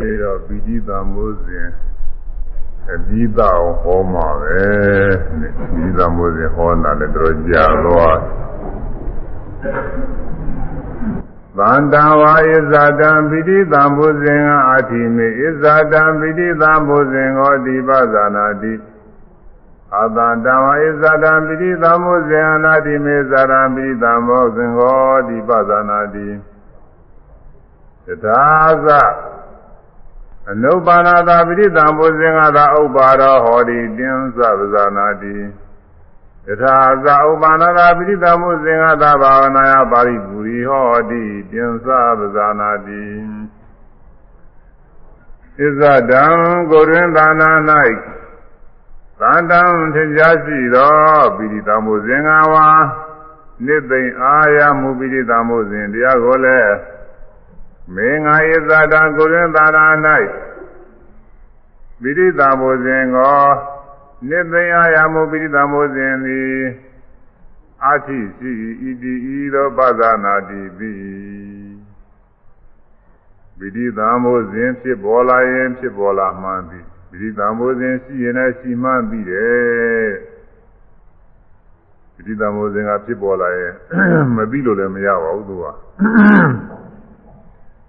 ပြီးတော့ပီတိသံမိုးစဉ်အပြီးတော့ဟောမှာပဲပီတိသံမိုးစဉ်ဟောတာလည်းတော်ကြာတော့ဗန္တဝါဣဇာတံပိဋိသံဘုဇင်အာတိမေဣဇာတံပိဋိသံဘုဇင်ဟောတိပဇာနာတိအာသန္တဝါဣဇာတံပိဋိသံဘုဇင်အနာတိမေဇာရံပိဋိသံဘောဇင်ဟောတိပဇာနာတိတထာသ အနုပါဏတာပိဋိသံဘုဇင်ကသာဥပ္ပါရောဟောတိတင်းသဗဇာနာတိယထာဇာဥပါဏတာပိဋိသမှုဇင်္ဂသာဘာဝနာယပါရိပူရိဟောတိပြင်စပဇာနာတိဣဇဒံကိုရင်းသာနာ၌သန္တံထင်ရှားရှိသောပိဋိသမှုဇင်္ဂဝါနိသိင်အာယမှုပိဋိသမှုဇင်တရားကိုလည်းမေငါဣဇဒံကိုရင်းသာနာ၌ ပိဋိသမှုဇင်္ဂောနိသိယယမုပိသမောစဉ်သည်အာတိစီဣတိဤသောပဇာနာတိပိပိဋိသမောစဉ်ဖြစ်ပေါ်လာရင်ဖြစ်ပေါ်လာမှန်သည်ပိဋိသမောစဉ်ရှိရင်လည်းရှိမှန်ပြီးတယ်ပိဋိသမောစဉ်ကဖြစ်ပေါ်လာရင်မပြီးလို့လည်းမရပါဘူးသူက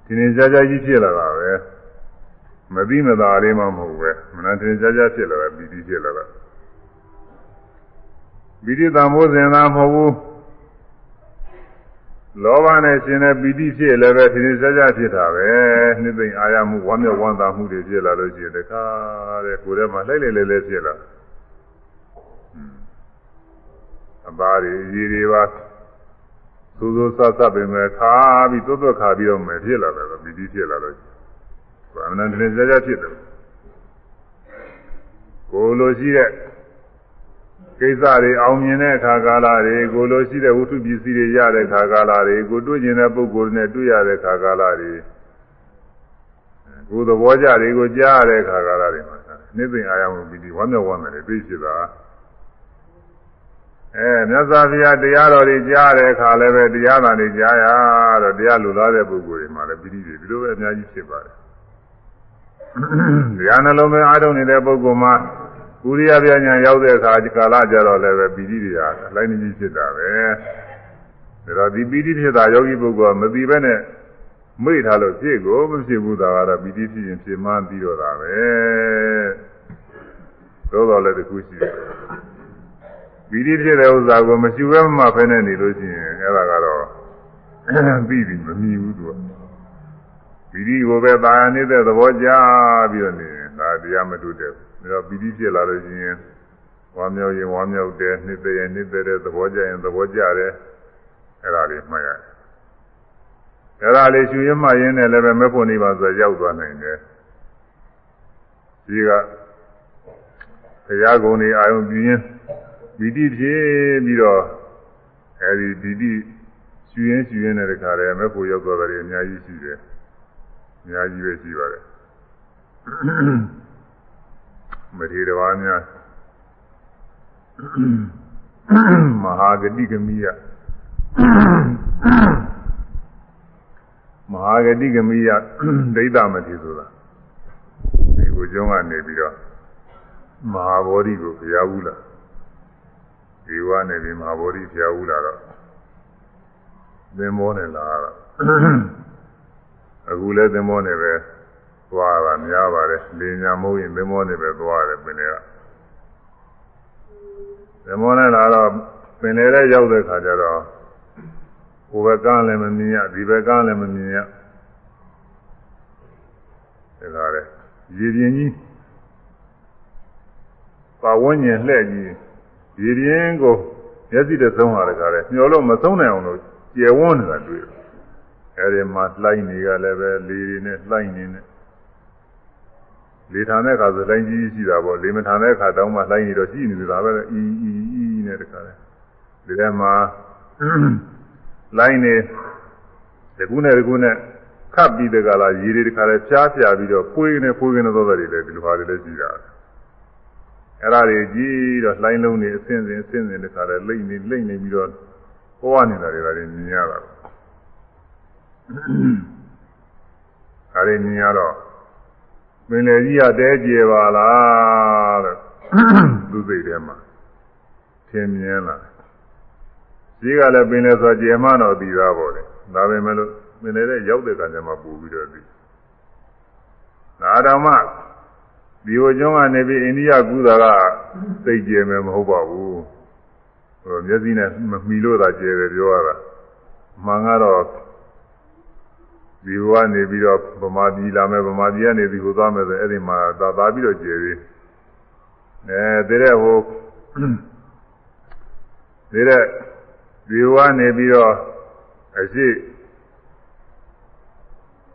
ဒီနေ့ကြာကြာကြီးဖြစ်လာတာပဲ မသိမသာလေးမှမဟုတ်ပဲမနတင်ကြကြဖြစ်လာတာပြီးပြီးဖြစ်လာတာပီတိတံမိုးစင်သာမဟုတ်ဘူးလောဘနဲ့ရှင်တဲ့ပီတိဖြစ်လည်းပဲထင်ထင်ရှားရှားဖြစ်တာပဲနှစ်သိမ့်အာရမှုဝမ်းမြောက်ဝမ်းသာမှုတွေဖြစ်လာလို့ရှိရင်တခါတဲ့ကိုယ်ထဲမှာလှိုက်လေလေလေးဖြစ်လာအပါရီရေတွေပါသိုးသိုးဆဆပင်မဲ့ခါပြီးသွတ်သွတ်ခါပြီးတော့မယ်ဖြစ်လာတယ်ပီတိဖြစ်လာလို့ ဘာမှန်းတင်ကြကြဖြစ်တယ်ကိုလိုရှိတဲ့ကိစ္စတွေအောင်မြင်တဲ့အခါကာလတွေကိုလိုရှိတဲ့ဝတ္ထုပစ္စည်းတွေရတဲ့အခါကာလတွေကိုတွေ့ကျင်တဲ့ပုဂ္ဂိုလ်နဲ့တွေ့ရတဲ့အခါကာလတွေကိုသဘောကြတွေကိုကြားရတဲ့အခါကာလတွေမှာနိသိင်အာယဝပီတိဝမ်းမြောက်ဝမ်းမြောက်တွေသိရှိတာအဲမြတ်စွာဘုရားတရားတော်တွေကြားတဲ့အခါလည်းပဲတရားတော်တွေကြားရတော့တရားလူသားတဲ့ပုဂ္ဂိုလ်တွေမှာလည်းပီတိတွေဒီလိုပဲအများကြီးဖြစ်ပါတယ် တရားနှလုံးသွင်းအားထုတ်နေတဲ့ပုဂ္ဂိုလ်မှာကုရိယပြညာရောက်တဲ့အခါကာလကြတော့လည်းပဲပီတိတွေဟာလိုက်နေကြီးဖြစ်တာပဲဒါတော့ဒီပီတိဖြစ်တာယောဂီပုဂ္ဂိုလ်ကမသိဘဲနဲ့မိထားလို့ဖြစ်ကိုမဖြစ်ဘူးသာကတော့ပီတိဖြစ်ရင်ဖြစ်မှန်းပြီးတော့တာပဲသို့တော်လည်းတစ်ခုရှိတယ်ပီတိဖြစ်တဲ့ဥစ္စာကိုမရှိဘဲမှဖဲနေနေလို့ရှိရင်အဲ့ဒါကတော့ပြီးပြီမမြည်ဘူးသူက ပီတိကိုပဲသာယာနေတဲ့သဘောကြပြီးတော့နေဒါတရားမတူတဲ့ဘူးဒါတော့ပီတိဖြစ်လာလို့ရှိရင်ဝမ်းမြောက်ရင်ဝမ်းမြောက်တယ်နှစ်သက်ရင်နှစ်သက်တဲ့သဘောကြရင်သဘောကြတယ်အဲ့ဒါလေးမှတ်ရတယ်အဲ့ဒါလေးရှင်ရမှရင်းနဲ့လည်းပဲမဖို့နေပါဆိုရောက်သွားနိုင်တယ်ဒီကဘုရားကုံတွေအာယုံပြင်းပီတိဖြစ်ပြီးတော့အဲဒီပီတိရှင်ရင်ရှင်ရင်တဲ့ခါတည်းမဖို့ရောက်သွားတယ်အများကြီးရှိတယ် အများကြီးပဲရှိပါတယ်မထေရဘာများမဟာဂတိကမိယမဟာဂတိကမိယဒိဋ္ဌမထေဆိုတာဒီကိုကျောင်းကနေပြီးတော့မဟာဗောဓိကိုဖျားဘူးလားဒီဝကနေပြီးမဟာဗောဓိဖျားဘူးလားတော့သင်္ဘောနဲ့လာတော့ အခုလည်းသင်္ဘောနဲ့ပဲသွားတာများပါတယ်လေညာမိုးရင်သင်္ဘောနဲ့ပဲသွားတယ်ပင်တွေကသင်္ဘောနဲ့လာတော့ပင်တွေရောက်တဲ့ခါကျတော့ဟိုဘက်ကလည်းမမြင်ရဒီဘက်ကလည်းမမြင်ရဒါကြတဲ့ရေပြင်းကြီးပါဝန်းကျင်လှဲ့ကြီးရေပြင်းကိုမျက်စိတဆုံးဟာတကားလေမျောလို့မဆုံးနိုင်အောင်လို့ကျယ်ဝန်းနေတာတွေ့တယ် အဲဒီမှာလှိုင်းတွေကလည်းပဲလေတွေနဲ့လှိုင်းနေနဲ့လေထာတဲ့အခါဆိုလှိုင်းကြီးကြီးရှိတာပေါ့လေမထာတဲ့အခါတောင်းမှလှိုင်းနေတော့ရှိနေသေးတာပဲအီအီအီနဲ့တခါလေဒီထဲမှာလိုင်းနေတကူနဲ့တကူနဲ့ခပ်ပြီးတကလားရေတွေတခါလဲဖြားဖြားပြီးတော့ဖွေးနေဖွေးနေသောတွေလည်းဒီလိုဟာတွေလည်းရှိတာအဲ့ဒါတွေကြည့်တော့လှိုင်းလုံးတွေအစင်းစင်အစင်းစင်တခါလဲလိမ့်နေလိမ့်နေပြီးတော့ဟောနေတာတွေလည်းမြင်ရတာ အဲ့ဒီမြင်ရတော့ပင်လေကြီးကတဲကျယ်ပါလားတဲ့သူစိတ်ထဲမှာသင်မြင်လာကြီးကလည်းပင်လေဆိုကျယ်မှတော့ပြီးသားပေါ့လေဒါပဲမဲ့လို့ပင်လေတဲ့ရောက်တဲ့ကံကြမှာပူပြီးတော့ပြီးဒါတော့မှဒီဝကျွန်းကနေပြီးအိန္ဒိယကူးတာကသိကျယ်မယ်မဟုတ်ပါဘူးဟိုမျက်စိနဲ့မမီလို့သာကျယ်တယ်ပြောရတာမှန်ကတော့ ဒီဘဝနေပြီးတော့ဗမာပြည်လာမယ်ဗမာပြည်ကနေဒီကိုသွားမယ်ဆိုအဲ့ဒီမှာသာသာပြီးတော့ကျယ်ပြီအဲတည်းတဲ့ဟိုတည်းတဲ့ဒီဘဝနေပြီးတော့အရှိ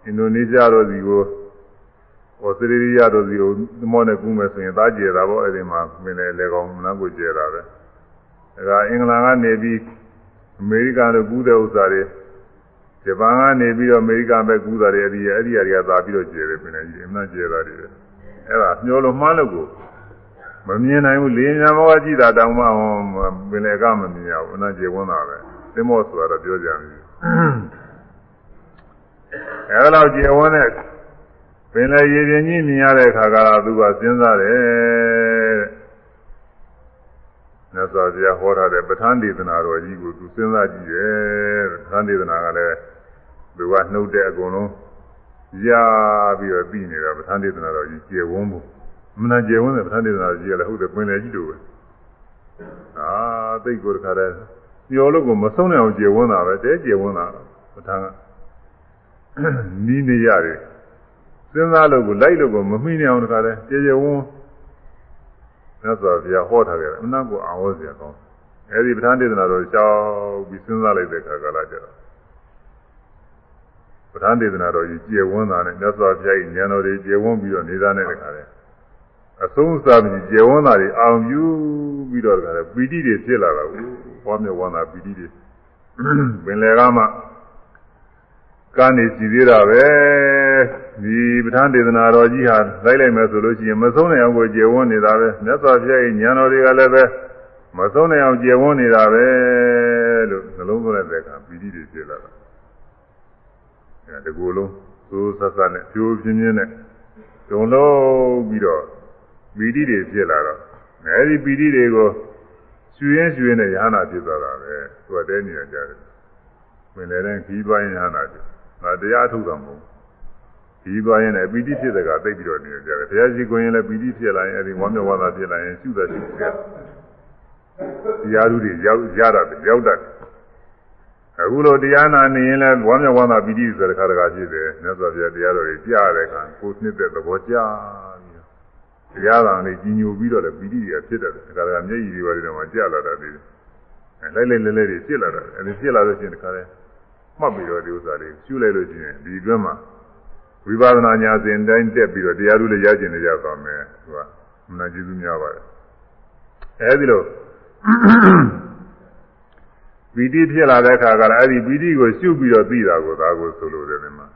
အင်ဒိုနီးရှားတို့စီကိုဩစတြေးလျတို့စီကိုသမောနဲ့ကူးမယ်ဆိုရင်သားကျယ်တာပေါ့အဲ့ဒီမှာမင်းလည်းလေကောင်မနှမ်းကိုကျယ်တာပဲဒါကအင်္ဂလန်ကနေပြီးအမေရိကန်တို့ကူးတဲ့ဥစ္စာတွေ ဂျပန်ကနေပြီးတော့အမေရိကန်ပဲကူးတာတွေအဲ့ဒီအဲ့ဒီအရာတွေကသာပြီးတော့ကျယ်တယ်ပြင်နေကြီးအမှန်ကျယ်တာတွေပဲအဲ့ဒါမျောလို့မှားလို့ကိုမမြင်နိုင်ဘူးလေညာမောကကြည့်တာတောင်မှပင်လေကမမြင်ရဘူးအနာကျယ်ဝန်းတာပဲသင်္ဘောဆိုတာတော့ပြောကြတယ်အဲ့ဒါတော့ကျယ်ဝန်းတဲ့ပင်လေရေပြင်ကြီးမြင်ရတဲ့အခါကသူကစဉ်းစားတယ်မြတ်စွာဘုရားဟောထားတဲ့ပဋ္ဌာန်းဒေသနာတော်ကြီးကိုသူစဉ်းစားကြည့်တယ်ပဋ္ဌာန်းဒေသနာကလည်း သူကနှုတ်တဲ့အကုန်လုံးရပြီးတော့ပြီးနေတာပဋ္ဌာန်းဒေသနာတော်ကြီးကျေဝန်းဖို့မနာကျေဝန်းတဲ့ပဋ္ဌာန်းဒေသနာကြီးကလည်းဟုတ်တယ်ပင်လယ်ကြီးတို့ပဲအာသိတ်ကိုတခါတည်းမျောလို့ကိုမဆုံးနိုင်အောင်ကျေဝန်းတာပဲတဲကျေဝန်းတာပဋ္ဌာန်းကနီးနေရတယ်စဉ်းစားလို့ကိုလိုက်လို့ကိုမမိနေအောင်တခါတည်းကျေကျေဝန်းမြတ်စွာဘုရားဟောထားကြတယ်အနတ်ကိုအာဝဇ္ဇာကောင်းအဲဒီပဋ္ဌာန်းဒေသနာတော်ရှောက်ပြီးစဉ်းစားလိုက်တဲ့အခါကလည်းကြတော့ပ ဋ္ဌာန်းဒေသနာတော်ကြီးကျေဝန်းတာနဲ့မြတ်စွာဘုရားကြီးဉာဏ်တော်တွေကျေဝန်းပြီးတော့နေသားတဲ့အခါလဲအဆုံးစားပြီးကျေဝန်းတာတွေအောင်ယူပြီးတော့တခါလဲပီတိတွေဖြစ်လာတာကိုဘွားမြဝန္တာပီတိတွေပင်လေကမှကနေကြည်သေးတာပဲဒီပဋ္ဌာန်းဒေသနာတော်ကြီးဟာလိုက်လိုက်မယ်ဆိုလို့ရှိရင်မဆုံးနိုင်အောင်ကိုကျေဝန်းနေတာပဲမြတ်စွာဘုရားရဲ့ဉာဏ်တော်တွေကလည်းပဲမဆုံးနိုင်အောင်ကျေဝန်းနေတာပဲလို့နှလုံးသွင်းတဲ့အခါပီတိတွေဖြစ်လာတာ အဲဒီကိုယ်လုံးသိုးဆက်ဆက်နဲ့ဖြိုးပြင်းပြင်းနဲ့တုံလုံးပြီးတော့ပီတိတွေဖြစ်လာတော့အဲဒီပီတိတွေကိုရွှေရင်ရွှေနဲ့ရဟနာဖြစ်သွားတာပဲသူကတဲနေကြတယ်ဝင်လေတဲ့ခီးသွားရင်ရဟနာဖြစ်ဒါတရားထုတ်တာမဟုတ်ဒီသွားရင်လည်းပီတိဖြစ်တဲ့ကသိပြီးတော့နေကြတယ်ဘုရားရှိခိုးရင်လည်းပီတိဖြစ်လာရင်အဲဒီဝမ်းမြောက်ဝမ်းသာဖြစ်လာရင်ရှုတဲ့ရှိတယ်တရားဓုတွေရောက်ရတာရောက်တတ် အခုလိုတရားနာနေရင်လည်းဝမ်းမြောက်ဝမ်းသာပီတိဆိုတဲ့ခါတခါဖြစ်တယ်မြတ်စွာဘုရားတရားတော်ကြီးကြားတဲ့အခါကိုနှစ်တဲ့သဘောကြားပြီးတရားတော်လေးကြီးညိုပြီးတော့လည်းပီတိတွေဖြစ်တယ်ခါတခါမျက်ရည်တွေပါတော့မှကြားလာတာဒီလိုက်လိုက်လဲလဲတွေဖြစ်လာတာအဲဒီဖြစ်လာလို့ရှိရင်တခါတည်းမှတ်ပြီးတော့ဒီဥစ္စာတွေရှုလိုက်လို့ရှိရင်ဒီအတွင်းမှာဝိပဿနာညာစဉ်တိုင်းတက်ပြီးတော့တရားဓုလည်းရကျင်နေကြပါမယ်သူကမနာကျေးဇူးများပါတယ်အဲဒီလို ပီတိဖြစ်လာတဲ့အခါကလည်းအဲဒီပီတိကိုရှုပြီးတော့သိတာကိုဒါကိုဆိုလိုတယ်ဒီမှာ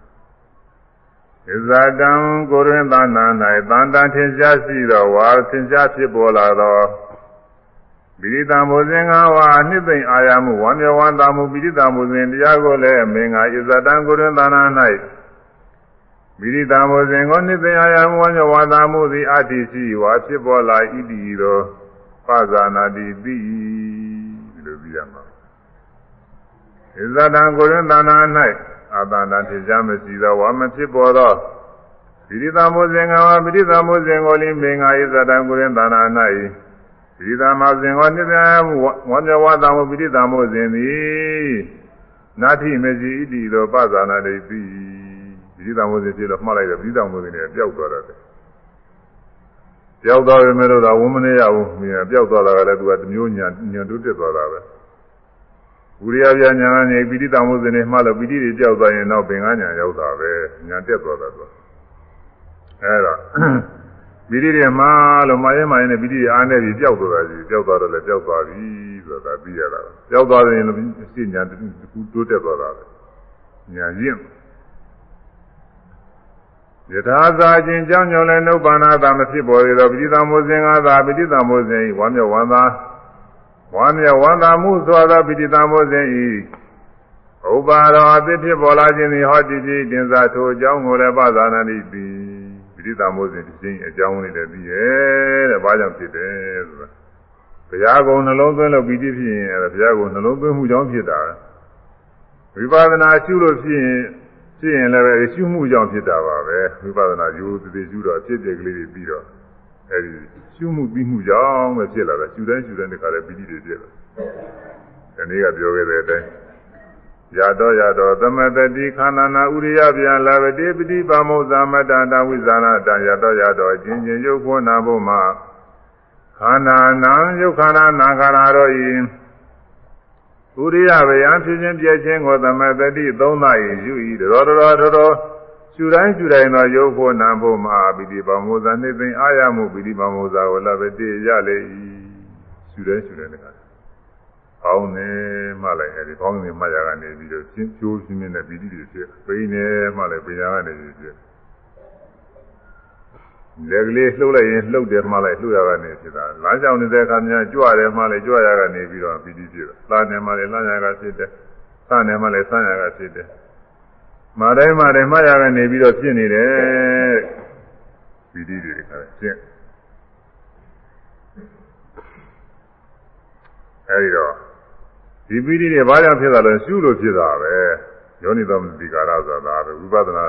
ဣဇာတံကိုရင်သနာ၌တန်တန်ထင်ရှားရှိသောဝါထင်ရှားဖြစ်ပေါ်လာသောပိဋိတံဘုဇင်္ဂဝါနှစ်သိမ့်အာရမှုဝါမျောဝန္တာမှုပိဋိတံဘုဇင်တရားကိုလည်းမင်္ဂဣဇာတံကိုရင်သနာ၌မိရိတာမောစဉ်ကိုနှစ်သိအာယမောညဝါသာမှုသည်အတ္တိရှိဝါဖြစ်ပေါ်လာဣတိသောပဇာနာတိတိဒီလိုပြရမှာ ဣဇဒံကိုရင်တဏ္ဍာ၌အာသန္တဖြစ်ကြမရှိသောဝါမဖြစ်ပေါ်သောပိရိတာမောစဉ်ကဝါပိရိတာမောစဉ်ကိုလိမင်္ဂဣဇဒံကိုရင်တဏ္ဍာ၌ပိရိတာမောစဉ်ကိုနှစ်သိအာယမောဝါညဝါသာမှုပိရိတာမောစဉ်သည်နာတိမရှိဣတိသောပဇာနာတိတိဒီသံဝဇ္ဇဖြစ်လို့မှတ်လိုက်တော့ဒီသံဝဇ္ဇနဲ့ပျောက်သွားတယ်ပျောက်သွားပြီမဲ့လို့တော့ဝမနေရဘူးမြင်ပျောက်သွားတာကလည်းသူကတမျိုးညာညာတိုးတက်သွားတာပဲ ဝိရိယပြညာကနေပိဋိသံဝဇ္ဇနဲ့မှတ်လို့ပိဋိတွေပျောက်သွားရင်တော့ဘင်္ဂညာရောက်တာပဲညာတက်သွားတာသူအဲဒါပိဋိတွေမှလို့မရင်မရင်နဲ့ပိဋိတွေအားနေပြီးပျောက်သွားတာကြီးပျောက်သွားတော့လည်းပျောက်သွားပြီဆိုတာသိရတာပျောက်သွားရင်လည်းစိညာတခုတိုးတက်သွားတာပဲညာရင့်ယထာသာချင်းကြောင်းကြောင့်လည်းနှုတ်ပါဏာသာမဖြစ်ပေါ်ရသောပိဋကမောဇင်ကားသာပိဋကမောဇင်ဤဝမ်းမြောက်ဝမ်းသာ ဝမ်းမြောက်ဝမ်းသာမှုသောသောပိဋကမောဇင်ဤဥပါရောအသစ်ဖြစ်ပေါ်လာခြင်းသည်ဟောတိတိတင်္စာထိုအကြောင်းကိုလည်းပဇာနာတိပြီပပိဋိသမုဇဉ်တစ်ချင်းအကြောင်းလေးလည်းပြီးရဲ့တဲ့ဘာကြောင့်ဖြစ်တယ်ဆိုတာဘုရားကုံနှလုံးသွင်းလို့ပိဋိဖြစ်ရင်အဲဘုရားကုံနှလုံးသွင်းမှုကြောင့်ဖြစ်တာဝိပဿနာရှုလို့ဖြစ်ရင်ဖြစ်ရင်လည်းပဲရှုမှုကြောင့်ဖြစ်တာပါပဲဝိပဿနာယူတည်ရှုတော့အဖြစ်အပျက်ကလေးတွေပြီးတော့အဲဒီ ရှုမှုပြီးမှုကြောင့်ပဲဖြစ်လာတာရှုတိုင်းရှုတိုင်းတခါလည်းပိဋိတွေဖြစ်လာဒီနေ့ကပြောခဲ့တဲ့အတိုင်းရတောရတောသမတတိခန္ဓာနာဥရိယပြန်လာဝတိပတိပါမုဇာမတ္တတဝိဇာနာတရတောရတောအချင်းချင်းရုပ်ဖို့နာဖို့မှာခန္ဓာနာယုတ်ခန္ဓာနာခန္ဓာတို့ဤဥရိယဗျာဖြစ်ခြင်းပြည့်ခြင်းကိုသမတတိသုံးသာ၏ယူ၏တတော်တော်တော်တော် ရှူတိုင်းရှူတိုင်းသောရုပ်ဖို့နာဖို့မှာပိတိပါမုဇာနှိမ့်သိမ့်အာရမှုပိတိပါမုဇာကိုလဘတိရလေ၏ရှူတိုင်းရှူတိုင်းတခါကောင်းနေမှလည်းအဲဒီကောင်းနေမှရကနေပြီးတော့ချင်းကျိုးရှင်းနေတဲ့ပီတိတွေဖြစ်ပိနေမှလည်းပညာကနေပြီးဖြစ်လက်ကလေးလှုပ်လိုက်ရင်လှုပ်တယ်မှလည်းလှုပ်ရကနေဖြစ်တာလမ်းကြောင်နေတဲ့အခါကျကြွတယ်မှလည်းကြွရကနေပြီးတော့ပီတိဖြစ်တာလှမ်းတယ်မှလည်းလှမ်းရကဖြစ်တယ်ဆန်းတယ်မှလည်းဆန်းရကဖြစ်တယ် မာတိုင်းမာတိုင်းမှရကနေပြီးတော့ဖြစ်နေတယ်ပီတိတွေခါကျင့်အဲဒီတော့ဒီပီတိတွေဘာကြောင့်ဖြစ်တာလဲရှုလို့ဖြစ်တာပဲယောနိသမတိကာရဆိုတာပဲဝိပဿနာ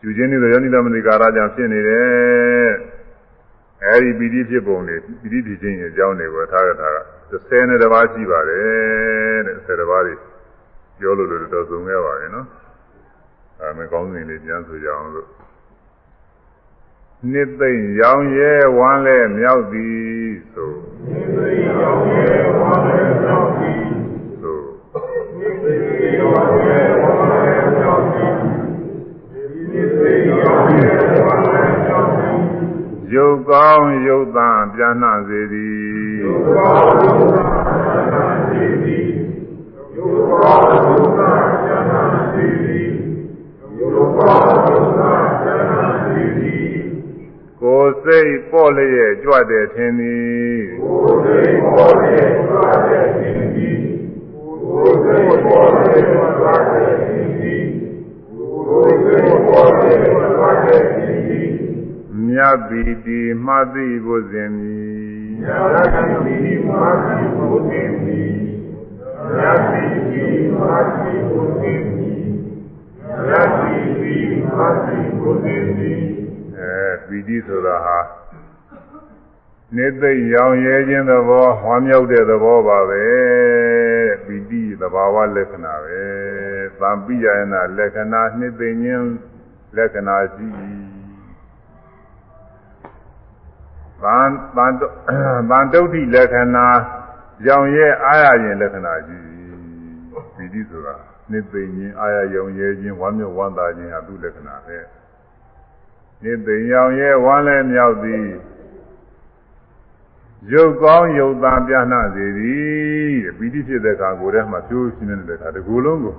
ရှုခြင်းနဲ့ယောနိသမတိကာရကြောင့်ဖြစ်နေတယ်အဲဒီပီတိဖြစ်ပုံတွေပီတိဖြစ်ခြင်းရဲ့အကြောင်းတွေကိုထားရတာက30နဲ့တပါးရှိပါတယ်တဲ့30တပါးတွေပြောလို့လို့တော့သုံးခဲ့ပါရဲ့နော် အဲမကောင်းစဉ်လေးပြန်ဆိုကြအောင်လို့နှစ်သိမ့်ရောင်ရဲဝမ်းလဲမြောက်သည်ဆိုနှစ်သိမ့်ရောင်ရဲဝမ်းလဲမြောက်သည်ဆိုနှစ်သိမ့်ရောင်ရဲဝမ်းလဲမြောက်သည်နှစ်သိမ့်ရောင်ရဲဝမ်းလဲမြောက်သည်ရုပ်ကောင်းရုပ်သားပြန်နှံ့စေသည်ရုပ်ကောင်းရုပ်သားပြန်နှံ့စေသည်ရုပ်ကောင်းရုပ်သားပြန်နှံ့စေသည်ရုပ် ကောင်းရုပ်သားပြန်နှံ့စေသည်ကိုယ်စိတ်ပေါ့လျက်ကြွတဲ့ထင်သည်ကိုယ်စိတ်ပေါ့လျက်ကြွတဲ့ထင်သည်ကိုယ်စိတ်ပေါ့လျက်ကြွတဲ့ထင်သည်ကိုယ်စိတ်ပေါ့လျက်ကြွတဲ့ထင်သည်မြတ်ပီတိမှသိဖို့စဉ်မီမြတ်ပီတိမှသိဖို့စဉ်မီမြတ်ပီတိမှသိဖို့စဉ်မီ မြတ်ပီတိမှသိဖို့စဉ်မီအဲပီတိဆိုတာဟာနေသိရောင်ရဲခြင်းသဘောဝမ်းမြောက်တဲ့သဘောပါပဲပီတိသဘာဝလက္ခဏာပဲသံပိယနာလက္ခဏာနှစ်သိခြင်းလက္ခဏာရှိသံသံသံတုဋ္ဌိလက္ခဏာရောင်ရဲအာရခြင်းလက္ခဏာရှိပီတိဆိုတာ နှစ်သိခြင်းအာရရောင်ရဲခြင်းဝမ်းမြောက်ဝမ်းသာခြင်းဟာသူ့လက္ခဏာပဲနေသိရောင်ရဲဝမ်းလဲမြောက်သည်ရုပ်ကောင်းရုပ်သားပြနှစေသည်တဲ့ပီတိဖြစ်တဲ့အခါကိုယ်ထဲမှာဖြိုးရှင်းနေတဲ့အခါဒီကိုယ်လုံးကို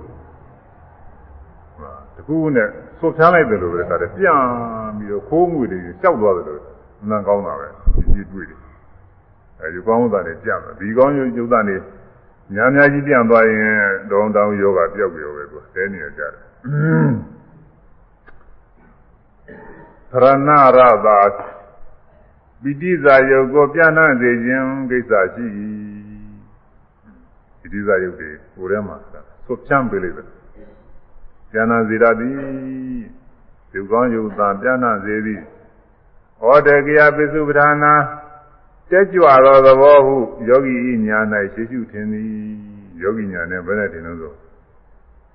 တကူနဲ့ဆွဖြားလိုက်တယ်လို့ပဲဒါတည်းပြန်ပြီးတော့ခိုးငွေတွေကြောက်သွားတယ်လို့နန်းကောင်းတာပဲဒီကြီးတွေ့တယ်အဲဒီကောင်းတာနဲ့ကြတယ်ဒီကောင်းရုပ်ရုပ်သားနေ များများကြီးပြန်သွားရင်တောင်းတောင်းယောဂပြောက်ပြောပဲသူတဲနေကြတယ်သရဏရတာပိဋိဇာယုတ်ကိုပြန့်နှံ့စေခြင်းကိစ္စရှိပိဋိဇာယုတ်တွေကိုယ်ထဲမှာသွတ်ဖြန့်ပေးလိုက်တယ်ပြန့်နှံ့စေရသည်ယုတ်ကောင်းယုတ်သာပြန့်နှံ့စေသည်ဩတကယပိစုပဌာနာ တက်ကြွသောသဘောဟုယောဂီဤညာ၌ရှိရှုထင်သည်ယောဂီညာနဲ့ဘယ်နဲ့ထင်လို့ဆို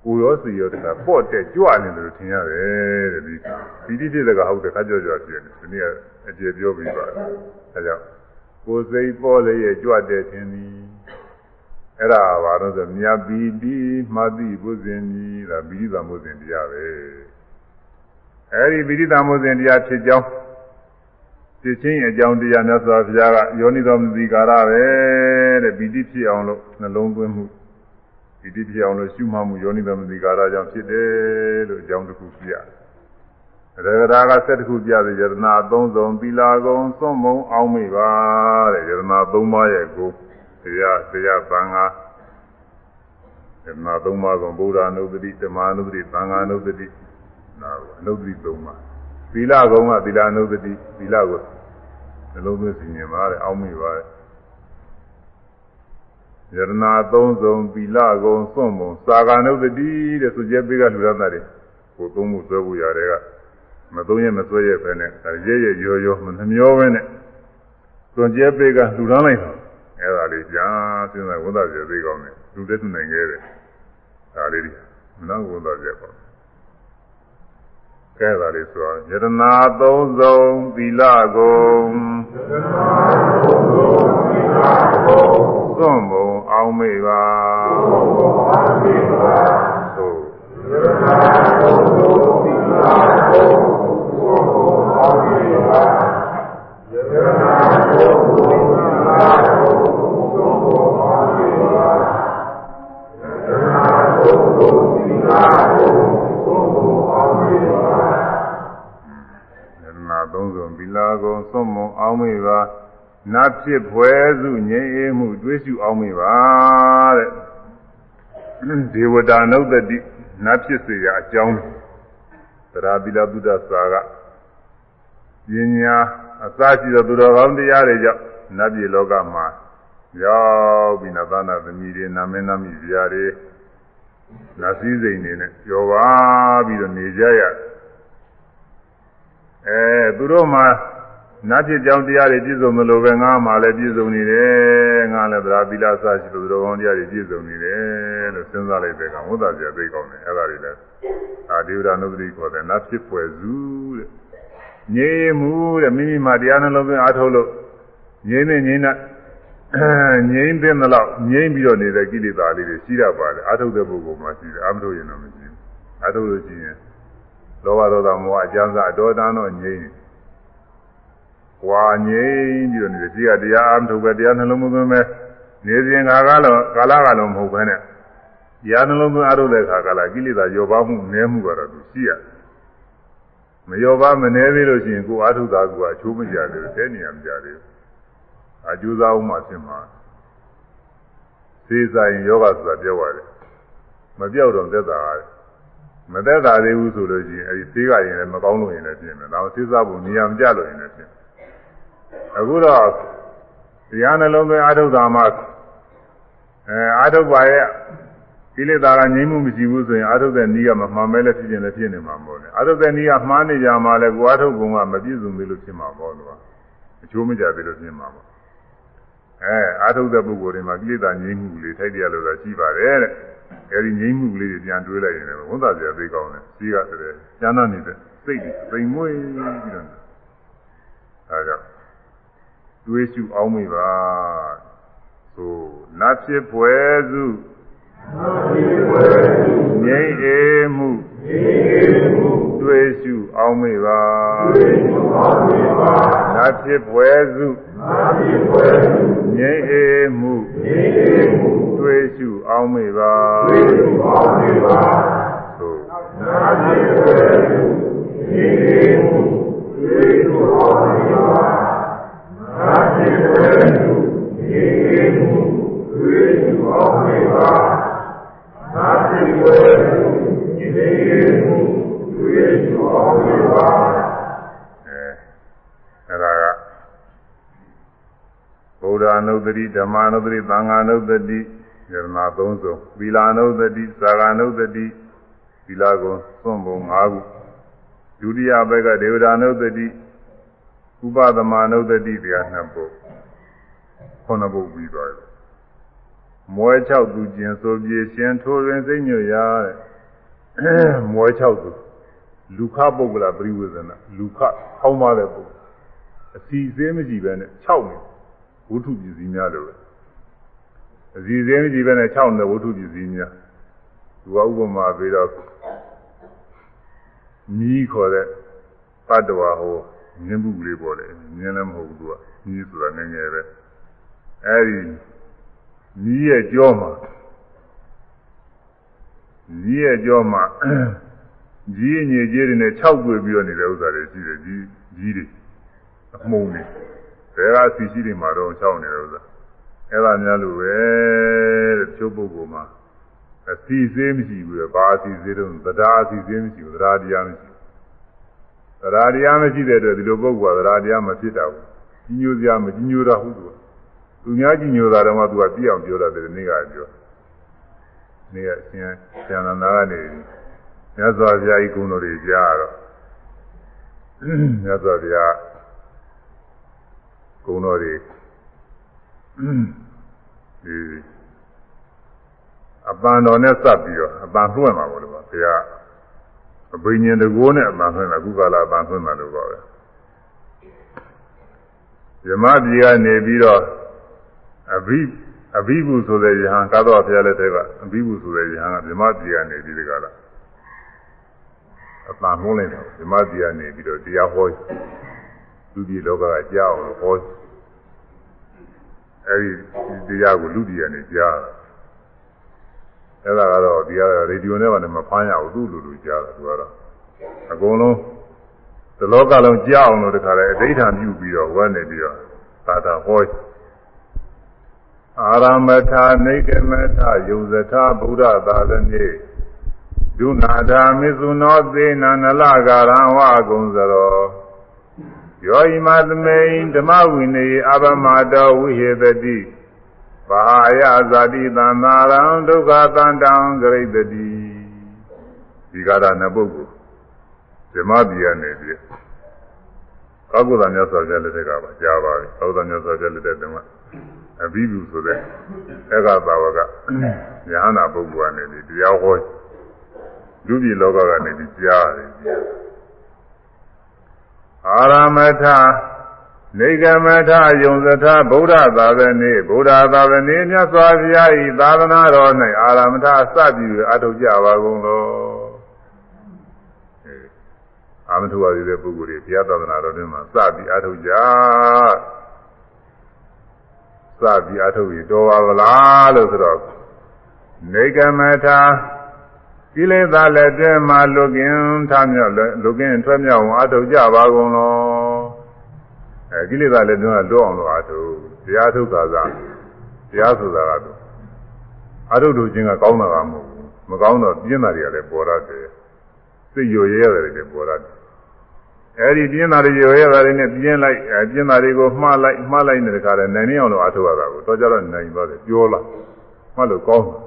ကိုရောစီရောတကပေါ့တက်ကြွနေတယ်လို့ထင်ရတယ်တဲ့ဒီပီတိဖြစ်တဲ့ကဟုတ်တယ်ခါကြောကြောဖြစ်တယ်ဒီနေ့အကျေပြောပြီးပါအဲကြောင့်ကိုယ်စိတ်ပေါ်လေရဲ့ကြွတဲ့ထင်သည်အဲ့ဒါဘာလို့ဆိုမြတ်ပီတိမှတိဘုဇင်ကြီးဒါပီတိသမုဇင်တရားပဲအဲ့ဒီပီတိသမုဇင်တရားဖြစ်ကြောင်း ဖြစ်ချင်းအကြောင်းတရားမြတ်စွာဘုရားကယောနိသောမသိကာရပဲတဲ့ပီတိဖြစ်အောင်လို့နှလုံးသွင်းမှုပီတိဖြစ်အောင်လို့ရှုမှတ်မှုယောနိသောမသိကာရကြောင့်ဖြစ်တယ်လို့အကြောင်းတစ်ခုပြရတယ်ရဂရာကဆက်တစ်ခုပြတယ်ယတနာသုံးစုံသီလာကုံသွန်မုံအောင်မိပါတဲ့ယတနာသုံးပါးရဲ့ကိုတရားတရားသံဃာယတနာသုံးပါးကဗုဒ္ဓနုပတိဓမ္မနုပတိသံဃာနုပတိနာအနုပတိသုံးပါး သီလကုံကသီလနုဒတိသီလကိုနှလုံးသွင်းစီရင်ပါတဲ့အောင်းမိပါတဲ့ယရနာသုံးစုံသီလကုံစွန့်ပုံစာကနုဒတိတဲ့ဆိုကြပေးကလူရသားတွေကိုသုံးမှုဆွဲဖို့ရတယ်ကမသုံးရမဆွဲရပဲနဲ့ရဲရဲရောရောမနှမျောပဲနဲ့သွန်ကျဲပေးကလူရမ်းလိုက်တော့အဲ့ဒါလေးကြာစဉ်းစားဝန်သားပြသေးကောင်းတယ်လူတက်သူနိုင်ခဲ့တယ်ဒါလေးမနာဝန်သားပြပါ ကဲဒါလေးဆိုတော့ယတနာသုံးစုံသီလကုန်ယတနာသုံးစုံသီလကုန်သွန်ပုံအောင်မေပါသွန်ပုံအောင်မေပါသို့ယတနာသုံးစုံသီလကုန်သွန်ပုံအောင်မေပါယတနာသုံးစုံသီလကုန်သွန်ပုံအောင်မေပါယတနာသုံးစုံသီလကုန် သုံးစုံဗီလာကုံသွတ်မုံအောင်မေပါနတ်ဖြစ်ဖွယ်စုငြိမ်းအေးမှုတွေးရှုအောင်မေပါတဲ့ဒေဝတာနုဒတိနတ်ဖြစ်စေရာအကြောင်းသရာဗီလာဘုဒ္ဓစာကပညာအစရှိသောသူတော်ကောင်းတရားတွေကြောင့်နတ်ပြည်လောကမှာရောက်ပြီးနသနာသမီးတွေနာမည်နာမိပြားတွေ နတ်စည်းစိမ်တွေနဲ့ကြော်ပါပြီးတော့နေကြရတယ်အဲသူတို့မှနတ်ဖြစ်ကြောင်းတရားတွေပြည့်စုံမလို့ပဲငါမှလည်းပြည့်စုံနေတယ်ငါလည်းဗราသီလစရှိသူတော်ကောင်းတရားတွေပြည့်စုံနေတယ်လို့စဉ်းစားလိုက်တဲ့ကဝိသဇာသိကောင်းတယ်အဲ့ဒါတွေလည်းအာဒေဝရနုဒတိခေါ်တယ်နတ်ဖြစ်ဖွယ်စုတဲ့ငြိမ်းမှုတဲ့မိမိမှာတရားနှလုံးသွင်းအားထုတ်လို့ငြိမ်းနေငြိမ်းတဲ့ ငြိမ်းတဲ့လောက်ငြိမ်းပြီးတော့နေတဲ့ကိလေသာလေးတွေရှိရပါတယ်အားထုတ်တဲ့ပုဂ္ဂိုလ်မှာရှိတယ်အားမထုတ်ရင်တော့မရှိဘူးအားထုတ်လို့ရှိရင်လောဘဒေါသမောဟအကျဉ်းစားအတော်တန်းတော့ငြိမ့်ဝါငြိမ့်ပြီးတော့နေကြည့်ရတရားအမှုပဲတရားနှလုံးသွင်းမဲ့နေစဉ်ခါကားတော့ကာလကလုံးမဟုတ်ဘဲနဲ့တရားနှလုံးသွင်းအားထုတ်တဲ့ခါကာလကိလေသာယောပါမှုနည်းမှုကတော့သူရှိရမယောပါမနည်းသေးလို့ရှိရင်ကိုအားထုတ်တာကအချိုးမကြသေးဘူးတဲ့နေရာမကြသေးဘူး အကျိုးစားအောင်မှဖြစ်မှာသေဆိုင်ယောဂဆိုတာပြောပါတယ်မပြောက်တော့သက်သာရတယ်မသက်သာသေးဘူးဆိုလို့ရှိရင်အဲဒီသေးကရင်လည်းမကောင်းလို့ရင်လည်းပြင်မယ်။ဒါမှသေစားဖို့နေရာမကျလို့ရင်လည်းပြင်။အခုတော့တရားနှလုံးသွင်းအာထုတာမှာအဲအာထုပါရဲ့ကိလေသာကငြိမ်းမှုမရှိဘူးဆိုရင်အာထုတဲ့နည်းကမမှန်မဲလည်းဖြစ်ခြင်းလည်းဖြစ်နေမှာပေါ့လေ။အာထုတဲ့နည်းကမှားနေကြမှာလဲကိုအာထုကုံကမပြည့်စုံသေးလို့ဖြစ်မှာပေါ့လို့။အချိုးမကျသေးလို့ဖြစ်မှာပေါ့။ အဲအာထုတဲ့ပုဂ္ဂိုလ်တွေမှာကိလေသာငြိမ်းမှုလေးထိုက်တရားလို့သာရှိပါတယ်တဲ့။အဲဒီငြိမ်းမှုလေးတွေပြန်တွေးလိုက်ရင်လည်းဝန်သားပြသိကောင်းတယ်ရှိရတဲ့ကျမ်းသာနေတဲ့စိတ်တွေပိန်မွေးပြီးတော့အဲကြောင့်တွေးရှုအောင်မိပါဆိုနတ်ဖြစ်ဖွယ်စုငြိမ်းအေးမှုတွေးရှုအောင်မိပါနတ်ဖြစ်ဖွယ်စု ငြိမ်းအေးမှုတွေးရှုအောင်မေပါတွေးရှုအောင်မေပါသို့နာတိဝေဒီတွေးရှုအောင်မေပါနာတိဝေဒီတွေးရှုအောင်မေပါနာတိဝေဒီတွေးရှုအောင်မေပါအဲအဲ့ဒါကဗုဒ္ဓ ानु တ္တိဓမ္မ ानु တ္တိသံဃာ ानु တ္တိယရနာသုံးစုံသီလာနုဒတိသာဂနုဒတိသီလာကိုသွန့်ပုံ၅ခုဒုတိယဘက်ကဒေဝဒာနုဒတိဥပသမနုဒတိတရားနှစ်ပုဒ်ခုနှစ်ပုဒ်ပြီးသွားတယ်မွဲ၆သူကျင်ဆိုပြေရှင်ထိုးတွင်စိတ်ညွတ်ရတဲ့မွဲ၆သူလူခပုဂ္ဂလပရိဝေဇနာလူခခေါင်းပါတဲ့ပုဂ္ဂိုလ်အစီအစေးမရှိဘဲနဲ့၆နေဝုထုပစ္စည်းများလို့ပဲ အစီအစဉ်ကြီးပဲနဲ့6နဲ့ဝတ္ထုပစ္စည်းများသူကဥပမာပြီးတော့မြီးခေါ်တဲ့တတ္တဝါဟိုမြင်းဘူးလေးပေါ်တယ်မြင်းလည်းမဟုတ်ဘူးသူကမြီးဆိုတာငယ်ငယ်ပဲအဲဒီမြီးရဲ့ကြောမှာမြီးရဲ့ကြောမှာကြီးညေကြီးတွေနဲ့6တွေ့ပြီးတော့နေတဲ့ဥစ္စာတွေရှိတယ်ကြီးကြီးတွေအမှုံတွေဘယ်ကစီရှိတွေမှာတော့6နေတဲ့ဥစ္စာ အဲ့ဒါများလို့ပဲတဲ့ကျုပ်ပုဂ္ဂိုလ်မှာအစီစေးမရှိဘူးလေဘာအစီစေးတော့သဒ္ဒါအစီစေးမရှိဘူးသဒ္ဒါတရားမရှိဘူးသတရားတရားမရှိတဲ့အတွက်ဒီလိုပုဂ္ဂိုလ်ကတရားတရားမဖြစ်တာဘူးကြီးညိုစရာမကြီးညိုတော့ဘူးသူကသူများကြီးညိုတာတော့မှသူကပြည့်အောင်ပြောတတ်တယ်နေ့ကပြောနေ့ကဆင်းဆန္ဒနာကနေမြတ်စွာဘုရားကြီးကုံတော်တွေကြားတော့မြတ်စွာဘုရားကုံတော်တွေ ဒီအပန်တော်နဲ့စပ်ပြီးတော့အပန်လွှင့်မှာပေါ့လို့ပါဘုရားအဘိညာဉ်တကိုးနဲ့အပန်လွှင့်တာကုကာလအပန်လွှင့်တာလို့ပါပဲဇမပြည်ကနေပြီးတော့အဘိအဘိဘူးဆိုတဲ့ယဟန်ကာသောဘုရားလက်ထက်ကအဘိဘူးဆိုတဲ့ယဟန်ကဇမပြည်ကနေပြီးဒီကလာအပန်လွှင့်လိုက်တယ်ဇမပြည်ကနေပြီးတော့တရားဟောလူပြည်လောကကကြားအောင်ဟော အဲဒီတရားကိုလူပြည်ကနေကြားအဲ့ဒါကတော့ဒီကရေဒီယိုနဲ့မှမဖမ်းရဘူးသူ့လူလူကြားတယ်သူကတော့အကုန်လုံးသလောကလုံးကြားအောင်လို့တခါလဲအဋ္ဌာပြုပြီးတော့ဝတ်နေပြီးတော့သာသာဟောအာရမထာနေကမထာယုဇထာဗုဒ္ဓသာသနေဒုနာဓာမေသုနောသေနနလကာရံဝအကုံစရော ယောဣမသမေဓမ္မဝိနေအဘမတောဝိဟေတတိဘာယဇာတိသံသာရံဒုက္ခတန္တံဂရိတတိဒီကာရနှစ်ပုဂ္ဂိုလ်ဓမ္မပြည်ကနေပြီးကောကုသမြတ်စွာဘုရားလက်ထက်ကပါကြားပါပြီကောကုသမြတ်စွာဘုရားလက်ထက်တုန်းကအဘိဓုဆိုတဲ့ဧကသာဝကဉာဏပုဂ္ဂိုလ်ကနေပြီးတရားဟောလူပြည်လောကကနေပြီးကြားတယ် အာရမထနေကမထယုံစထဗုဒ္ဓသာသနေဗုဒ္ဓသာသနေမြတ်စွာဘုရားဤသာသနာတော်၌အာရမထစသည်အထုတ်ကြပါကုန်လောအာမထုပါသေးတဲ့ပုဂ္ဂိုလ်တွေဘုရားသာသနာတော်တွင်မှာစပြီးအထုတ်ကြစပြီးအထုတ်ပြီးတော်ပါဗလားလို့ဆိုတော့နေကမထ ကိလေသာလက်တွင်မှာလူကင်ထမြောက်လူကင်ထွက်မြောက်အောင်အထုတ်ကြပါကုန်လောအဲကိလေသာလက်တွင်ကလွတ်အောင်လို့အထုတ်တရားထုတ်တာကတရားဆိုတာကတော့အထုတ်လို့ခြင်းကကောင်းတာကမဟုတ်ဘူးမကောင်းတော့ပြင်းတာတွေကလည်းပေါ်ရတယ်စိတ်ရောရဲရတယ်လည်းပေါ်ရတယ်အဲဒီပြင်းတာတွေရောရဲတာတွေနဲ့ပြင်းလိုက်အဲပြင်းတာတွေကိုမှားလိုက်မှားလိုက်တဲ့ခါလဲနိုင်နေအောင်လို့အထုတ်ရတာကိုတော့ကြတော့နိုင်သွားတယ်ပြောလာမှလို့ကောင်းတယ်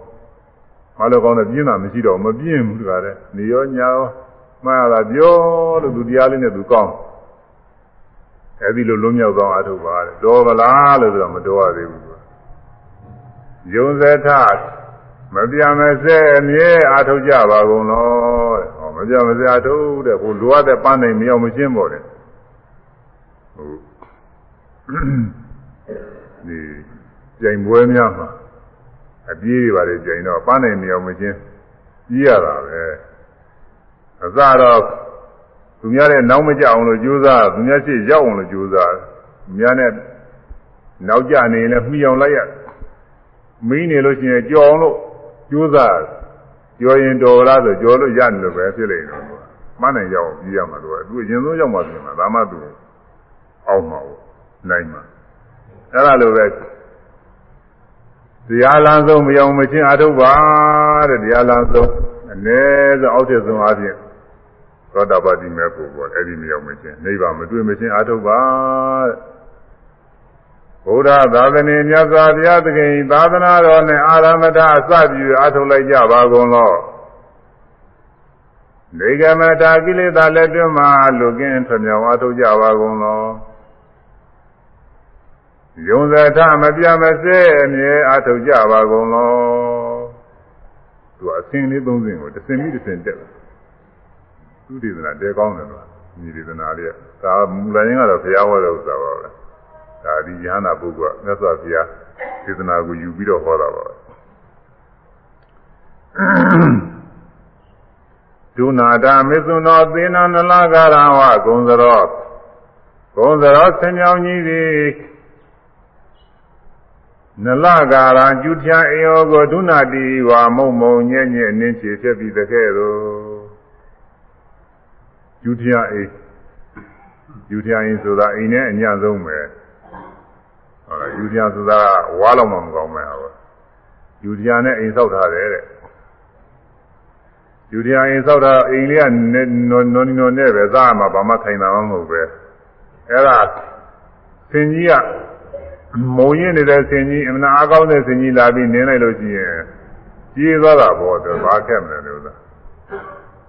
မလို့ကောင်းတဲ့ပြင်းတာမရှိတော့မပြင်းဘူးတကားတဲ့နေရောညာရောမှားရတာပြောလို့သူတရားလေးနဲ့သူကောင်းအဲဒီလိုလုံးမြောက်သောအထုပ်ပါတဲ့တော်ဗလားလို့ဆိုတော့မတော်ရသေးဘူးယုံစထမပြမစဲအမြဲအထုတ်ကြပါကုန်လို့တဲ့ဟောမပြမစဲအထုတ်တဲ့ဟိုလိုအပ်တဲ့ပန်းနိုင်မရောက်မရှင်းပေါ်တယ်ဟုတ်ဒီကြိမ်ပွဲများမှာ အပြေးတွေပါလေကြိမ်တော့ပန်းနိုင်မရောက်မရှင်းကြီးရတာပဲအစတော့သူများနဲ့နောက်မကြအောင်လို့ကြိုးစားသူများရှိရောက်အောင်လို့ကြိုးစားသူများနဲ့နောက်ကြနေရင်လည်းမှီအောင်လိုက်ရမင်းနေလို့ရှိရင်ကြော်အောင်လို့ကြိုးစားကြော်ရင်တော်လားဆိုကြော်လို့ရတယ်လို့ပဲဖြစ်လိမ့်တော့မနိုင်ရောက်ပြီးရမှာတော့သူအရင်ဆုံးရောက်မှပြင်မှာဒါမှသူအောက်မှာနိုင်မှာအဲ့ဒါလိုပဲ တရားလမ်းဆုံးမရောက်မချင်းအထုတ်ပါတဲ့တရားလမ်းဆုံးအ ਨੇ ဆုံးအောက်ထက်ဆုံးအပြင်သောတာပတိမဲ့ပုဂ္ဂိုလ်အဲ့ဒီမရောက်မချင်းနိဗ္ဗာန်မတွေ့မချင်းအထုတ်ပါတဲ့ဘုရားသာသနေမြတ်စွာဘုရားသခင်သာသနာတော်နဲ့အာရမထအစပြုအထုတ်လိုက်ကြပါကုန်သောနေကမတာကိလေသာလက်တွင်မှလူကင်းထွမြောင်အထုတ်ကြပါကုန်သော ယုံစထမပြမစဲအမြဲအထုတ်ကြပါကုန်လောသူအစင်းလေးသုံးစင်းကိုတစ်စင်ပြီးတစ်စင်တက်သူဒေသနာတဲကောင်းတယ်လို့ညီဒေသနာလေးဒါမူလရင်းကတော့ဘုရားဟောတဲ့ဥစ္စာပါပဲဒါဒီယဟနာပုဂ္ဂိုလ်ကမြတ်စွာဘုရားဒေသနာကိုယူပြီးတော့ဟောတာပါပဲဒုနာတာမေသုနောသေနနလကာရဝဂုံစရောဂုံစရောဆင်မြောင်ကြီးသည် နလကာရံကျူထျံအေယောကိုဒုနာတိဝါမုံမုံညဲ့ညဲ့နင်းချေဖြစ်ပြီးတကဲ့သို့ကျူထျံအေကျူထျံအေဆိုတာအိမ်နဲ့အညဆုံးပဲဟုတ်လားကျူထျံဆိုတာဝါလောက်မှမကောင်းမဲ့ဟာပဲကျူထျံနဲ့အိမ်ဆောက်ထားတယ်တဲ့ယူတရားအိမ်ဆောက်တာအိမ်လေးကနော်နော်နော်နဲ့ပဲစားမှာဘာမှခိုင်တာမှမဟုတ်ပဲအဲ့ဒါဆင်ကြီးက မုံရင်နေတဲ့ဆင်ကြီးအမနာအားကောင်းတဲ့ဆင်ကြီးလာပြီးနင်းလိုက်လို့ရှိရင်ကြီးသွားတာပေါ့သူဘာခက်မလဲလို့သာ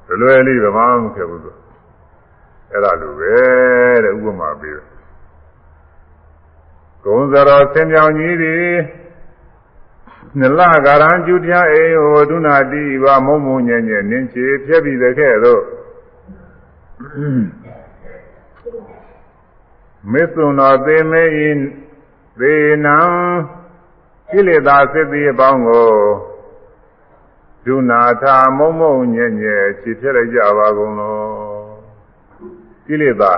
လွယ်လွယ်လေးဘာမှမခက်ဘူးသူအဲ့ဒါလိုပဲတဲ့ဥပမာပေးတယ်ဂုံစရောဆင်ပြောင်ကြီးသည်နလကာရံကျူတရားအေဟောဒုနာတိဝမုံမုံညံ့ညံ့နင်းချေဖြက်ပြီးတဲ့ခဲ့တော့မေသုနောသေမေဤ သေနံကိလေသာစစ်သည်အပေါင်းကိုဒုနာထာမုံမုံညံ့ညံ့ခြေဖြက်လိုက်ကြပါကုန်လောကိလေသာ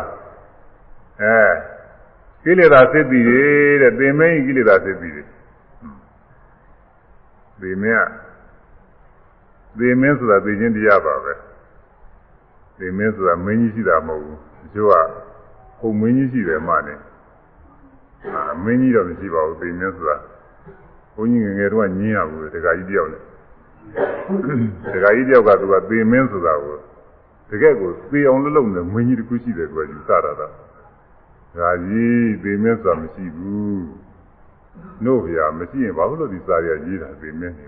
အဲကိလေသာစစ်သည်တဲ့သေမေကိလေသာစစ်သည်တွေသေမင်းကသေမင်းဆိုတာသေခြင်းတရားပါပဲသေမင်းဆိုတာမင်းကြီးရှိတာမဟုတ်ဘူးတချို့ကဟိုမင်းကြီးရှိတယ်မှနဲ့အာ မင်းကြီးတော့မရှိပါဘူးသေမင်းဆိုတာဘုန်းကြီးငယ်ငယ်တော့ညင်းရဘူးတခါကြီးတယောက်နဲ့တခါကြီးတယောက်ကသူကသေမင်းဆိုတာကိုတကယ်ကိုသေအောင်လုပ်လို့နဲ့မင်းကြီးတစ်ခုရှိတယ်သူကယူဆတာတော့ဒါကြီးသေမင်းဆိုတာမရှိဘူးနို့ဗျာမရှိရင်ဘာလို့လို့ဒီစာရရေးတာသေမင်းနေ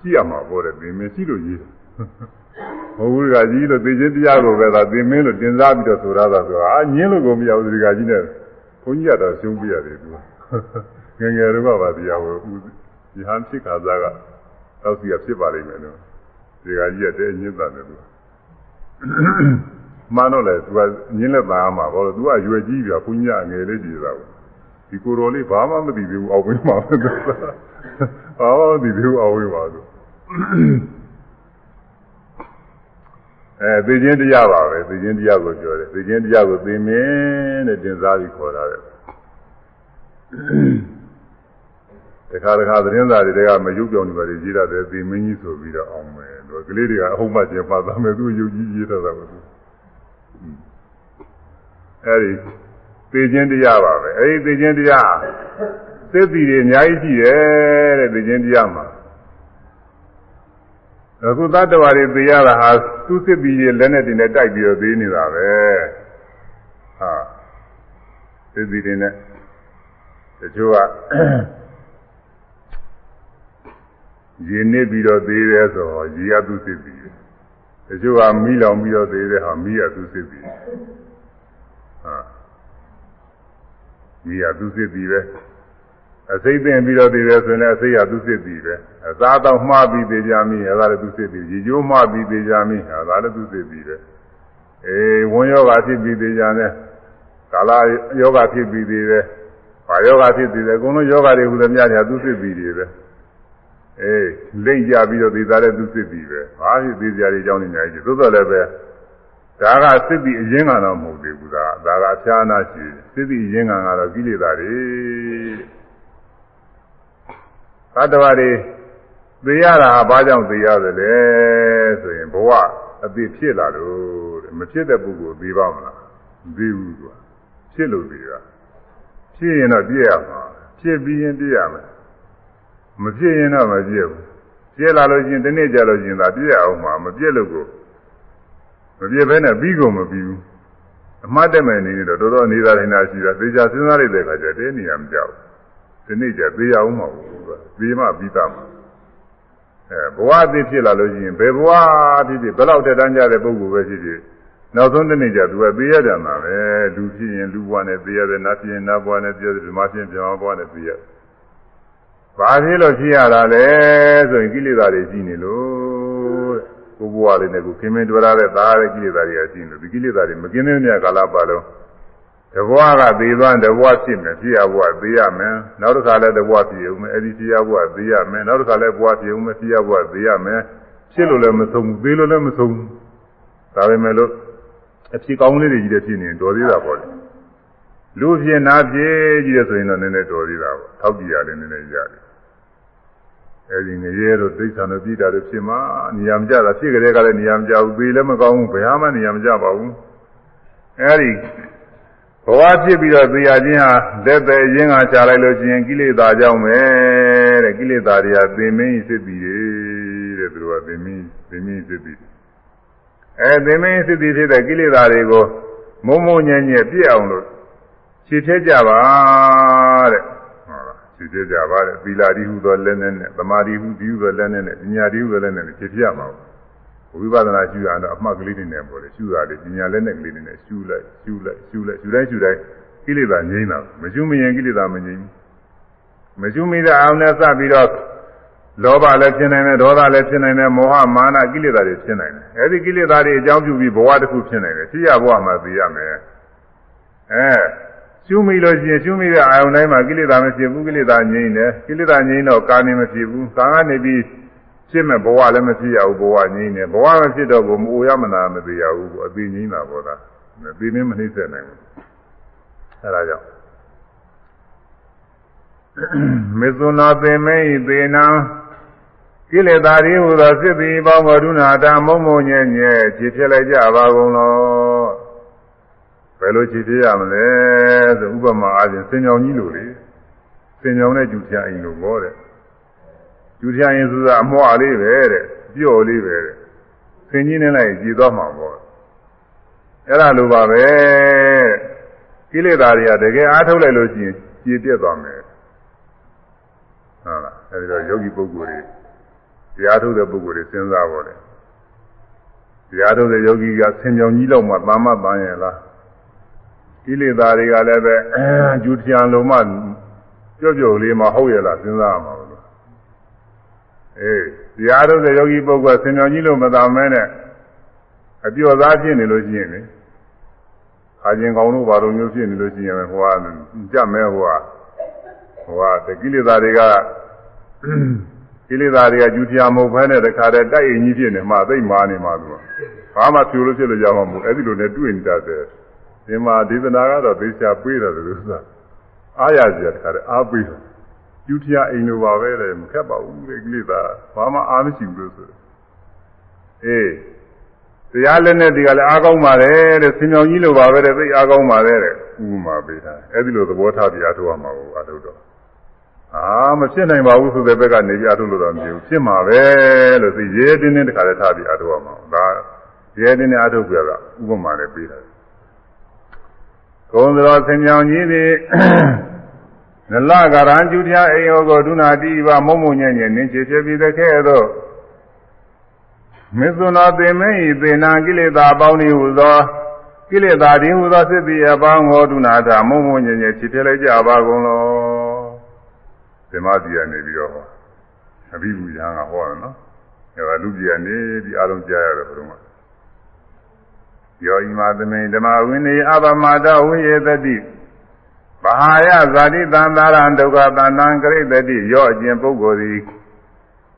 ရှိရမှာပေါ့တဲ့သေမင်းရှိလို့ရေးတာဟိုဘူးကကြီးလို့သေခြင်းတရားကိုပဲသာသေမင်းလို့တင်စားပြီးတော့ဆိုရတာဆိုတာအာညင်းလို့ကိုမရဘူးဒီကကြီးနဲ့ ဘုန်းကြီးကတော့ရှုံးပြရတယ်သူငငယ်တော့ပါတရားကိုဒီဟန်ဖြစ်ခါစားကတော့စီကဖြစ်ပါလိမ့်မယ်လို့ဒီကကြီးကတဲညင်းတာတယ်သူမှန်တော့လေသူကညင်းလက်သားမှာဘောလို့သူကရွယ်ကြီးပြဘုန်းကြီးကငယ်လေးကြည့်တာကိုဒီကိုယ်တော်လေးဘာမှမသိသေးဘူးအောက်ဝင်းမှာပဲသူဘာမှမသိသေးဘူးအောက်ဝင်းမှာသူ အဲသိချင်းတရားပါပဲသိချင်းတရားကိုပြောတယ်သိချင်းတရားကိုသိမင်းတဲ့တင်စားပြီးခေါ်တာတဲ့တခါတခါသတင်းစာတွေကမယုတ်ကြောင်နေပါလေရေးရတယ်သိမင်းကြီးဆိုပြီးတော့အောင်မယ်သူကလေးတွေကအဟုတ်မှကျင်ပါသားမယ်သူယုတ်ကြီးရေးတာကသူအဲဒီသိချင်းတရားပါပဲအဲဒီသိချင်းတရားသစ္စီတွေအများကြီးရှိတယ်တဲ့သိချင်းတရားမှာ အခုသတ္တဝါတွေသိရတာဟာသူသစ္စီတွေလက်နဲ့တင်နဲ့တိုက်ပြီးတော့သိနေတာပဲဟာသစ္စီတွေနဲ့တချို့ကရေနစ်ပြီးတော့သေးတယ်ဆိုတော့ရေရသူသစ္စီတချို့ကမီးလောင်ပြီးတော့သေးတယ်ဟာမီးရသူသစ္စီဟာမိရသူစစ်ပြီပဲ အစိတ်သိမ့်ပြီးတော့တည်တယ်ဆိုရင်လည်းအစိတ်ရသူစစ်ပြီပဲအသားတော့မှားပြီးသေးကြမိအဲဒါလည်းသူစစ်ပြီရေကျိုးမှားပြီးသေးကြမိအဲဒါလည်းသူစစ်ပြီပဲအေးဝန်းယောဂဖြစ်ပြီးသေးကြတယ်ကာလယောဂဖြစ်ပြီးသေးတယ်ဘာယောဂဖြစ်သေးတယ်အကုန်လုံးယောဂတွေဟူသမျှတွေသူစစ်ပြီတွေပဲအေးလိမ့်ကြပြီးတော့သေသားတဲ့သူစစ်ပြီပဲဘာဖြစ်သေးကြတွေအကြောင်းနေနေကြီးသို့တော်လည်းပဲဒါကစစ်ပြီးအရင်ကတော့မဟုတ်သေးဘူးဒါဒါကအဖြာနာရှိစစ်ပြီးအရင်ကတော့ကိလေသာတွေ သတ္တဝါတွေသိရတာဘာကြောင့်သိရသလဲဆိုရင်ဘဝအသေးဖြစ်လာလို့တဲ့မဖြစ်တဲ့ပုဂ္ဂိုလ်သိပါမလားမသိဘူးသူကဖြစ်လို့သိတာဖြစ်ရင်တော့ပြည့်ရမှာဖြစ်ပြီးရင်ပြည့်ရမယ်မဖြစ်ရင်တော့မပြည့်ဘူးပြည့်လာလို့ချင်းဒီနေ့ကြလို့ချင်းသာပြည့်အောင်မှာမပြည့်လို့ကိုမပြည့်ဘဲနဲ့ပြီးကုန်မပြီးဘူးအမှတ်တမဲ့နေတော့တော်တော်နေတာနေတာရှိတာသေချာစဉ်းစားလိုက်တဲ့အခါကျတဲနေရမကြောက် ဒီနေ့ကျသေရအောင်မဟုတ်ဘူးသေမှပြီးသားမှာအဲဘဝအသေးဖြစ်လာလို့ရှိရင်ဘယ်ဘဝဖြစ်ဖြစ်ဘယ်လောက်တက်တန်းကြတဲ့ပုဂ္ဂိုလ်ပဲဖြစ်ဖြစ်နောက်ဆုံးတစ်နေ့ကျသူကသေရကြမှာပဲလူဖြစ်ရင်လူဘဝနဲ့သေရတယ်နတ်ဖြစ်ရင်နတ်ဘဝနဲ့သေရတယ်ဓမ္မဖြစ်ရင်ဓမ္မဘဝနဲ့သေရဘာဖြစ်လို့ဖြစ်ရတာလဲဆိုရင်ကိလေသာတွေကြီးနေလို့ကိုဘဝလေးနဲ့ကိုခင်မင်းတွေ့ရတဲ့သားရဲ့ကိလေသာတွေကရှိနေလို့ဒီကိလေသာတွေမกินတဲ့မြတ်ကာလပါလုံး တဘွားကသေသွားတဘွားဖြစ်မယ်ဖြစ်ရဘွားသေရမယ်နောက်တစ်ခါလည်းတဘွားဖြစ်အောင်မယ်အဲ့ဒီဖြစ်ရဘွားသေရမယ်နောက်တစ်ခါလည်းဘွားဖြစ်အောင်မယ်ဖြစ်ရဘွားသေရမယ်ဖြစ်လို့လည်းမဆုံးဘူးသေလို့လည်းမဆုံးဘူးဒါပေမဲ့လို့အဖြစ်ကောင်းလေးတွေကြီးတဲ့ဖြစ်နေတော်သေးတာပေါ့လေလူဖြစ်နာဖြစ်ကြီးတဲ့ဆိုရင်တော့နည်းနည်းတော်သေးတာပေါ့ထောက်ကြည့်ရတယ်နည်းနည်းရတယ်အဲဒီငရဲတို့ဒိဋ္ဌာန်တို့ပြည်တာတို့ဖြစ်မှာနေရာမကျတာဖြစ်ကြတဲ့ကလည်းနေရာမကျဘူးသေလည်းမကောင်းဘူးဘယ်မှနေရာမကျပါဘူးအဲဒီ ဘဝဖြစ်ပြီးတော့သေရခြင်းဟာလက်ပဲရင်းကချလိုက်လို့ရှိရင်ကိလေသာကြောင့်ပဲတဲ့ကိလေသာတွေကသင်မင်းစစ်ပြီးတယ်တဲ့သူတို့ကသင်္မင်းသင်္မင်းစစ်သည်အဲသင်္မင်းစစ်သည်ဖြစ်တဲ့ကိလေသာတွေကိုမုံမုံညံ့ညံ့ပြည့်အောင်လို့ခြေထက်ကြပါတဲ့ဟုတ်လားခြေထက်ကြပါတဲ့သီလာတိဟုသောလက်နဲ့နဲ့သမာဓိဟုဒီဟုသောလက်နဲ့နဲ့ပညာတိဟုသောလက်နဲ့ခြေထက်ရမှာ ဝိပဿနာရှုရတော့အမှတ်ကလေးတွေနဲ့ပေါ်တယ်ရှုရတယ်ပညာလက်နဲ့ကလေးတွေနဲ့ရှုလိုက်ရှုလိုက်ရှုလိုက်ရှုတိုင်းရှုတိုင်းကိလေသာငြိမ်းတာမရှုမရင်ကိလေသာမငြိမ်းဘူးမရှုမိတဲ့အောင်နဲ့စပြီးတော့လောဘလည်းဖြစ်နိုင်တယ်ဒေါသလည်းဖြစ်နိုင်တယ်မောဟမာနကိလေသာတွေဖြစ်နိုင်တယ်အဲဒီကိလေသာတွေအကြောင်းပြုပြီးဘဝတစ်ခုဖြစ်နိုင်တယ်ရှိရဘဝမှာသိရမယ်အဲရှုမိလို့ရှိရင်ရှုမိတဲ့အာယုန်တိုင်းမှာကိလေသာမဖြစ်ဘူးကိလေသာငြိမ်းတယ်ကိလေသာငြိမ်းတော့ကာနေမဖြစ်ဘူးကာကနေပြီး ဖြစ်မဲ့ဘဝလည်းမဖြစ်ရဘူးဘဝငြိမ်းတယ်ဘဝမဖြစ်တော့ဘူးမအိုရမနာမသေးရဘူးအသေးငြိမ်းတာပေါ့လားသေမင်းမနှိမ့်ဆက်နိုင်ဘူးအဲဒါကြောင့်မေသုနာသေမေဤသေနံကိလေသာတွေဟူသောစစ်ပြီးပေါင်းဝရုဏာတာမုံမုံညဲ့ညဲ့ခြေဖြစ်လိုက်ကြပါကုန်လောဘယ်လိုခြေဖြစ်ရမလဲဆိုဥပမာအားဖြင့်စင်ကြောင်ကြီးလိုလေစင်ကြောင်နဲ့ကျူထအိမ်လိုဘောတဲ့ ကျူထအိမ်ဆိုတာအမွှားလေးပဲတဲ့ပြော့လေးပဲတဲ့စင်ကြီးနဲ့လိုက်ကြည်သွားမှာပေါ့အဲ့ဒါလိုပါပဲကိလေသာတွေကတကယ်အားထုတ်လိုက်လို့ရှိရင်ကြည်ပြတ်သွားမယ်ဟုတ်လားအဲဒီတော့ယောဂီပုဂ္ဂိုလ်တွေတရားထုတ်တဲ့ပုဂ္ဂိုလ်တွေစဉ်းစားပါလေတရားထုတ်တဲ့ယောဂီကဆင်ပြောင်ကြီးလောက်မှသာမပန်းရဲ့လားကိလေသာတွေကလည်းပဲဂျူထျံလုံးမှကြော့ကြော့လေးမှဟုတ်ရဲ့လားစဉ်းစားရမှာလို့ အေးတရားထုတ်တဲ့ယောဂီပုဂ္ဂိုလ်ဆင်ပြောင်ကြီးလို့မသာမဲနဲ့အပြော့သားဖြစ်နေလို့ရှိရင်လေခါကျင်ကောင်တို့ဘာလိုမျိုးဖြစ်နေလို့ရှိရင်ဟိုကကြက်မဲဟိုကဟိုကတကိလေသာတွေကကိလေသာတွေကကျူပြမဟုတ်ဘဲနဲ့တခါတည်းတိုက်ရင်ကြီးဖြစ်နေမှသိမာနေမှသူဘာမှဖြူလို့ဖြစ်လို့ရမှာမဟုတ်အဲ့ဒီလိုနဲ့တွေ့နေတတ်တယ်ဒီမှာဒေသနာကတော့သေချာပေးတယ်လို့ဆိုတာအားရစရာတခါတည်းအားပေးတယ် ကျူထျာအိမ်လိုပါပဲလေမခက်ပါဘူးလေကိလေသာဘာမှအားမရှိဘူးလို့ဆိုအေးတရားလက်နဲ့ဒီကလည်းအားကောင်းပါတယ်တဲ့ဆင်မြောင်ကြီးလိုပါပဲတဲ့သိအားကောင်းပါတယ်တဲ့ဥပမာပေးတာအဲ့ဒီလိုသဘောထားပြအားထုတ်ရမှာကိုအားထုတ်တော့အာမဖြစ်နိုင်ပါဘူးဆိုတဲ့ဘက်ကနေပြအားထုတ်လို့တော့မဖြစ်ဘူးဖြစ်မှာပဲလို့သိရဲတင်းတင်းတခါလည်းထားပြီးအားထုတ်ရမှာဒါရဲတင်းတင်းအားထုတ်ပြတာဥပမာနဲ့ပေးတာကုံသောဆင်မြောင်ကြီးသည် နလကရံကျူထအိယောကိုဒုနာတိဘမုံမုံညံ့ညံ့နင်းချေဖြစ်ပြီးတဲ့ခဲ့သောမေသုနာသေမေဤသေနာကိလေသာအပေါင်းဤဟူသောကိလေသာဒီဟူသောစစ်တိအပေါင်းကိုဒုနာထမုံမုံညံ့ညံ့ချေဖြစ်လိုက်ကြပါကုန်လောဓမ္မတိရနေပြီးတော့အဘိဓုညာကဟောတယ်နော်အဲဒါလူကြီးကနေဒီအလုံးကြားရတယ်ဘုရားယောဤမာသမေဓမ္မဝိနည်းအပမတဝိယေတတိဘာ ဟာယဇာတိတံသာရံဒုက္ခတဏံကရိတတိယောအကျင်ပုဂ္ဂိုလ်သည်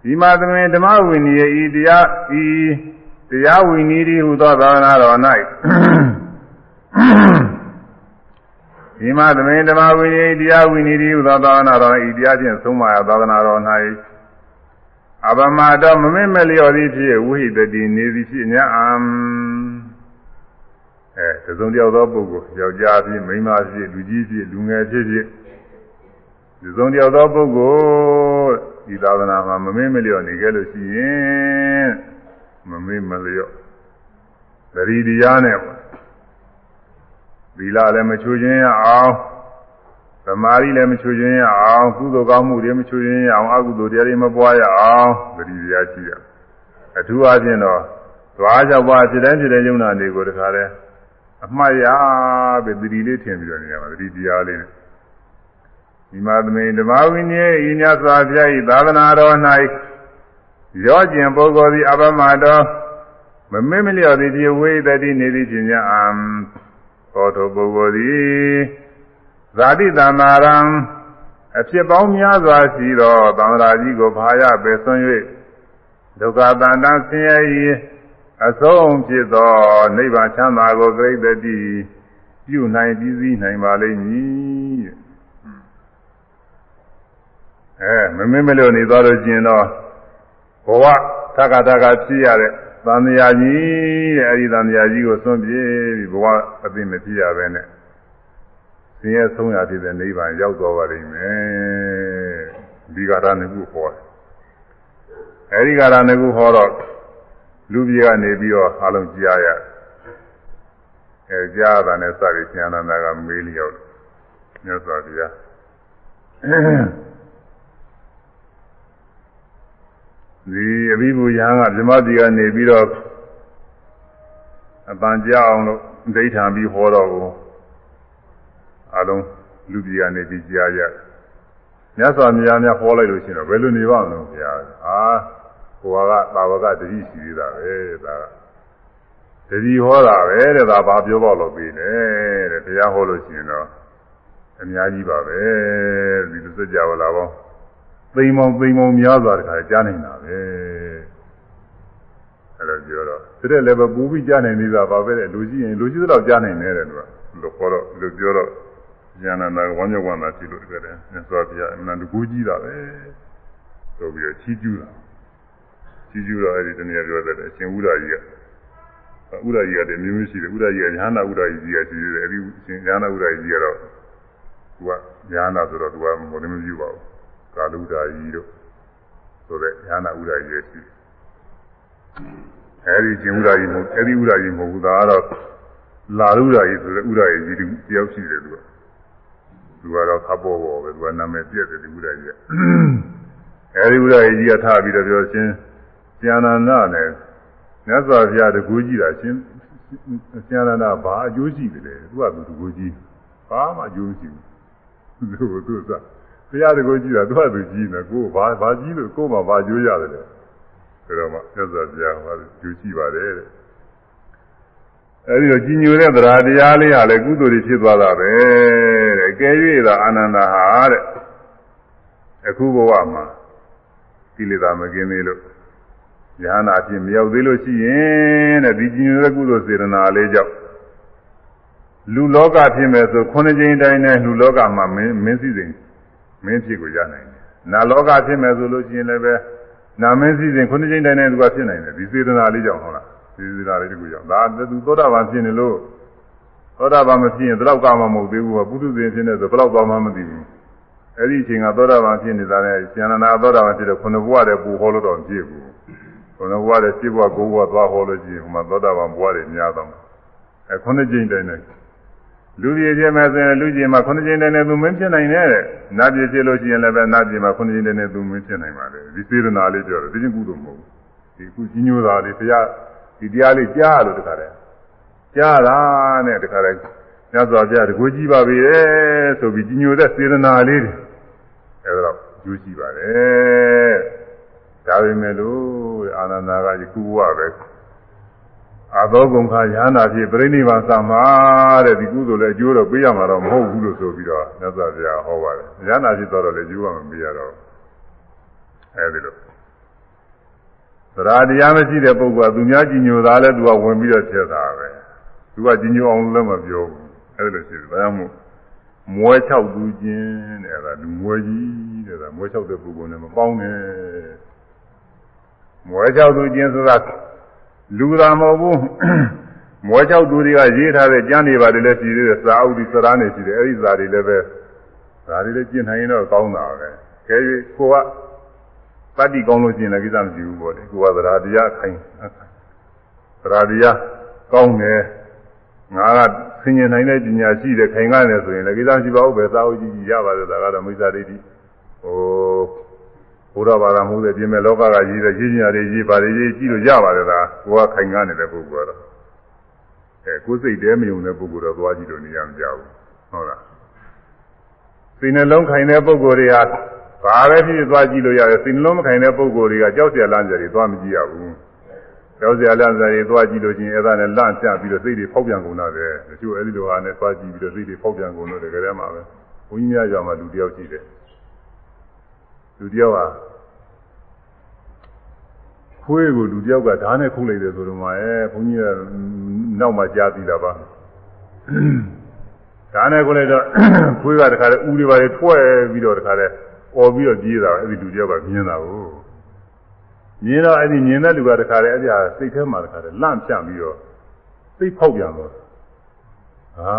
ဒီမာသမေဓမ္မဝိနည်းဤတရားဤတရားဝိနည်းဤဟူသောသာသနာတော်၌ဒီမာသမေဓမ္မဝိနည်းတရားဝိနည်းဤဟူသောသာသနာတော်ဤတရားဖြင့်သုံးပါးသာသနာတော်၌အပမတော်မမင်းမလျော်သည်ဖြစ်ဝိဟိတတိနေသည်ဖြစ်ညာအံ အဲသုံးတယောက်သောပုဂ္ဂိုလ်ယောက်ျားဖြစ်မိန်းမဖြစ်လူကြီးဖြစ်လူငယ်ဖြစ်ဖြစ်သုံးတယောက်သောပုဂ္ဂိုလ်ဒီသာသနာမှာမမင်းမလျော့နေကြလို့ရှိရင်မမင်းမလျော့သတိတရားနဲ့သီလလည်းမချွခြင်းရအောင်သမာဓိလည်းမချွခြင်းရအောင်ကုသိုလ်ကောင်းမှုတွေမချွခြင်းရအောင်အကုသိုလ်တရားတွေမပွားရအောင်သတိတရားရှိရအထူးအားဖြင့်တော့သွားကြောက်ပါဖြစ်တဲ့ဖြစ်တဲ့ယုံနာတွေကိုတခါတည်း အမှားရပဲသတိလေးထင်ပြီးတော့နေရမှာသတိတရားလေးနဲ့ဒီမှာသမိန်ဓမ္မဝိနည်းဤမြတ်စွာဘုရား၏သာသနာတော်၌ရောကျင်ပုဂ္ဂိုလ်သည်အပမတော်မမင်းမလျော်သည်ဒီဝိသတိနေသည်ခြင်းညာအံသောတောပုဂ္ဂိုလ်သည်ဇာတိတမ္မာရံအဖြစ်ပေါင်းများစွာရှိသောသံဃာကြီးကိုဘာယပဲဆွံ့၍ဒုက္ခတန်တန်ဆင်းရဲ၏ အဆုံးဖြစ်သောနိဗ္ဗာန်ချမ်းသာကိုပြိတ္တိပြုနိုင်ပြီးစည်းနိုင်ပါလိမ့်မည်အဲမမင်းမလို့နေသွားလို့ကျင်တော့ဘဝသက္ကတကဖြစ်ရတဲ့သံဃာကြီးတဲ့အဲဒီသံဃာကြီးကိုသွန့်ပြေးပြီးဘဝအသိမဖြစ်ရပဲနဲ့ဆင်းရဲဆုံးရဖြစ်တဲ့နိဗ္ဗာန်ရောက်သွားပါလိမ့်မယ်ဒီကရဏခုဟောတယ်အဲဒီကာရဏကုဟောတော့ လူပြေကနေပြီးတော့အလုံးကြားရအဲကြားတာနဲ့စပြီးဉာဏနာကမေးလျောက်မြတ်စွာဘုရားဒီအဘိဘူယံကမြမတိကနေပြီးတော့အပန်ကြအောင်လို့ဒိဋ္ဌံပြီးဟောတော့ကိုအလုံးလူပြေကနေပြီးကြားရမြတ်စွာဘုရားများဟောလိုက်လို့ရှိရင်တော့ဘယ်လိုနေပါ့မလို့ဘုရားအာ ဟိုကသာဝကတတိရှိသေးတာပဲဒါကတတိဟောတာပဲတဲ့ဒါဘာပြောပေါ့လို့ပြီးတယ်တဲ့တရားဟောလို့ရှိရင်တော့အများကြီးပါပဲဒီလိုစကြဝဠာပေါင်းသိမ်မောင်သိမ်မောင်များစွာတခါကြားနေတာပဲအဲ့လိုပြောတော့တဲ့လည်းပဲပူပြီးကြားနိုင်သေးတာပါပဲတဲ့လူကြီးရင်လူကြီးတော့ကြားနိုင်တယ်တဲ့သူကလို့ခေါ်တော့လူပြောတော့ဉာဏနာဝမ်းမြောက်ဝမ်းသာဖြစ်လို့တကယ်တယ်မြတ်စွာဘုရားအမှန်တကူကြီးတာပဲဆိုပြီးတော့ချီးကျူးတာ ချီးကျူးတော့အဲ့ဒီတနည်းပြောတယ်အရှင်ဥဒ္ဒကြီးကဥဒ္ဒကြီးကတည်းကမျိုးမျိုးရှိတယ်ဥဒ္ဒကြီးကညာနာဥဒ္ဒကြီးကြီးကရှိတယ်အဲ့ဒီအရှင်ညာနာဥဒ္ဒကြီးကတော့သူကညာနာဆိုတော့သူကမလို့မပြုပါဘူးကာလုဒ္ဒကြီးတို့ဆိုတဲ့ညာနာဥဒ္ဒကြီးရဲ့ရှိတယ်အဲ့ဒီရှင်ဥဒ္ဒကြီးမဟုတ်အဲ့ဒီဥဒ္ဒကြီးမဟုတ်ဘူးဒါကတော့လာဥဒ္ဒကြီးဆိုတဲ့ဥဒ္ဒကြီးကြီးတယောက်ရှိတယ်သူကသူကတော့ခပ်ပေါ်ပေါ်ပဲသူကနာမည်ပြည့်တယ်ဒီဥဒ္ဒကြီးကအဲဒီဥဒ္ဒကြီးကထားပြီးတော့ပြောချင်း ကျန်နာနာနဲ့မြတ်စွာဘုရားတကူကြီးတာရှင်ကျန်နာနာဘာအကျိုးရှိတယ်လဲသူကသူတကူကြီးဘာမှအကျိုးမရှိဘူးသူသူကဘုရားတကူကြီးတာသူကသူကြီးနေကိုဘာဘာကြီးလို့ကိုမှဘာကျိုးရတယ်လဲဒါတော့မှမြတ်စွာဘုရားကကျိုးရှိပါတယ်တဲ့အဲဒီတော့ကြီးညိုတဲ့တရားတရားလေးဟာလည်းကုသိုလ်တွေဖြစ်သွားတာပဲတဲ့ကဲ၍သာအာနန္ဒဟာတဲ့အခုဘဝမှာကိလေသာမကင်းသေးလို့ ဉာဏ်အဖြစ်မရောက်သေးလို့ရှိရင်တဲ့ဒီကြီးညိုတဲ့ကုသိုလ်စေတနာလေးကြောင့်လူလောကဖြစ်မယ်ဆိုခုနှစ်ကြိမ်တိုင်းနဲ့လူလောကမှာမင်းမင်းစည်းစိမ်မင်းဖြစ်ကိုရနိုင်တယ်။နာလောကဖြစ်မယ်ဆိုလို့ရှိရင်လည်းပဲနာမင်းစည်းစိမ်ခုနှစ်ကြိမ်တိုင်းနဲ့သူကဖြစ်နိုင်တယ်ဒီစေတနာလေးကြောင့်ဟုတ်လား။ဒီစေတနာလေးတခုကြောင့်ဒါသူသောတာပန်ဖြစ်နေလို့သောတာပန်မဖြစ်ရင်ဘယ်တော့ကမှမဟုတ်သေးဘူးကပုထုဇဉ်ဖြစ်နေဆိုဘယ်တော့သွားမှမသိဘူး။အဲ့ဒီအချိန်ကသောတာပန်ဖြစ်နေတာနဲ့ဉာဏနာသောတာပန်ဖြစ်တဲ့ခုနှစ်ဘဝတည်းပူဟောလို့တော့မဖြစ်ဘူး။ ခုနှစ်ဘဝတည်းရှင်းဘဝ၉ဘဝသွားဟောလို့ရှိရင်ဟိုမှာသောတာပန်ဘဝတွေများတော့အဲခုနှစ်ကြိမ်တိုင်းနဲ့လူပြည်ဖြစ်မဲ့ဆိုရင်လူကြီးမှာခုနှစ်ကြိမ်တည်းနဲ့သူမင်းဖြစ်နိုင်တယ်တဲ့နတ်ပြည်ဖြစ်လို့ရှိရင်လည်းပဲနတ်ပြည်မှာခုနှစ်ကြိမ်တည်းနဲ့သူမင်းဖြစ်နိုင်ပါတယ်ဒီစေရနာလေးပြောတယ်ဒီချင်းကုသိုလ်မဟုတ်ဘူးဒီခုကြီးညိုတာလေးတရားဒီတရားလေးကြားလို့တခါတည်းကြားတာနဲ့တခါတည်းညစွာပြတကူကြီးပါပြီတဲ့ဆိုပြီးကြီးညိုတဲ့စေရနာလေးတွေအဲဒါတော့ကျူးကြည့်ပါတယ် ဒါပေမဲ့လို့အာနန္ဒာကယခုဘဝပဲအသောကုန်ခါရဟနာဖြစ်ပြိဋိဘံသမာတဲ့ဒီကုသိုလ်လည်းအကျိုးတော့ပေးရမှာတော့မဟုတ်ဘူးလို့ဆိုပြီးတော့မြတ်စွာဘုရားဟောပါတယ်ရဟနာဖြစ်တော့လည်းအကျိုးကမပေးရတော့အဲဒီလိုသရာတရားမရှိတဲ့ပုဂ္ဂိုလ်ကသူများကြည်ညိုတာလဲသူကဝင်ပြီးတော့ဖြစ်တာပဲသူကကြည်ညိုအောင်လည်းမပြောဘူးအဲဒီလိုရှိတယ်ဒါကြောင့်မို့မွဲချောက်သူချင်းတဲ့အဲဒါလူမွဲကြီးတဲ့ဒါမွဲချောက်တဲ့ပုဂ္ဂိုလ်နဲ့မပေါင်းနဲ့ မွဲချောက်သူချင်းဆိုတာလူသာမဟုတ်ဘူးမောကြောက်သူတွေကရေးထားတဲ့ကျမ်းတွေပါတယ်လည်းရှိသေးတယ်စာအုပ်ဒီစရာနေရှိတယ်အဲ့ဒီစာတွေလည်းပဲဒါတွေလည်းကျင့်နိုင်ရင်တော့ကောင်းတာပဲခဲ၍ကိုကတတ္တိကောင်းလို့ကျင့်လည်းကိစ္စမရှိဘူးပေါ့လေကိုကသရာတရားခိုင်းသရာတရားကောင်းတယ်ငါကဆင်ញင်နိုင်တဲ့ပညာရှိတယ်ခိုင်ကားတယ်ဆိုရင်လည်းကိစ္စမရှိပါဘူးပဲစာအုပ်ကြီးကြီးရပါတယ်ဒါကတော့မိစ္ဆာဒိဋ္ဌိဟို ဘုရားဘာသာမှုတဲ့ပြင်မဲ့လောကကရေးတဲ့ရေးညာတွေရေးပါတွေရေးကြည့်လို့ရပါတယ်လားကိုကခိုင်ကားနေတဲ့ပုဂ္ဂိုလ်ကတော့အဲကိုယ်စိတ်တဲမယုံတဲ့ပုဂ္ဂိုလ်တော့သွားကြည့်လို့နေရမကြဘူးဟုတ်လားစိတ်နှလုံးခိုင်တဲ့ပုဂ္ဂိုလ်တွေဟာဘာပဲဖြစ်ဖြစ်သွားကြည့်လို့ရတယ်စိတ်နှလုံးမခိုင်တဲ့ပုဂ္ဂိုလ်တွေကကြောက်စရာလန့်စရာတွေသွားမကြည့်ရဘူးကြောက်စရာလန့်စရာတွေသွားကြည့်လို့ချင်းအဲ့ဒါနဲ့လန့်ချပြီးတော့စိတ်တွေဖောက်ပြန်ကုန်တာပဲတချို့အဲ့ဒီလိုဟာနဲ့သွားကြည့်ပြီးတော့စိတ်တွေဖောက်ပြန်ကုန်လို့တကယ်တမ်းမှာပဲဘုန်းကြီးများကြောင့်မှလူတယောက်ရှိတယ် လူတယောက်ဟာခွေးကိုလူတယောက်ကဓာတ်နဲ့ခုတ်လိုက်တယ်ဆိုတော့မှအဲဘုန်းကြီးကနောက်မှကြားသိတာပါဓာတ်နဲ့ခုတ်လိုက်တော့ခွေးကတခါတည်းဦးတွေပါလေထွက်ပြီးတော့တခါတည်းអော်ပြီးတော့ပြေးတာအဲ့ဒီလူတယောက်ကမြင်တာကိုမြင်တော့အဲ့ဒီမြင်တဲ့လူကတခါတည်းအဲ့ဒီဟာစိတ်ထဲမှာတခါတည်းလန့်ဖြန့်ပြီးတော့စိတ်ဖောက်ပြန်တော့ဟာ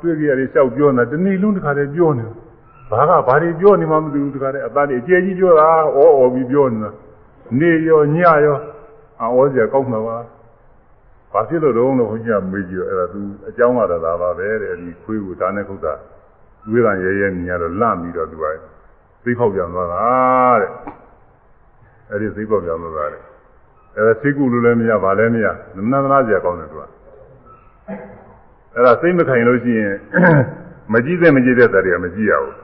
တွေ့ကြရတယ်လျှောက်ပြောနေတာတနေ့လုံးတခါတည်းပြောနေတာ ဘာကဘာတွေပြောနေမှမသိဘူးတခါတည်းအသားတွေအကျယ်ကြီးပြောတာဩဩပြီးပြောနေတာနေရောညရောအောစရာကောင်းမှာပါဘာဖြစ်လို့တော့လို့ခွန်ကြီးကမေးကြည့်တော့အဲ့ဒါသူအကြောင်းကတော့ဒါပါပဲတဲ့ဒီခွေးကိုဒါနဲ့ခုတ်တာဝိရံရဲရဲမြင်ရတော့လန့်ပြီးတော့သူကသိဖောက်ပြန်သွားတာတဲ့အဲ့ဒီသိဖောက်ပြန်သွားတာတဲ့အဲ့ဒါသိကုလို့လည်းမရဘာလည်းမရနမနာသနာစရာကောင်းတယ်သူကအဲ့ဒါစိတ်မခိုင်လို့ရှိရင်မကြည့်တဲ့မကြည့်တဲ့တရားမကြည့်ရဘူး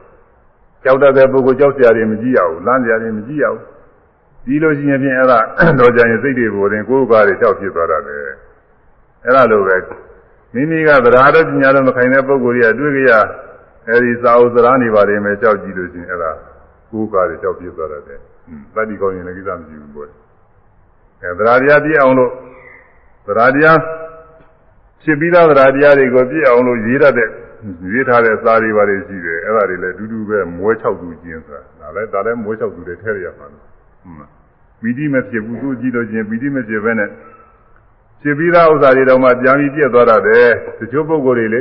ကြောက်တတ်တဲ့ပုဂ္ဂိုလ်ကြောက်စရာတွေမကြည့်ရဘူးလမ်းစရာတွေမကြည့်ရဘူးဒီလိုရှိရင်ဖြင့်အဲ့ဒါတော့ကြရင်စိတ်တွေပေါ်ရင်ကိုယ်ကားတွေကြောက်ဖြစ်သွားတာပဲအဲ့ဒါလိုပဲမိမိကသရာတော်ပညာတော်မခိုင်တဲ့ပုဂ္ဂိုလ်တွေကတွေ့ကြရအဲဒီစာအုပ်သရာနေပါတယ်မယ်ကြောက်ကြည့်လို့ရှိရင်အဲ့ဒါကိုယ်ကားတွေကြောက်ဖြစ်သွားတယ်တဲ့တတိကောင်းရင်လည်းကိစ္စမရှိဘူးပေါ့အဲသရာတရားပြည့်အောင်လို့သရာတရားဖြစ်ပြီးသားသရာတရားတွေကိုပြည့်အောင်လို့ရေးရတဲ့ ရေးထားတဲ့စာတွေပါတယ်ရှိတယ်အဲ့ဒါတွေလည်းအတူတူပဲမွဲ6သူကျင်းဆိုတာဒါလည်းဒါလည်းမွဲ6သူတွေထည့်ရမှာလို့ပီတိမဖြစ်ဘူးသူကြည့်လို့ချင်းပီတိမဖြစ်ပဲနဲ့ဖြစ်ပြီးသားဥစ္စာတွေတော့မှပြန်ပြီးပြည့်သွားတာတယ်တချို့ပုဂ္ဂိုလ်တွေလေ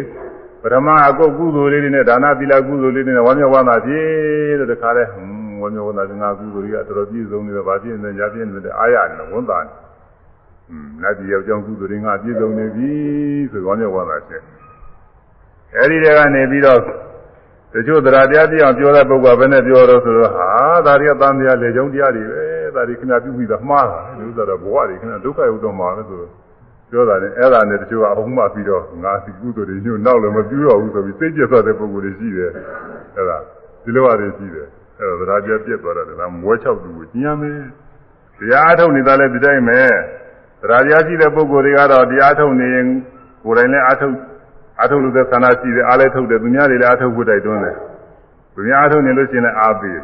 ပထမအကုတ်ကုသိုလ်လေးတွေနဲ့ဒါနသီလကုသိုလ်လေးတွေနဲ့ဝမ်းမြောက်ဝမ်းသာဖြစ်လို့တခါလဲဝမ်းမြောက်ဝမ်းသာငါကုသိုလ်တွေကတော်တော်ပြည့်စုံနေတော့ဗာပြည့်နေကြပြည့်နေတယ်အားရတယ်ဝန်တာနေอืมနတ်ပြည်ယောက်ျောင်းကုသိုလ်တွေငါပြည့်စုံနေပြီဆိုဝမ်းမြောက်ဝမ်းသာဖြစ် အဲဒီတည်းကနေပြီးတော့တချို့တရားတရားပြအောင်ပြောတဲ့ပုဂ္ဂိုလ်ဘယ်နဲ့ပြောတော့ဆိုတော့ဟာဒါတွေကတန်တရားလေကြောင်းတရားတွေပဲဒါတွေခင်ဗျာပြုပြီးတော့မှားတာဒီဥစ္စာတော့ဘဝတွေခင်ဗျာဒုက္ခရောက်တော့မှာပဲဆိုပြောတာနဲ့အဲ့ဒါနဲ့တချို့ကအုံမှပြီးတော့ငါစီကုသိုလ်တွေညှို့နောက်လည်းမပြုတော့ဘူးဆိုပြီးစိတ်ကျက်သွားတဲ့ပုဂ္ဂိုလ်တွေရှိတယ်အဲ့ဒါဒီလိုအရရှိတယ်အဲ့ဒါတရားပြပြက်သွားတယ်ဒါမွဲချောက်သူကိုကျင်းရမယ်တရားထုတ်နေတာလည်းဒီတိုင်းပဲတရားတရားရှိတဲ့ပုဂ္ဂိုလ်တွေကတော့တရားထုတ်နေရင်ကိုယ်တိုင်လည်းအထုတ် အထုတ်လို့တဲ့ဆန္ဒရှိတယ်အားလည်းထုတ်တယ်သူများတွေလည်းအထုတ်ဖို့တိုက်တွန်းတယ်သူများအထုတ်နေလို့ရှိရင်အားပေး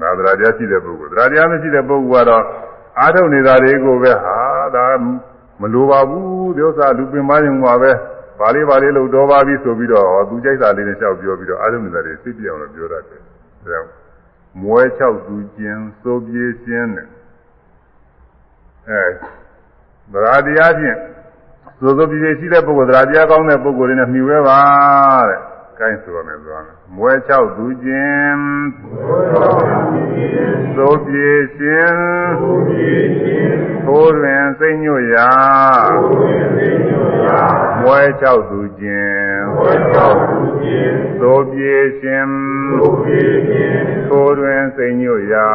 ဒါသရတရားရှိတဲ့ပုဂ္ဂိုလ်သရတရားမရှိတဲ့ပုဂ္ဂိုလ်ကတော့အာထုတ်နေတာတွေကိုပဲဟာဒါမလိုပါဘူးဒီဥစ္စာလူပင်မရင်မှာပဲဘာလေးဘာလေးလို့တော်ပါပြီဆိုပြီးတော့သူကြိုက်တာလေးနဲ့လျှောက်ပြောပြီးတော့အာထုတ်နေတာတွေသိပြအောင်လို့ပြောတတ်တယ်ဒါကြောင့်မွဲချောက်သူခြင်းစိုးပြေးခြင်းနဲ့အဲသရတရားဖြင့် သို့သောပြည်ရှိတဲ့ပုဂ္ဂိုလ်သရတရားကောင်းတဲ့ပုဂ္ဂိုလ်တွေနဲ့မှီဝဲပါတဲ့။ကိုင်းဆိုရမယ်ဆိုရမယ်။မွဲချောက်သူခြင်းသို့ပြေရှင်သိုးတွင်စိတ်ညွတ်ရာမွဲချောက်သူခြင်းသို့ပြေရှင်သိုးတွင်စိတ်ညွတ်ရာ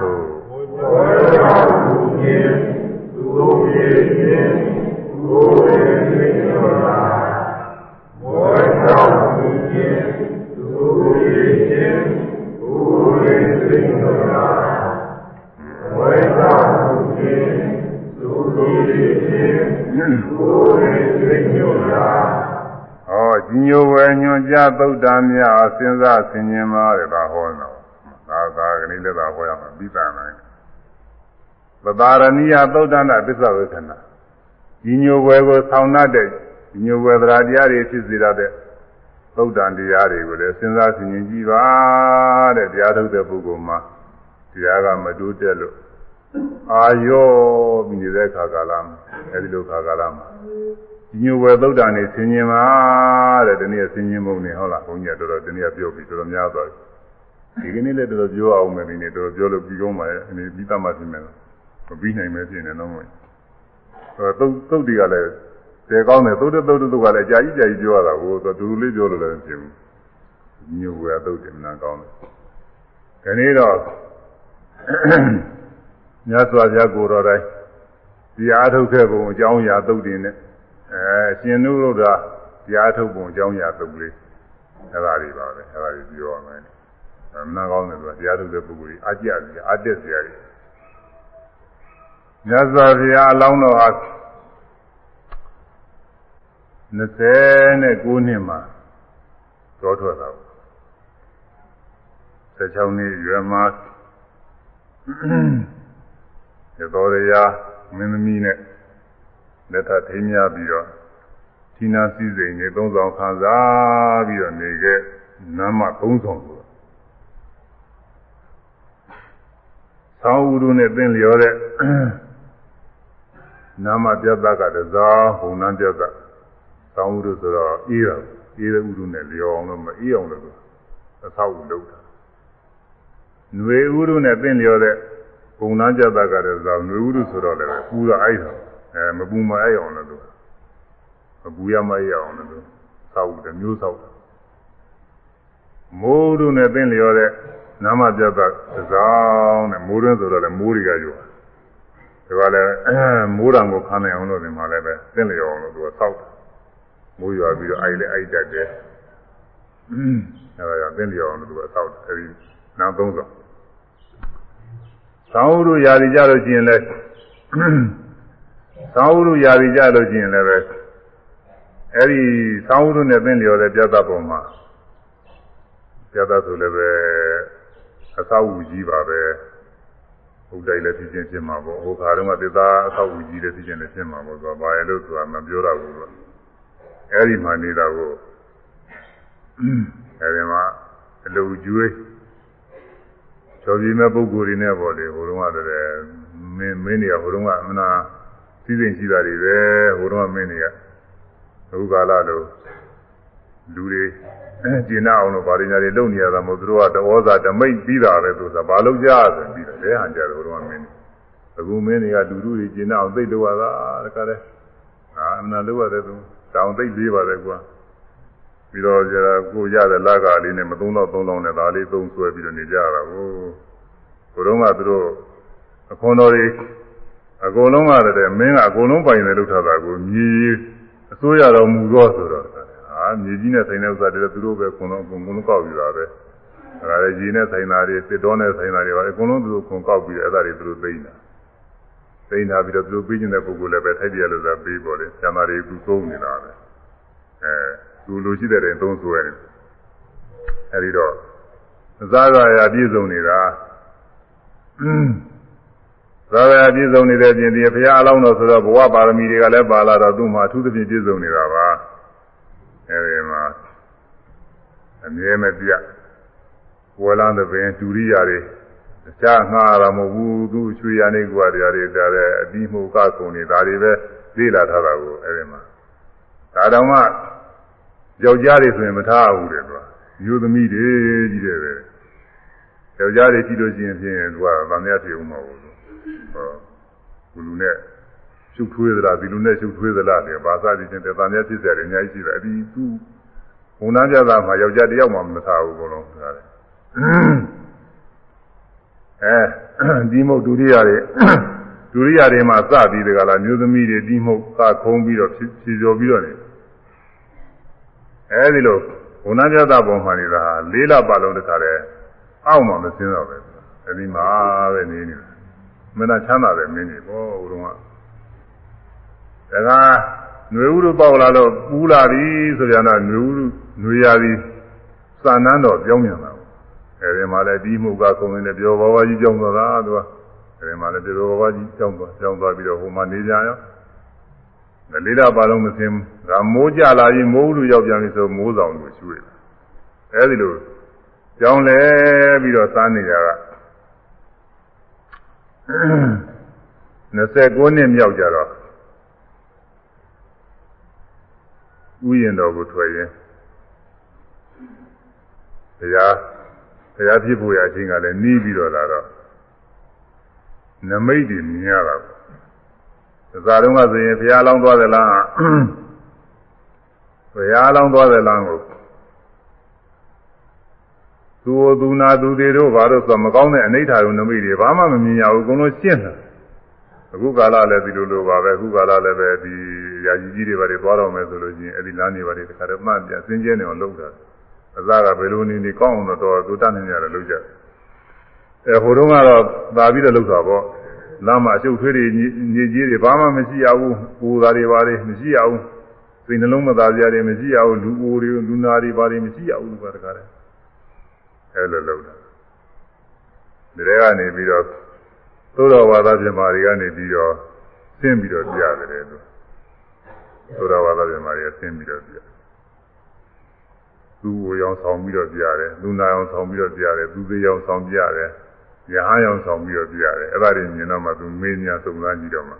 သို့ မွဲချောက်သူခြင်းသို့ပြေခြင်းသို့တွင်စိတ်ညွတ်ရာမွဲချောက်သူခြင်းသို့ပြေခြင်းသို့တွင်စိတ်ညွတ်ရာမွဲချောက်သူခြင်းသို့ပြေခြင်းသို့တွင်စိတ်ညွတ်ရာဟောကြီးညိုဝယ်ညွန်ကြသုဒ္ဓမြအစဉ်စားဆင်ញင်ပါတဲ့ဒါဟောတော့သာသာကလေးလည်းသာဟောရမှာပြီးတာနိုင် ပတာရဏိယသုဒ္ဓနာပစ္စဝေခဏဒီညိုွယ်ကိုဆောင်းတတ်တဲ့ဒီညိုွယ်သရာတရားတွေဖြစ်စေရတဲ့သုဒ္ဓံတရားတွေကိုလည်းစဉ်းစားဆင်ခြင်ကြည့်ပါတဲ့တရားထုတ်တဲ့ပုဂ္ဂိုလ်မှာတရားကမတိုးတက်လို့အာယောပြီးနေတဲ့ခါကာလမှာအဲဒီလိုခါကာလမှာဒီညိုွယ်သုဒ္ဓံနေဆင်ခြင်ပါတဲ့ဒီနေ့ဆင်ခြင်မှုနေဟုတ်လားဘုန်းကြီးကတော်တော်ဒီနေ့ပြောပြီးတော်တော်များသွားပြီဒီကနေ့လည်းတော်တော်ပြောအောင်မယ်ဒီနေ့တော်တော်ပြောလို့ပြီးကောင်းပါရဲ့အနေပြီးသားမှပြင်မယ် မပြီးနိုင်ပဲဖြစ်နေတော့မို့အဲသုတ်သုတ်တွေကလည်းတဲကောင်းတယ်သုတ်တုတ်တုတ်ကလည်းအကြာကြီးကြာကြီးပြောရတာကိုသူဒူလေးပြောလို့လည်းမဖြစ်ဘူးညို့ဝဲသုတ်တယ်မနာကောင်းတယ်ဒီနေ့တော့မြတ်စွာဘုရားကိုတော်တိုင်းတရားထုတ်ခဲ့ပုံအကြောင်းအရာသုတ်တင်နဲ့အဲရှင်နုရုဒ္ဓတရားထုတ်ပုံအကြောင်းအရာသုတ်လေးအဲ့ဒါတွေပါပဲအဲ့ဒါတွေပြောရမယ်မနာကောင်းတယ်ဆိုတာတရားထုတ်တဲ့ပုဂ္ဂိုလ်ကြီးအကြက်ကြီးအတက်စရာကြီး မြတ်စွာဘုရားအလောင်းတော်ဟာ29နှစ်မှာတော်ထွက်တာ16နှစ်ရွယ်မှာရတော်ရရာမင်းသမီးနဲ့လက်ထထိမ်းများပြီးတော့ဌိနာစည်းစိမ်နေသုံးဆောင်ခံစားပြီးတော့နေခဲ့နမ်းမသုံးဆောင်ဆိုဆောင်းဥရုနဲ့သင်လျော်တဲ့ နာမပြတ်ကတစားဘုံနန်းပြတ်တောင်းဥရုဆိုတော့အေးတာအေးတဲ့ဥရုနဲ့လျော်အောင်လို့မအေးအောင်လို့အဆောက်အဦလုပ်တာ ຫນွေဥရုနဲ့သင်လျော်တဲ့ပုံနာကြတတ်ကြတဲ့ဇာຫນွေဥရုဆိုတော့လည်းပူတော့အိုက်တော့အဲမပူမအိုက်အောင်လို့မပူရမအိုက်အောင်လို့သောက်တယ်မျိုးသောက်တယ်မိုးဥရုနဲ့သင်လျော်တဲ့နာမပြတ်တတ်ဇောင်းနဲ့မိုးရင်းဆိုတော့လည်းမိုးတွေကယူတယ် ဒါကလည်းမိုးတံကိုခံနိုင်အောင်လို့ဒီမှာလည်းပဲသင်လျော်အောင်လို့သူကသောက်တယ်မိုးရွာပြီးတော့အိုက်လည်းအိုက်တတ်တယ်အဲဒါကြောင့်သင်လျော်အောင်လို့သူကသောက်တယ်အဲဒီနောက်သုံးဆောင်သောင်းဥရရာဒီကြလို့ရှိရင်လည်းသောင်းဥရရာဒီကြလို့ရှိရင်လည်းပဲအဲဒီသောင်းဥနဲ့သင်လျော်တဲ့ပြတ်သက်ပုံမှာပြတ်သက်ဆိုလည်းပဲအသောဝူကြီးပါပဲ ဘုဒ္ဓလည်းဖြစ်ချင်းဖြစ်မှာပေါ့ဟိုခါတုန်းကသေသားအသောဝူကြီးလည်းဖြစ်ချင်းလည်းဖြစ်မှာပေါ့ဆိုတော့ဘာရလို့ဆိုတာမပြောတော့ဘူးလို့အဲဒီမှနေတာကိုအဲဒီမှာအလူကျွေးကျော်ပြင်းမဲ့ပုဂ္ဂိုလ်တွေနဲ့ပေါ့လေဟိုတုန်းကတည်းမင်းမင်းတွေကဟိုတုန်းကအမနာစည်းစိမ်ရှိတာတွေပဲဟိုတုန်းကမင်းတွေကအခုကာလလို့လူတွေ ကျင်နာအောင်လို့ဗာရညာတွေလုပ်နေရတာမဟုတ်သူတို့ကတဝောဇာဓမိတ်ပြီးတာပဲသူကဘာလုပ်ကြဆိုပြီးတယ်လဲဟန်ကြတယ်ဟိုတုန်းကမင်းတွေအခုမင်းတွေကလူလူတွေကျင်နာအောင်သိလို့ရတာတခါတည်းအာအမနာလုပ်ရတယ်သူတောင်သိသေးပါတယ်ကွာပြီးတော့ကျတော့ကိုရတဲ့လကားလေးနဲ့မသုံးတော့သုံးတော့နဲ့ဒါလေးသုံးဆွဲပြီးတော့နေကြတာကိုကိုတော့ကသူတို့အခွန်တော်တွေအကုန်လုံးကတည်းကမင်းကအကုန်လုံးပိုင်တယ်လို့ထားတာကိုမြေအစိုးရတော်မူတော့ဆိုတော့ အာမြေကြီးနဲ့ဆိုင်တဲ့ဥစ္စာတွေသူတို့ပဲခွန်တော့အကုန်လုံးကောက်ယူတာပဲအဲဒါလေကြီးနဲ့ဆိုင်တာတွေစစ်တော်နဲ့ဆိုင်တာတွေပါအကုန်လုံးသူတို့ခွန်ကောက်ပြီးအဲ့ဒါတွေသူတို့သိနေတာသိနေတာပြီးတော့သူတို့ပြီးကျင်တဲ့ပုဂ္ဂိုလ်လည်းပဲထိုက်တယ်လို့သာပြီးပေါ်တယ်ကျန်တာတွေသူသုံးနေတာပဲအဲသူလိုရှိတဲ့တိုင်သုံးဆွဲတယ်အဲဒီတော့ဇာကရာပြည့်စုံနေတာဇာကရာပြည့်စုံနေတဲ့ပြင်ဒီဘုရားအလောင်းတော်ဆိုတော့ဘဝပါရမီတွေကလည်းပါလာတော့သူ့မှာအထူးသဖြင့်ပြည့်စုံနေတာပါ အဲဒီမှာအမြဲမပြတ်ဝလန်းတဲ့ပင်ဒူရိယာတွေတခြားငှားရမဟုတ်ဘူးသူ့ချွေရနေကွာတရားတွေဒါလည်းအပြီးမှုကကုံနေဒါတွေပဲသိလာထားတာကိုအဲဒီမှာဒါတောင်မှယောက်ျားတွေဆိုရင်မထားဘူးတဲ့သူကမျိုးသမီးတွေကြီးတယ်ပဲယောက်ျားတွေကြည့်လို့ရှိရင်ဖြင့်သူကဗာမရပြေဦးမှာဘူးဟောဘလူနဲ့ ရှုပ်ထွေးသလားဒီလူနဲ့ရှုပ်ထွေးသလားတဲ့ဘာသာကြည့်ချင်းတဲ့ဗာမရဖြစ်ကြတယ်အများကြီးရှိတယ်အဒီသူဘုံနာပြတာမှာယောက်ျားတယောက်မှမထားဘူးဘုံလုံးဒါလည်းအဲဒီမုတ်ဒုတိယတွေဒုတိယတွေမှာစပြီးတကလားမျိုးသမီးတွေဒီမုတ်စခုံးပြီးတော့ဖြည်ကျော်ပြီးတော့နေအဲဒီလိုဘုနာပြတာပုံမှန်နေတာလေးလပတ်လုံးတခါတည်းအောက်မှာမစင်းတော့ပဲအဲဒီမှာပဲနေနေတယ်မင်းကချမ်းသာတယ်မင်းကြီးဘောဟိုတုန်းက ဒါကຫນွေဥရုပေါက်လာတော့ပူလာပြီဆိုပြန်တော့ຫນွေဥရုຫນွေရာပြီစာနန်းတော့ပြောင်းပြန်လာအဲဒီမှာလည်းဒီမှုကကုန်နေတယ်ပြောဘာဘာကြီးကြောင်းသွားတာသူကအဲဒီမှာလည်းပြောဘာဘာကြီးကြောင်းသွားကြောင်းသွားပြီးတော့ဟိုမှာနေကြရောမလေးတာပါလုံးမသိဘူးဒါမိုးကြလာရင်မိုးလူရောက်ပြန်ပြီဆိုမိုးဆောင်ကိုရွှေ့အဲဒီလိုကြောင်းလဲပြီးတော့စားနေကြက29နှစ်မြောက်ကြတော့ ဥယျာဉ်တော်ကိုထွက်ရင်တရားတရားဖြစ်ဖို့ရအချင်းကလည်းနီးပြီးတော့လာတော့နမိတ်တွေမြင်ရတာပေါ့သာတုန်းကဆိုရင်ဘုရားလောင်းသွားတယ်လားဘုရားလောင်းသွားတယ်လားကိုသူသူနာသူတွေတို့ဘာလို့ဆိုမကောင်းတဲ့အနိဋ္ဌာရုံနမိတ်တွေဘာမှမမြင်ရဘူးအကုန်လုံးရှင်းတယ်အခုကာလလည်းဒီလိုလိုပါပဲအခုကာလလည်းပဲဒီ ယာကြီးကြီးတွေဘာတွေသွားတော့မယ်ဆိုလို့ရှိရင်အဲ့ဒီလမ်းတွေဘာတွေတခါတော့မှန်ပြန်စင်းကျဲနေအောင်လုပ်တာအစကဘယ်လိုနေနေကောင်းအောင်တော့သူတတ်နေရတယ်လို့ကြအဲဟိုတုန်းကတော့သာပြီးတော့လုပ်တာပေါ့လမ်းမှာအရှုပ်ထွေးတွေညစ်ကြီးတွေဘာမှမရှိရဘူးပူတာတွေဘာတွေမရှိရဘူးစိတ်နှလုံးမသားစရာတွေမရှိရဘူးလူအိုတွေလူနာတွေဘာတွေမရှိရဘူးဘာတကားလဲအဲလိုလုပ်တာဒီထဲကနေပြီးတော့သို့တော်ဝါဒပြမာတွေကနေပြီးတော့ဆင်းပြီးတော့ပြရတယ်လို့ သို့တော်ဝါဒပြမာတွေကဆင်းပြီးတော့ပြသူ့ကိုရောင်ဆောင်ပြီးတော့ပြရတယ်လူနာရောင်ဆောင်ပြီးတော့ပြရတယ်သူသေးရောင်ဆောင်ပြရတယ်ရဟန်းရောင်ဆောင်ပြီးတော့ပြရတယ်အဲ့ဒါတွေမြင်တော့မှသူမေးမြစုံစမ်းကြည့်တော့မှ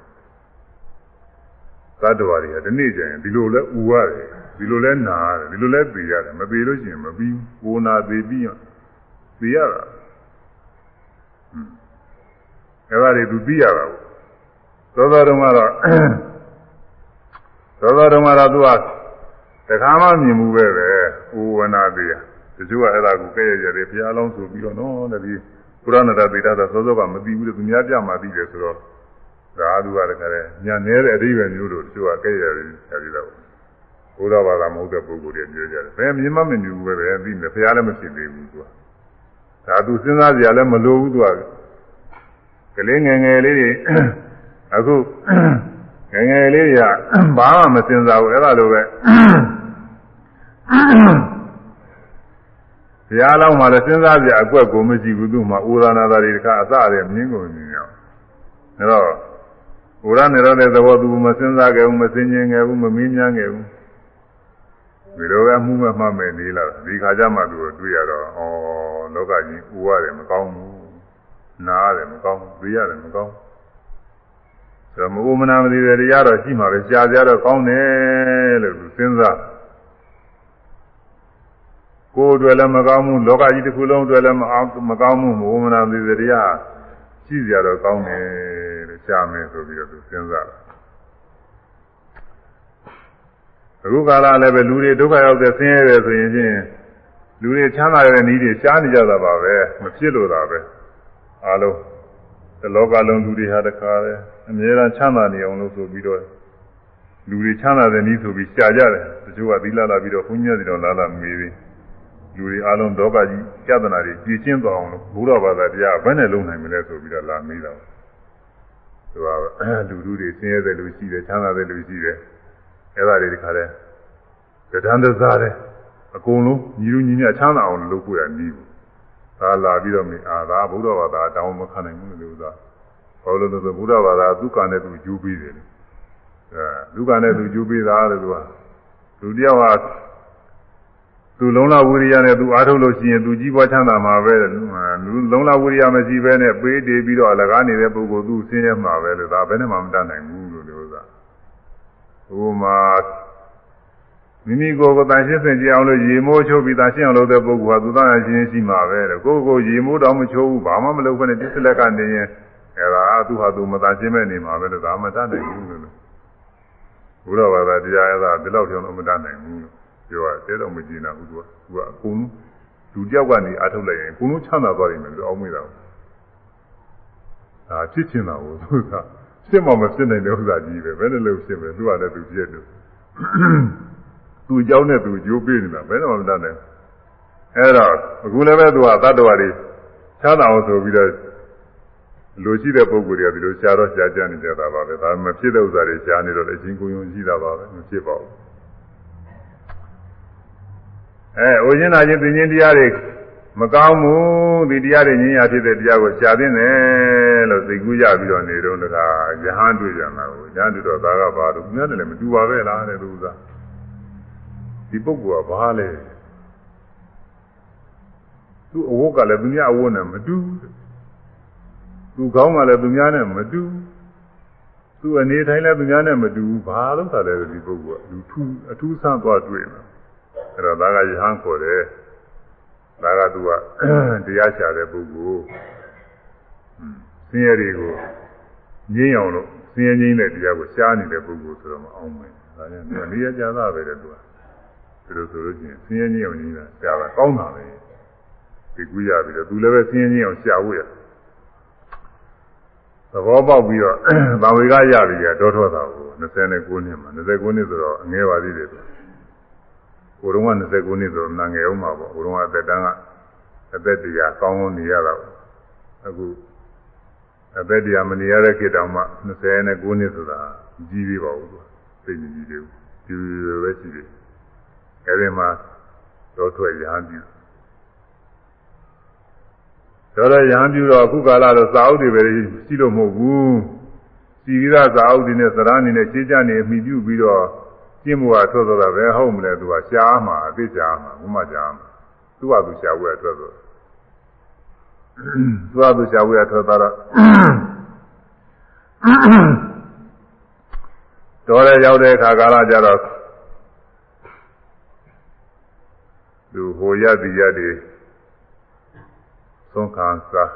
သတ္တဝါတွေကဒီနေ့ကျရင်ဒီလိုလဲဥရတယ်ဒီလိုလဲနာရတယ်ဒီလိုလဲသိရတယ်မသိလို့ရှိရင်မပြီးကိုနာသိပြီးသိရတာအဲ့ဒါတွေသူသိရတာကိုသောသောတုန်းကတော့ သောသောတုန်းကတော့သူကတခါမှမြင်မှုပဲပဲဥဝနာတရားတချို့ကအဲ့ဒါကိုကဲ့ရဲ့ရတယ်ဘုရားလုံးဆိုပြီးတော့နော်တတိပုရဏတသေတာသောသောကမသိဘူးလေသူများပြမှသိတယ်ဆိုတော့ဒါသူကတခါလဲညာနေတဲ့အဓိပ္ပာယ်မျိုးတို့တချို့ကကဲ့ရဲ့ရတယ်အဲဒီတော့ဘုရားဘာသာမဟုတ်တဲ့ပုဂ္ဂိုလ်တွေပြောကြတယ်ဘယ်မြင်မှမမြင်ဘူးပဲပဲသိတယ်ဘုရားလည်းမဖြစ်သေးဘူးသူကဒါသူစဉ်းစားကြရလည်းမလိုဘူးသူကကလေးငယ်ငယ်လေးတွေအခု ငယ်ငယ်လေးတွေကဘာမှမစဉ်းစားဘူးအဲ့ဒါလိုပဲဘုရားလောင်းမှလည်းစဉ်းစားကြအကွက်ကိုမရှိဘူးသူမှဥရဏသာတွေတခါအစရဲမြင်းကိုမြင်ရအောင်အဲ့တော့ဥရနေတော့တဲ့သဘောသူမစဉ်းစားခဲ့ဘူးမစင်ကျင်ခဲ့ဘူးမမင်းမြန်းခဲ့ဘူးဒီလိုကမှုမဲ့မှမဲ့နေလာဒီခါကျမှသူတွေ့ရတော့ဩလောကကြီးဥရတယ်မကောင်းဘူးနားရတယ်မကောင်းဘူးသိရတယ်မကောင်းဆို တော့မဥမနာမသိတဲ့တရားတော့ရှိမှာပဲရှားကြတော့ကောင်းတယ်လို့သူစဉ်းစားကိုယ်အတွက်လည်းမကောင်းဘူးလောကကြီးတစ်ခုလုံးအတွက်လည်းမအောင်မကောင်းဘူးမဝမနာသေးတဲ့တရားရှိကြတော့ကောင်းတယ်လို့ရှားမယ်ဆိုပြီးတော့သူစဉ်းစားတယ်အခုကာလလည်းပဲလူတွေဒုက္ခရောက်တဲ့ဆင်းရဲတယ်ဆိုရင်ချင်းလူတွေချမ်းသာတဲ့နည်းတွေရှားနေကြတာပါပဲမဖြစ်လို့တာပဲအားလုံးဒီလောကလုံးလူတွေဟာတခါလဲ အများအားချမ်းသာနေအောင်လို့ဆိုပြီးတော့လူတွေချမ်းသာတဲ့နည်းဆိုပြီးရှားကြတယ်တချို့ကသီလလာပြီးတော့ဘုန်းကြီးတွေတော့လာလာမေးပြီးလူတွေအားလုံးလောကကြီးကြဒနာတွေပြည့်ကျင်းသွားအောင်လို့ဘုရားဘာသာတရားဘယ်နဲ့လုံးနိုင်မလဲဆိုပြီးတော့လာမေးတော့သူကလူလူတွေဆင်းရဲတဲ့လူရှိတယ်ချမ်းသာတဲ့လူရှိတယ်အဲ့ဒါတွေဒီခါလဲကဒန်းတစားတယ်အကုန်လုံးညီလူညီမြချမ်းသာအောင်လုပ်ဖို့ရနည်းဘူးဒါလာပြီးတော့မေးအာဒါဘုရားဘာသာတောင်းမခံနိုင်ဘူးလို့သာ ဘာလို့လဲဆိုဘုရားဘာသာဒုက္ခနဲ့သူယူပြီးတယ်အဲဒုက္ခနဲ့သူယူပြီးသားတယ်သူကလူတယောက်ဟာသူလုံလဝိရိယနဲ့သူအားထုတ်လို့ရှိရင်သူကြီးပွားချမ်းသာမှာပဲလုံလဝိရိယမရှိဘဲနဲ့ပေးတည်ပြီးတော့အလကားနေတဲ့ပုဂ္ဂိုလ်သူဆင်းရဲမှာပဲလို့ဒါဘယ်နဲ့မှမတတ်နိုင်ဘူးလို့လို့သာဟိုမှာမိမိကိုယ်ကိုတန်ရှင်းစင်ကြအောင်လို့ရေမိုးချိုးပြီးတန်ရှင်းအောင်လုပ်တဲ့ပုဂ္ဂိုလ်ဟာသူသားရရှင်းရှိမှာပဲတဲ့ကိုယ်ကိုရေမိုးတောင်မချိုးဘူးဘာမှမလုပ်ဘဲနဲ့ပြစ်လက်ကနေရင် အဲဒါသူဟာသူမတန်ရှင်းမဲ့နေမှာပဲလို့ဒါမှမတတ်နိုင်ဘူးလို့ဘုရားဘာသာတရားအဲ့ဒါဒီလောက်ကြောင့်မတတ်နိုင်ဘူးလို့ပြောရတယ်တော့မကြည့်နာဘူးသူကသူကအကုန်လုံးလူတယောက်ကနေအားထုတ်လိုက်ရင်အကုန်လုံးချမ်းသာသွားတယ်မယ်လို့အောင်းမိတာဒါဖြစ်ချင်တာကိုသူကဖြစ်မှမဖြစ်နိုင်တဲ့ဥစ္စာကြီးပဲဘယ်နဲ့လို့ဖြစ်မလဲသူကလည်းသူပြည့်တယ်သူเจ้าနဲ့သူကြိုးပေးနေတာဘယ်တော့မှမတတ်နိုင်အဲ့တော့အခုလည်းပဲသူကသတ္တဝါတွေချမ်းသာအောင်ဆိုပြီးတော့ လူရှိတဲ့ပုံကိုယ်တွေကဒီလိုရှားတော့ရှားကြနေကြတာပါပဲဒါမှမဖြစ်တဲ့ဥစ္စာတွေရှားနေတော့လည်းအချင်းကိုယ်ယုံရှိတာပါပဲမဖြစ်ပါဘူးအဲအိုခြင်းနာခြင်းသိခြင်းတရားတွေမကောင်းဘူးဒီတရားတွေညင်ရဖြစ်တဲ့တရားကိုရှားသင့်တယ်လို့သိကူးရပြီးတော့နေတော့တခါယဟန်တွေ့ကြမှာကိုယဟန်တွေ့တော့ဒါကဘာလို့သူများလည်းမတူပါပဲလားတဲ့သူကဒီပုဂ္ဂိုလ်ကဘာလဲသူအဝတ်ကလည်းသူများအဝတ်နဲ့မတူ သူကောင်းကလည်းသူများနဲ့မတူသူအနေထိုင်လည်းသူများနဲ့မတူဘာလို့သာလဲဒီပုဂ္ဂိုလ်ကလူထူးအထူးဆန်းသွားတွေ့နေအဲ့တော့ဒါကယဟန်ခေါ်တယ်ဒါကသူကတရားချတဲ့ပုဂ္ဂိုလ်ဆင်းရဲတွေကိုငြိမ်းအောင်လို့ဆင်းရဲငြိမ်းတဲ့တရားကိုရှားနေတဲ့ပုဂ္ဂိုလ်ဆိုတော့မအောင်ဘူးဒါကြောင့်ဒီနေရာကြာတာပဲတဲ့သူကဒီလိုဆိုလို့ချင်းဆင်းရဲခြင်းအောင်ကြီးတာရှားတာကောင်းတာပဲဒီကူးရပြီးတော့သူလည်းပဲဆင်းရဲခြင်းအောင်ရှားဖို့ရ သဘောပေါက်ပြီးတော့ဗာဝေကရပြီကတောထောတာကို29နှစ်မှာ29နှစ်ဆိုတော့အငဲပါသေးတယ်ကိုတော်က29နှစ်ဆိုတော့နာငယ်အောင်မှာပေါ့ကိုတော်ကအသက်တန်းကအသက်တရားကောင်းကောင်းနေရတာပေါ့အခုအသက်တရားမနေရတဲ့ခေတ်တောင်မှ29နှစ်ဆိုတာကြီးသေးပါဘူးသူသိနေကြီးသေးဘူးဒီလိုပဲရှိတယ်အဲဒီမှာတော့ထွက်ရဟန်းပြု တော်တော်ရဟန်းပြုတော့အခုကာလတော့စာအုပ်တွေပဲရှိလို့မဟုတ်ဘူးစီရီသာစာအုပ်တွေနဲ့သရဏနေနဲ့ရှင်းကြနေအမိပြုပြီးတော့ကျင့်မှုကထွက်သွားတာပဲဟုတ်မလဲသူကရှားမှာအသိရှားမှာဘုမရှားမှာသူကသူရှားဝဲထွက်သွားသူကသူရှားဝဲထွက်သွားတော့တော်ရရောက်တဲ့အခါကာလကြတော့သူဟိုရသည်ရတွေ သုံးခံစား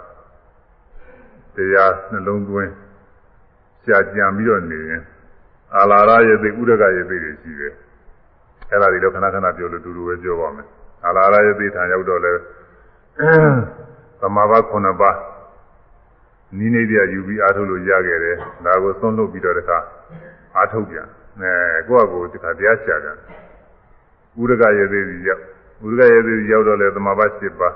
တရားနှလုံးသွင်းရှားကြံပြီးတော့နေရင်အာလာရယသိဥဒကယသိတွေရှိတယ်အဲ့ဒါတွေတော့ခဏခဏပြောလို့တူတူပဲပြောပါမယ်အာလာရယသိထံရောက်တော့လဲသမာဘ9ပါးနိနေတရားယူပြီးအားထုတ်လို့ရခဲ့တယ်ဒါကိုသွန်းလို့ပြီးတော့တခါအားထုတ်ပြန်အဲကိုယ့်အကိုတခါတရားရှာကြဥဒကယသိရောက်ဥဒကယသိရောက်တော့လဲသမာဘ7ပါး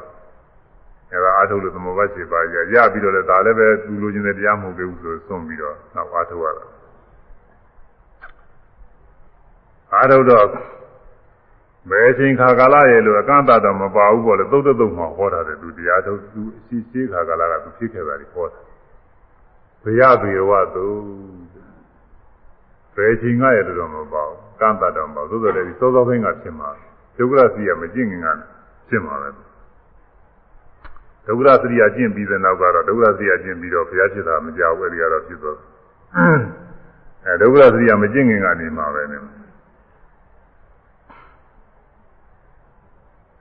အဲဒါအားထုတ်လို့သမဘတ်7ပါးရရပြီးတော့လည်းဒါလည်းပဲသူလိုချင်တဲ့တရားမဟုတ်ဘူးဆိုစွန့်ပြီးတော့နောက်အားထုတ်ရတာအားထုတ်တော့ဘယ်ချိန်ခါကာလရဲ့လို့အကန့်အသတ်တော့မပါဘူးပေါ့လေသုတ်တုတ်မှဟောတာတယ်သူတရားထုတ်သူအရှိရှိခါကာလကသူဖြစ်ခဲ့တာဒီဟောတာဘယဘေဝသူဘယ်ချိန်ကရဲ့လို့တော့မပါဘူးကန့်အသတ်တော့မပါဘူးသို့တော်လည်းဒီစောစောပိုင်းကဖြစ်မှာဒုက္ခစီကမကျင့်ခင်ကဖြစ်မှာပဲ ဒုက္ခသရိယာကျင့်ပြီးတဲ့နောက်ကတော့ဒုက္ခသရိယာကျင့်ပြီးတော့ဘုရားဖြစ်တာမကြောက်ဘူးအဲဒီကတော့ဖြစ်သွားအဲဒုက္ခသရိယာမကျင့်ခင်ကနေမှာပဲနေ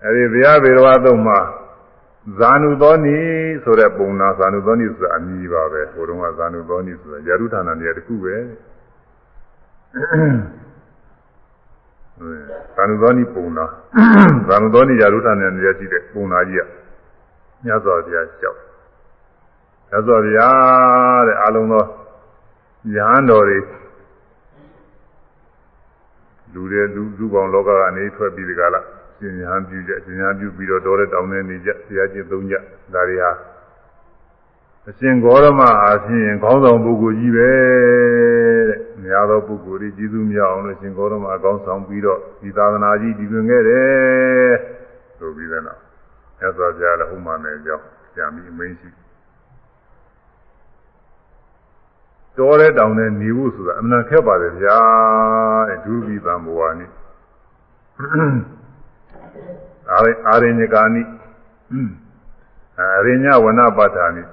အဲဒီဘုရားဘေရဝသုံးမှာဇာနုသောနိဆိုတဲ့ပုံနာဇာနုသောနိဆိုတာအမည်ပါပဲဟိုတုန်းကဇာနုသောနိဆိုတာယာရုဌာနနေရာတစ်ခုပဲဇာနုသောနိပုံနာဇာနုသောနိယာရုဌာနနေရာရှိတဲ့ပုံနာကြီးက မြတ်စွာဘုရားလျှောက်မြတ်စွာဘုရားတဲ့အလုံးသောယဟန်တော်တွေလူတွေလူလူပေါင်းလောကကနေထွက်ပြီးဒီကလာရှင်ယဟန်ပြုကြရှင်ယဟန်ပြုပြီးတော့တော်တဲ့တောင်းနေနေကြတရားကျင့်သုံးကြဒါတွေဟာအရှင်ဂေါရမအားဖြင့်ခေါင်းဆောင်ပုဂ္ဂိုလ်ကြီးပဲတဲ့။များသောပုဂ္ဂိုလ်ကြီးကျေးဇူးများအောင်လို့ရှင်ဂေါရမအကောင်းဆောင်ပြီးတော့ဒီသာသနာကြီးတည်တွင်ခဲ့တယ်ဆိုပြီးတော့ မြတ်စွာဘုရားလည်းဥမာနဲ့ကြောင်းပြန်ပြီးအမင်းရှိတော်တဲ့တောင်နဲ့နေဖို့ဆိုတာအမှန်ခက်ပါတယ်ဗျာတဲ့ဒုတိယဘဝနိအာရအာရညကာနိအရိညဝနပါဌာနိ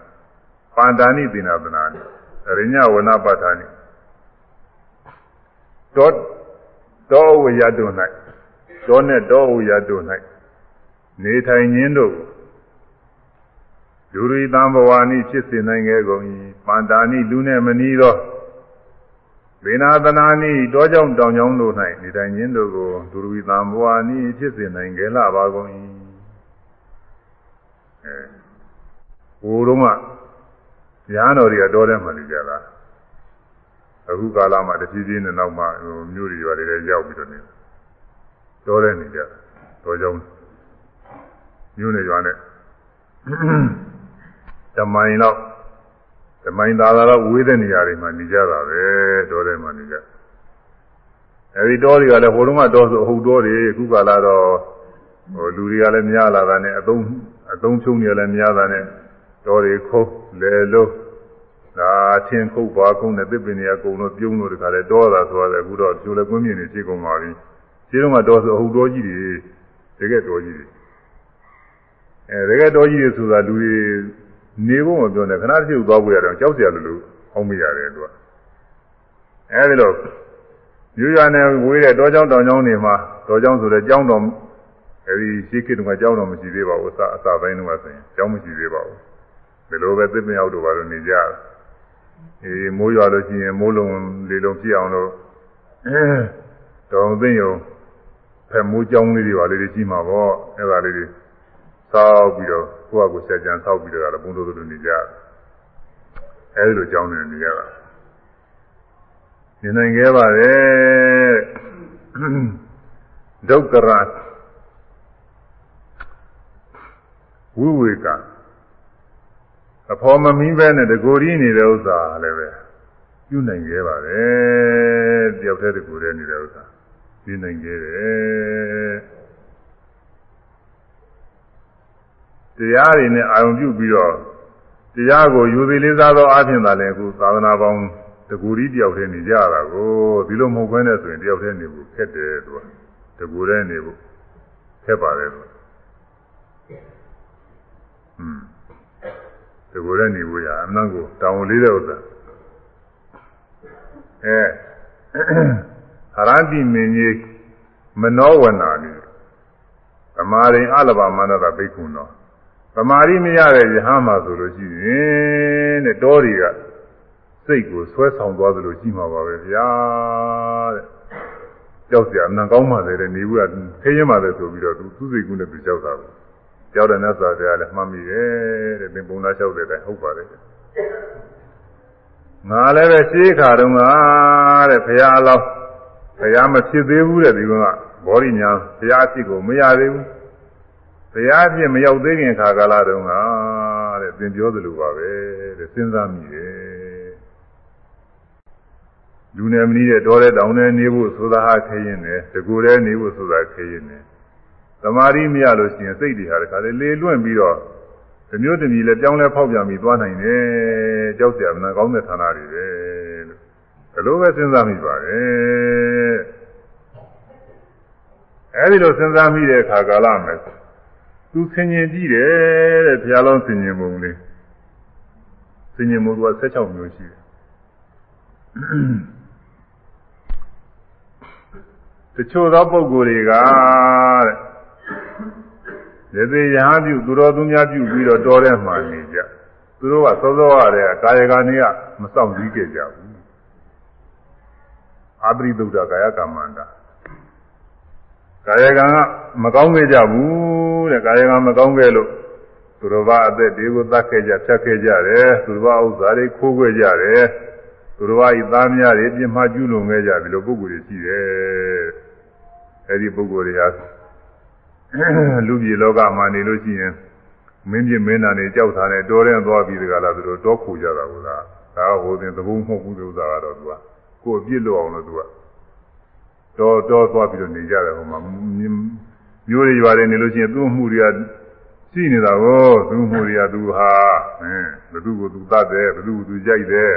ပန္တာနိသီနာသနာနိအရိညဝနပါဌာနိတောတောဝရတု၌တောနဲ့တောဝရတု၌ နေထိုင်ခြင်းတို့လူရိသံဘဝနိဖြစ်စေနိုင်ခဲ့ကုန်၏ပန္တာနိလူနဲ့မနီးသောဘေနာသနာနိတောကြောင့်တောင်ကြောင့်တို့၌နေထိုင်ခြင်းတို့ကိုလူရိသံဘဝနိဖြစ်စေနိုင်ခဲ့လာပါကုန်၏အဲဟိုတုန်းကဉာဏ်တော်တွေကတောထဲမှာနေကြတာအခုကာလမှာတဖြည်းဖြည်းနဲ့နောက်မှမြို့တွေရွာတွေလည်းရောက်ပြီးတော့နေတောထဲနေကြတောကြောင့် မြို့နယ်ရွာနဲ့ဓမိုင်တော့ဓမိုင်သာသာတော့ဝေးတဲ့နေရာတွေမှာနေကြတာပဲတောထဲမှာနေကြအဲဒီတောတွေကလည်းဟိုတုန်းကတောဆိုအဟုတ်တောတွေအခုကလာတော့ဟိုလူတွေကလည်းများလာတာနဲ့အသုံးအသုံးချုံတွေလည်းများတာနဲ့တောတွေခုတ်လေလို့ဒါချင်းခုတ်ပါခုံးနဲ့သစ်ပင်တွေအကုန်လုံးပြုံးလို့တခါလဲတောတာဆိုရတယ်အခုတော့ကျိုးလည်းကွင်းမြင့်နေရှိကုန်ပါပြီခြေတော့ကတောဆိုအဟုတ်တောကြီးတွေတကယ်တောကြီးတွေ အဲရေကတော်ကြီးတွေဆိုတာလူတွေနေဖို့မပြောနဲ့ခဏတစ်ချက်သွားဖို့ရတော့ကြောက်စရာလိုလိုအောင်မရတယ်သူကအဲဒီလိုမြို့ရနဲ့ဝေးတဲ့တောကျောင်းတောင်ကျောင်းတွေမှာတောကျောင်းဆိုတဲ့ကျောင်းတော်အဲဒီရှိခေတ္တကကျောင်းတော်မရှိသေးပါဘူးအစအစပိုင်းတုန်းကဆိုရင်ကျောင်းမရှိသေးပါဘူးဒီလိုပဲသစ်မြောက်တို့ဘာလို့နေကြလဲအေးမိုးရွာလို့ရှိရင်မိုးလုံးလေလုံးဖြစ်အောင်လို့တောင်သိမ့်ရုံဖက်မိုးကျောင်းလေးတွေပါလေးတွေရှိမှာပေါ့အဲဒါလေးတွေ ဆောက်ပြီးတော့ကိုယ့်အကိုဆက်ကြံဆောက်ပြီးတော့ဘုံတို့တို့နေကြအဲဒီလိုကြောင်းနေနေရတာနေနိုင်ခဲ့ပါတယ်ဒုက္ခရဝိဝေကအဖော်မမီးပဲနဲ့တကိုယ်ရင်းနေတဲ့ဥစ္စာလည်းပဲပြုနိုင်ခဲ့ပါတယ်တယောက်တည်းတကိုယ်တည်းနေတဲ့ဥစ္စာပြုနိုင်ခဲ့တယ် တရားတွေနဲ့အာရုံပြုပြီးတော့တရားကိုယူသေးလေးစားသောအဖြစ်သာလည်းအခုသာသနာပေါင်းတကူရီတယောက်တည်းနေကြတာကိုဒီလိုမဟုတ်ဘဲနဲ့ဆိုရင်တယောက်တည်းနေဖို့ခက်တယ်သူကတကူတည်းနေဖို့ခက်ပါတယ်သူอืมတကူတည်းနေဖို့ရအမှန်ကိုတောင်းလေးတဲ့ဥစ္စာအဲဟာရတိမင်းကြီးမနောဝနာနေသမာရိအလဘမန္တတာဘိက္ခုနော သမာဓိမရတဲ့ယဟန်မှာဆိုလို့ရှိရင်တဲ့တောတွေကစိတ်ကိုဆွဲဆောင်သွားသလိုရှိမှာပါပဲဗျာတဲ့ကြောက်စရာအနံကောင်းပါလေတဲ့နေဘူးကခရင်ပါလေဆိုပြီးတော့သူသူစိတ်ကူးနဲ့သူကြောက်တာပဲကြောက်တဲ့နတ်စွာဘုရားလည်းမှတ်မိတယ်တဲ့သင်ပုံသားလျှောက်တဲ့တိုင်ဟုတ်ပါတယ်ငါလည်းပဲရှေးခါတုန်းကတဲ့ဘုရားအလောင်းဘုရားမဖြစ်သေးဘူးတဲ့ဒီကောင်ကဘောရိညာဘုရားအဖြစ်ကိုမရသေးဘူး ဘုရားအဖြစ်မရောက်သေးခင်ခါကာလတုန်းကတဲ့သင်ပြောသလိုပါပဲတဲ့စဉ်းစားမိတယ်လူနယ်မနီးတဲ့တောတဲ့တောင်ထဲနေဖို့ဆိုတာဟာခရင်တယ်တကူထဲနေဖို့ဆိုတာခရင်တယ်သမာဓိမရလို့ရှိရင်စိတ်တွေဟာတခါလေလေလွင့်ပြီးတော့ဒီမျိုးတမီလည်းပြောင်းလဲဖောက်ပြန်ပြီးသွားနိုင်တယ်ကြောက်စရာမနာကောင်းတဲ့ဌာနတွေပဲလို့ဘယ်လိုပဲစဉ်းစားမိပါတယ်အဲဒီလိုစဉ်းစားမိတဲ့အခါကာလမှာ သူဆင်ញင်ကြည့်တယ်တဲ့ဘုရားလုံးဆင်ញင်ပုံလေးဆင်ញင်မှုက16မျိုးရှိတယ်တချို့သောပုဂ္ဂိုလ်တွေကတဲ့ဒေသေယဟပြုသူတော်သူများပြုပြီးတော့တော်တဲ့မှနေကြသူတို့ကစောစောရတဲ့ကာယကံတွေကမစောင့်ကြည့်ကြကြဘူးအာပရိသုဒ္ဓကာယကမ္မန္တာ ကာယကံကမကောင်းခဲ့ကြဘူးတဲ့ကာယကံမကောင်းခဲ့လို့သူတော်ဘာအသက်တွေကိုသတ်ခဲ့ကြဖြတ်ခဲ့ကြတယ်သူတော်ဘာဥစ္စာတွေခိုးခဲ့ကြတယ်သူတော်ဘာဤသားများတွေပြင်းမှကျူးလွန်ခဲ့ကြပြီလို့ပုဂ္ဂိုလ်တွေရှိတယ်အဲဒီပုဂ္ဂိုလ်တွေဟာလူပြည်လောကမှာနေလို့ရှိရင်မင်းပြမင်းသားတွေကြောက်တာနဲ့တော်တဲ့သွားပြီးတကလားသူတို့တောခိုကြတာကဒါဟိုတင်သဘုံမဟုတ်ဘူးဥစ္စာကတော့သူကကိုယ်ပြစ်လို့အောင်လို့သူက တော်တော်သွားပြီးတော့နေကြတယ်ဟိုမှာမျိုးတွေရွာတွေနေလို့ရှိရင်သူ့မှုတွေကရှိနေတာကိုသူ့မှုတွေကသူဟာအင်းဘသူကိုသူတတ်တယ်ဘသူကိုသူကြိုက်တယ်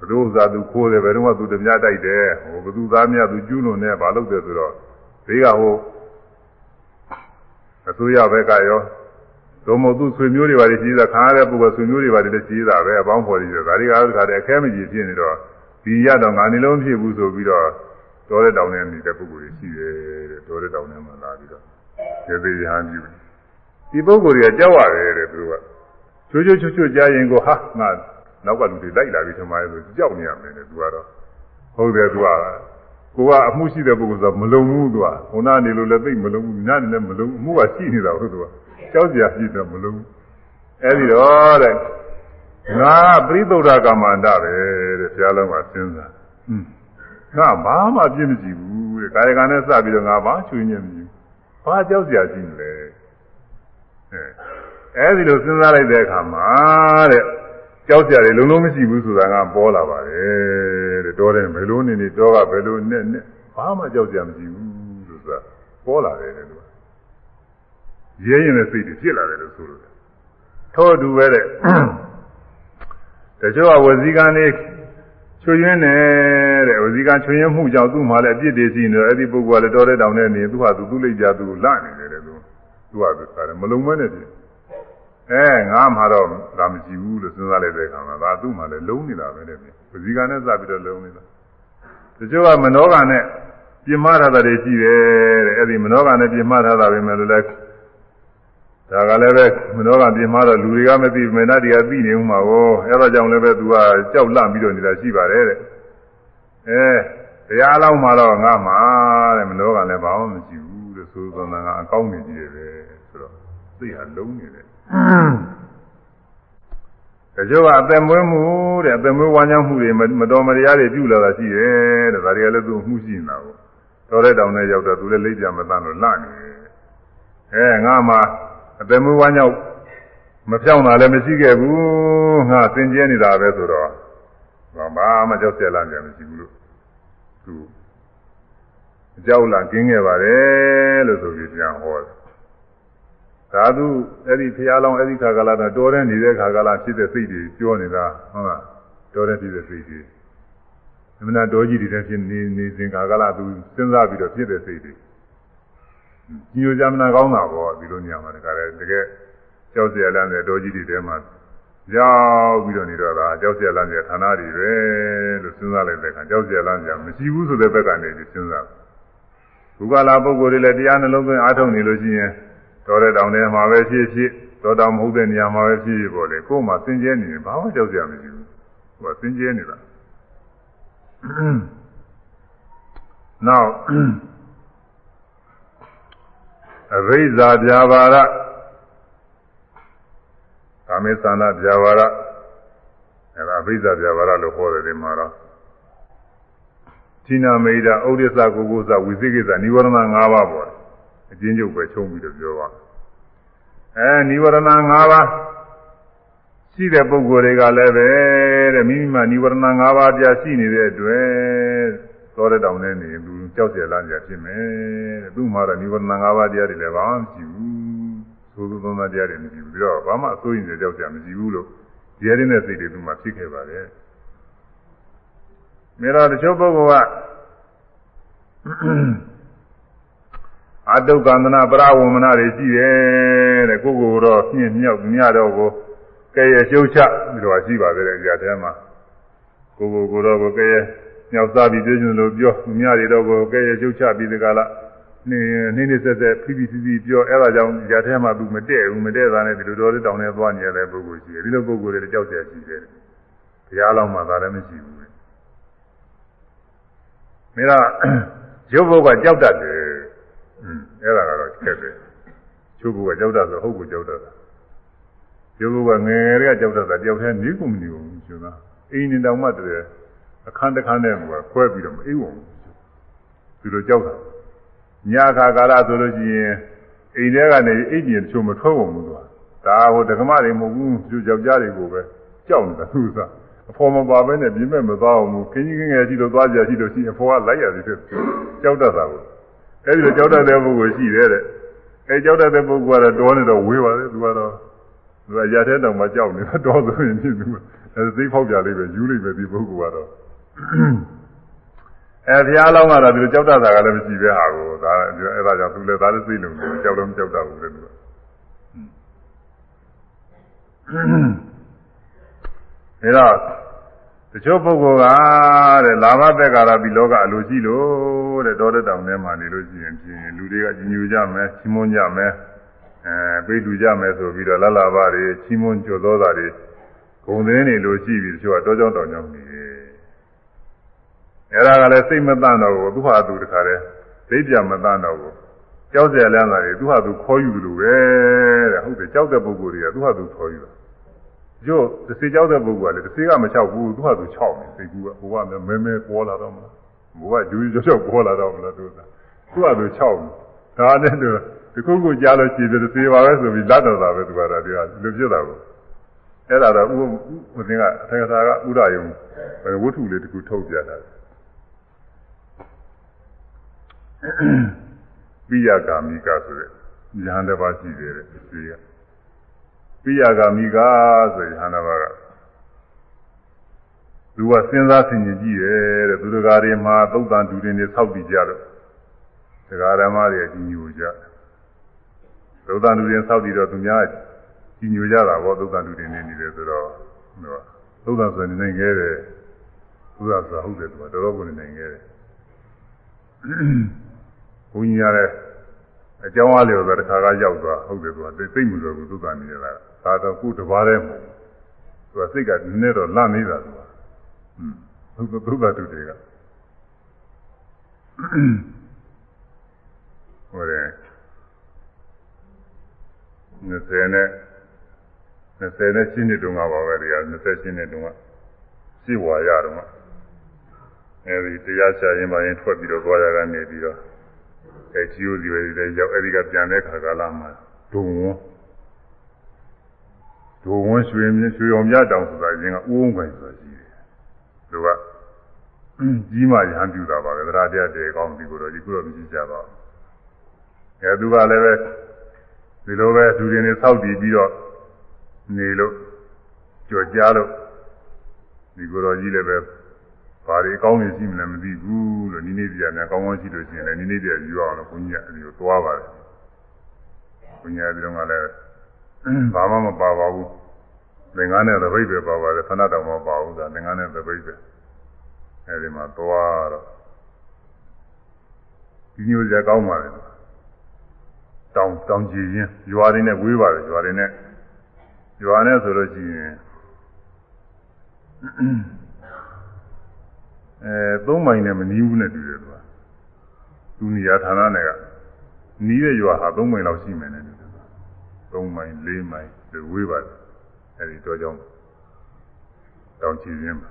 ဘသူဥစ္စာသူခိုးတယ်ဘယ်တော့မှသူတပြားတိုက်တယ်ဟိုဘသူသားများသူကျူးလွန်နေဘာလုပ်တယ်ဆိုတော့ဘေးကဟိုအစိုးရဘက်ကရောဒုမို့သူဆွေမျိုးတွေပါလေကြီးတာခါရတဲ့ပုဂ္ဂိုလ်ဆွေမျိုးတွေပါလေကြီးတာပဲအပေါင်းဖော်ကြီးတယ်ဒါတွေကတခါတည်းအခဲမကြီးဖြစ်နေတော့ဒီရတော့ငါနေလုံးဖြစ်ဘူးဆိုပြီးတော့ တော်တဲ့တောင်ထဲနေတဲ့ပုဂ္ဂိုလ်တွေရှိတယ်တဲ့တော်တဲ့တောင်ထဲမှာလာပြီးတော့သေသေးရဟန်းပြုဒီပုဂ္ဂိုလ်တွေကကြောက်ရတယ်တဲ့သူကချိုးချိုးချွတ်ချွတ်ကြားရင်ကိုဟာငါနောက်ကလူတွေလိုက်လာပြီးထမရဲဆိုကြောက်နေရမယ်တဲ့သူကတော့ဟုတ်တယ်သူကကိုကအမှုရှိတဲ့ပုဂ္ဂိုလ်ဆိုမလုံဘူးသူကဟိုနာနေလို့လည်းသိမလုံဘူးနားနေလည်းမလုံအမှုကရှိနေတာဟုတ်သူကကြောက်ကြရှိတယ်မလုံအဲဒီတော့တဲ့ငါပရိသုဒ္ဓကမ္မန္တပဲတဲ့ဘုရားလုံးကစဉ်းစားอืม ငါဘာမှပြည့်မကြည့်ဘူးတဲ့ကာယကံနဲ့စပြီးတော့ငါဘာချွေးညံ့မကြည့်ဘာကြောက်စရာရှိမလဲအဲအဲဒီလိုစဉ်းစားလိုက်တဲ့အခါမှာတဲ့ကြောက်ကြတယ်လုံးလုံးမရှိဘူးဆိုတာကပေါ်လာပါတယ်တဲ့တော်တယ်ဘယ်လိုနေနေတော့ကဘယ်လိုနဲ့နဲ့ဘာမှကြောက်ကြမရှိဘူးဆိုတာပေါ်လာတယ်လို့ရဲရင်တဲ့စိတ်တွေဖြစ်လာတယ်လို့ဆိုလို့ထို့အတူပဲတဲ့တချို့ကဝစီကံနေ ချွေရင်းနေတဲ့ဝစီကံချွေရင်းမှုကြောင့်သူ့မှာလည်းအပြစ်တွေရှိနေတော့အဲ့ဒီပုဂ္ဂိုလ်ကလည်းတော်တဲ့တောင်နဲ့နေသူ့ဟာသူသူ့လိပ်ကြသူလနေတယ်တဲ့သူသူ့ဟာသူစားတယ်မလုံမနဲ့ဖြစ်အဲငါမှတော့ဒါမရှိဘူးလို့စဉ်းစားလိုက်တဲ့အခါမှာဒါသူ့မှာလည်းလုံးနေတာပဲတဲ့ပဇီကနဲ့စပြီးတော့လုံးနေတာတချို့ကမနောကနဲ့ပြင်မထားတာတွေရှိတယ်တဲ့အဲ့ဒီမနောကနဲ့ပြင်မထားတာပဲမယ်လို့လဲ ဒါကလည်းပဲမနောကပြင်မတော့လူတွေကမသိမေနတွေကသိနေဦးမှာကိုအဲ့တော့ကြောင့်လည်းပဲသူကကြောက်လန့်ပြီးတော့နေတာရှိပါတယ်တဲ့အဲတရားအလောင်းမှာတော့ငါမှာတဲ့မနောကလည်းဘာမှမရှိဘူးတဲ့ဆိုသောငါအကောင်းနေကြည့်တယ်ပဲဆိုတော့သိဟာလုံးနေတယ်တချို့ကအသက်မွေးမှုတဲ့အသက်မွေးဝမ်းကြောင်းမှုတွေမတော်မတရားတွေပြုလာတာရှိတယ်တဲ့ဒါတွေကလည်းသူမှုရှိနေတာကိုတော်တဲ့တောင်နဲ့ရောက်တော့သူလည်းလိပ်ပြမတန်းလို့လှနေအဲငါမှ အသက်မွေးဝမ်းကြောင်းမပြောင်းတာလည်းမရှိခဲ့ဘူးငါသင်ကျဲနေတာပဲဆိုတော့ဘာမှကြောက်ကြလာကြမရှိဘူးလို့သူအကြောက်လာကျင်းခဲ့ပါတယ်လို့ဆိုပြီးပြန်ဟောတယ်သာဓုအဲ့ဒီဖျားလောင်းအဲ့ဒီခါကလာတော့တော်တဲ့နေတဲ့ခါကလာဖြစ်တဲ့စိတ်တွေပြောနေတာဟုတ်လားတော်တဲ့ဖြစ်တဲ့စိတ်တွေအမှန်တော်ကြီးတွေတည်းဖြစ်နေနေစဉ်ခါကလာသူစဉ်းစားပြီးတော့ဖြစ်တဲ့စိတ်တွေ ညိုကြမနာကောင်းတာပေါ့ဒီလိုညမှာတကယ်တကယ်ကြောက်เสียလမ်းတဲ့တော်ကြီးတွေထဲမှာရောက်ပြီးတော့နေတော့တာကြောက်เสียလမ်းတဲ့ဌာနတွေပဲလို့စဉ်းစားလိုက်တဲ့အခါကြောက်เสียလမ်းကြမရှိဘူးဆိုတဲ့ဘက်ကနေစဉ်းစားဘုရားလာပုဂ္ဂိုလ်တွေလည်းတရားနှလုံးသွင်းအားထုတ်နေလို့ရှိရင်တော်တဲ့တောင်ထဲမှာပဲဖြစ်ဖြစ် သောတာမဟုတ်တဲ့နေရာမှာပဲဖြစ်ဖြစ်ပေါ်လေကိုယ်မှစင်ကြဲနေရင်ဘာမှကြောက်ကြမရှိဘူးဟိုကစင်ကြဲနေတာနောက် အဘိဇာပြာပါရကာမေသနာပြာပါရအဲဒါအဘိဇာပြာပါရလို့ခေါ်တယ်ဒီမှာတော့ဌိနာမေဒဥဒိစ္စကိုကိုစဝိသိကိစ္စနိဝရဏ၅ပါးပေါ့အချင်းချုပ်ပဲချုံးပြီးတော့ပြောပါအဲနိဝရဏ၅ပါးရှိတဲ့ပုဂ္ဂိုလ်တွေကလည်းပဲတဲ့မိမိမှာနိဝရဏ၅ပါးပြရှိနေတဲ့အတွက် သောရတောင်နဲ့နေသူကြောက်เสียလားကြဖြစ်မယ်တဲ့သူ့မှာတော့និဝရဏ၅ပါးတရားတွေလည်းဘာမှမရှိဘူးသို့သောသောတရားတွေမရှိဘူးပြီးတော့ဘာမှအစိုးရနေကြောက်เสียမရှိဘူးလို့ရဲရင်းတဲ့စိတ်တွေသူ့မှာဖြစ်ခဲ့ပါတယ်မြေတော်တချို့ပုဂ္ဂိုလ်ကအတုကန္တနာပရဝမနာတွေရှိတယ်တဲ့ကိုကိုတော့ပြင်းမြောက်မြတော့ကိုကဲရရှုပ်ချပြီးတော့ရှိပါသေးတယ်ကြာထဲမှာကိုကိုကိုတော့ကိုကဲရ မြောက်စားပြီးပြည့်စုံလို့ပြောမြတွေတော့ကိုကဲရရှုပ်ချပြီးဒီကလာနေနေနေဆက်ဆက်ဖိဖိစီစီပြောအဲ့ဒါကြောင့်ကြာထဲမှာသူမတည့်ဘူးမတည့်တာနဲ့ဒီလိုတော်လေးတောင်းနေသွားနေရတဲ့ပုဂ္ဂိုလ်ရှိတယ်ဒီလိုပုဂ္ဂိုလ်တွေကြောက်ကြရှိတယ်ဘုရားလောင်းမှာဒါလည်းမရှိဘူးမင်းကရုပ်ဘုတ်ကကြောက်တတ်တယ်อืมအဲ့ဒါကတော့ခက်တယ်ချုပ်ဘုတ်ကကြောက်တတ်ဆိုဟုတ်ကိုကြောက်တတ်တာရုပ်ဘုတ်ကငယ်ငယ်ကကြောက်တတ်တာတယောက်တည်းနေကုန်မနေဘူးရှင်သာအိမ်နေတောင်မှတည်း အခန်းတစ်ခန်းနဲ့ကခွဲပြီးတော့မအိမ်ဝင်ဘူးသူတို့ကြောက်တာညခါကာလဆိုလို့ရှိရင်အိမ်ထဲကနေအိမ်ကြီးတချို့မထွက်ဝင်ဘူးသူကဒါဟိုဒကမတွေမဟုတ်ဘူးသူယောက်ျားတွေကိုပဲကြောက်နေတာသူစားအဖော်မပါဘဲနဲ့ပြင်းမဲ့မသွားအောင်ဘူးခင်းကြီးငယ်ကြီးတော့သွားကြရှိလို့ရှိရင်အဖော်ကလိုက်ရသည်ဖြစ်ကြောက်တတ်တာကိုအဲဒီလိုကြောက်တတ်တဲ့ပုဂ္ဂိုလ်ရှိတယ်တဲ့အဲကြောက်တတ်တဲ့ပုဂ္ဂိုလ်ကတော့တောနေတော့ဝေးပါလေသူကတော့သူကရတဲ့တောင်မှကြောက်နေတာတောဆိုရင်ဖြစ်သူအဲသိဖောက်ကြလိမ့်ပဲယူလိမ့်ပဲဒီပုဂ္ဂိုလ်ကတော့ အဲဘုရားလောင်းကတော့ဒီလိုကြောက်တတ်တာကလည်းမရှိပဲဟာကိုဒါအဲဒါကြောင့်သူလည်းဒါလည်းသိလို့ကြောက်တော့မကြောက်တတ်ဘူးလေသူကအဲတော့တချို့ပုဂ္ဂိုလ်ကတဲ့လာဘသက်ကာရပြီးလောကအလိုရှိလို့တဲ့တောတဲ့တောင်ထဲမှာနေလို့ရှိရင်ဖြင့်လူတွေကကြီးညိုကြမယ်ချီးမွမ်းကြမယ်အဲပေးလူကြမယ်ဆိုပြီးတော့လလဘတွေချီးမွမ်းကြိုသောတာတွေဂုံသင်းနေလို့ရှိပြီးတချို့ကတောကြောင်တောင်ကြောင်နေ အဲဒါကလည်းစိတ်မတန့်တော့ဘူးသူဟာသူတခါတည်းသိပြမတန့်တော့ဘူးကြောက်ကြလန်းလာတယ်သူဟာသူခေါ်ယူလို့ပဲတဲ့ဟုတ်တယ်ကြောက်တဲ့ပုဂ္ဂိုလ်တွေကသူဟာသူခေါ်ယူတာကျို့တစ်စီကြောက်တဲ့ပုဂ္ဂိုလ်ကလေတစ်စီကမချောက်ဘူးသူကသူချောက်နေစိတ်ကူကဘဝနဲ့မဲမဲပေါ်လာတော့မလားဘဝဂျူးကြောက်ကြောက်ပေါ်လာတော့မလားသူကသူကသူချောက်နေဒါနဲ့သူဒီခုခုကြားလို့ရှိတယ်တစ်စီပါပဲဆိုပြီးလတ်တော်တာပဲသူကဒါဒီကလူပြစ်တာကိုအဲ့ဒါတော့ဥဥစဉ်ကအထက်ကသာကဥဒယုံဝတ္ထုလေးတခုထုတ်ပြတာ ပိယကာမိကဆိုတဲ့ဉာဏ်တစ်ပါးရှိတယ်တဲ့ဒီကပိယဂာမိကဆိုရင်ဟန္တာဘာကသူကစဉ်းစားဆင်ခြင်ကြည့်တယ်တဲ့သူတကာတွေမှာသုတ်တန်တူတွေနဲ့ဆောက်တည်ကြလို့ဒကာဓမ္မတွေကြီးညိုကြသုတ်တန်တူတွေဆောက်တည်တော့သူများကြီးညိုကြတာပေါ့သုတ်တန်တူတွေနေနေတယ်ဆိုတော့သုတ်တန်ဆိုနေနေခဲ့တယ်သူကဆိုဟုတ်တယ်သူကတော်တော်ကိုနေနေခဲ့တယ် ဘုန်းကြီးရတယ်အကြောင်းအားလျော်ဆိုတခါကရောက်သွားဟုတ်တယ်သူကသိမှုလို့သူကနေရတာဒါတော့ကိုယ်တပါးတည်းမဟုတ်သူကစိတ်ကနည်းနည်းတော့လန့်နေတာသူကဟွန်းသုဒ္ဓတုတွေကဟိုတယ်20နဲ့20နဲ့ရှင်းနေတုန်းကပါပဲဒီက20ရှင်းနေတုန်းကစိဝါရတုန်းကအဲဒီတရားချရင်ပါရင်ထွက်ပြီးတော့သွားရကနေပြီးတော့ အဲကြီးဦးစီပဲဒီလည်းရောက်အဲဒီကပြန်တဲ့ခါကာလမှာဒုံဝန်းဒုံဝန်းရွှေမြရွှေအောင်မြတောင်ဆိုတာချင်းကဥုံးခွင်ဆိုတာရှိတယ်သူကကြီးမှရဟန်းပြူတာပါပဲတရားတရားတည်းကောင်းဒီကိုတော့ဒီကိုတော့မရှိကြပါဘူးအဲသူကလည်းပဲဒီလိုပဲသူတွေနဲ့စောက်တည်ပြီးတော့နေလို့ကြော်ကြားလို့ဒီကိုတော့ကြီးလည်းပဲ ဘာတွေအကောင်းကြီးရှိမလဲမသိဘူးလို့နိနေပြညာကောင်းကောင်းရှိလို့ရှိရင်လည်းနိနေပြယူအောင်လို့ဘုန်းကြီးကအဲဒီကိုသွားပါတယ်ဘုန်းကြီးကဒီတော့ကလည်းဘာမှမပါပါဘူးသင်္ကန်းနဲ့သပိတ်ပဲပါပါတယ်ဖဏတော်မပါဘူးဒါသင်္ကန်းနဲ့သပိတ်ပဲအဲဒီမှာသွားတော့ဒီမျိုးစရာကောင်းပါလေတောင်တောင်ကြည်ရင်ရွာတွေနဲ့ဝေးပါတယ်ရွာတွေနဲ့ရွာနဲ့ဆိုလို့ရှိရင် အဲသုံးမိုင်နဲ့မနီးဘူးနဲ့တူတယ်သူကသူနေရာဌာနနဲ့ကနီးတဲ့ရွာဟာသုံးမိုင်လောက်ရှိမယ်နဲ့တူတယ်သုံးမိုင်လေးမိုင်ဒီဝေးပါတယ်အဲဒီတော့ကြောင့်တောင်ချီရင်းမှာ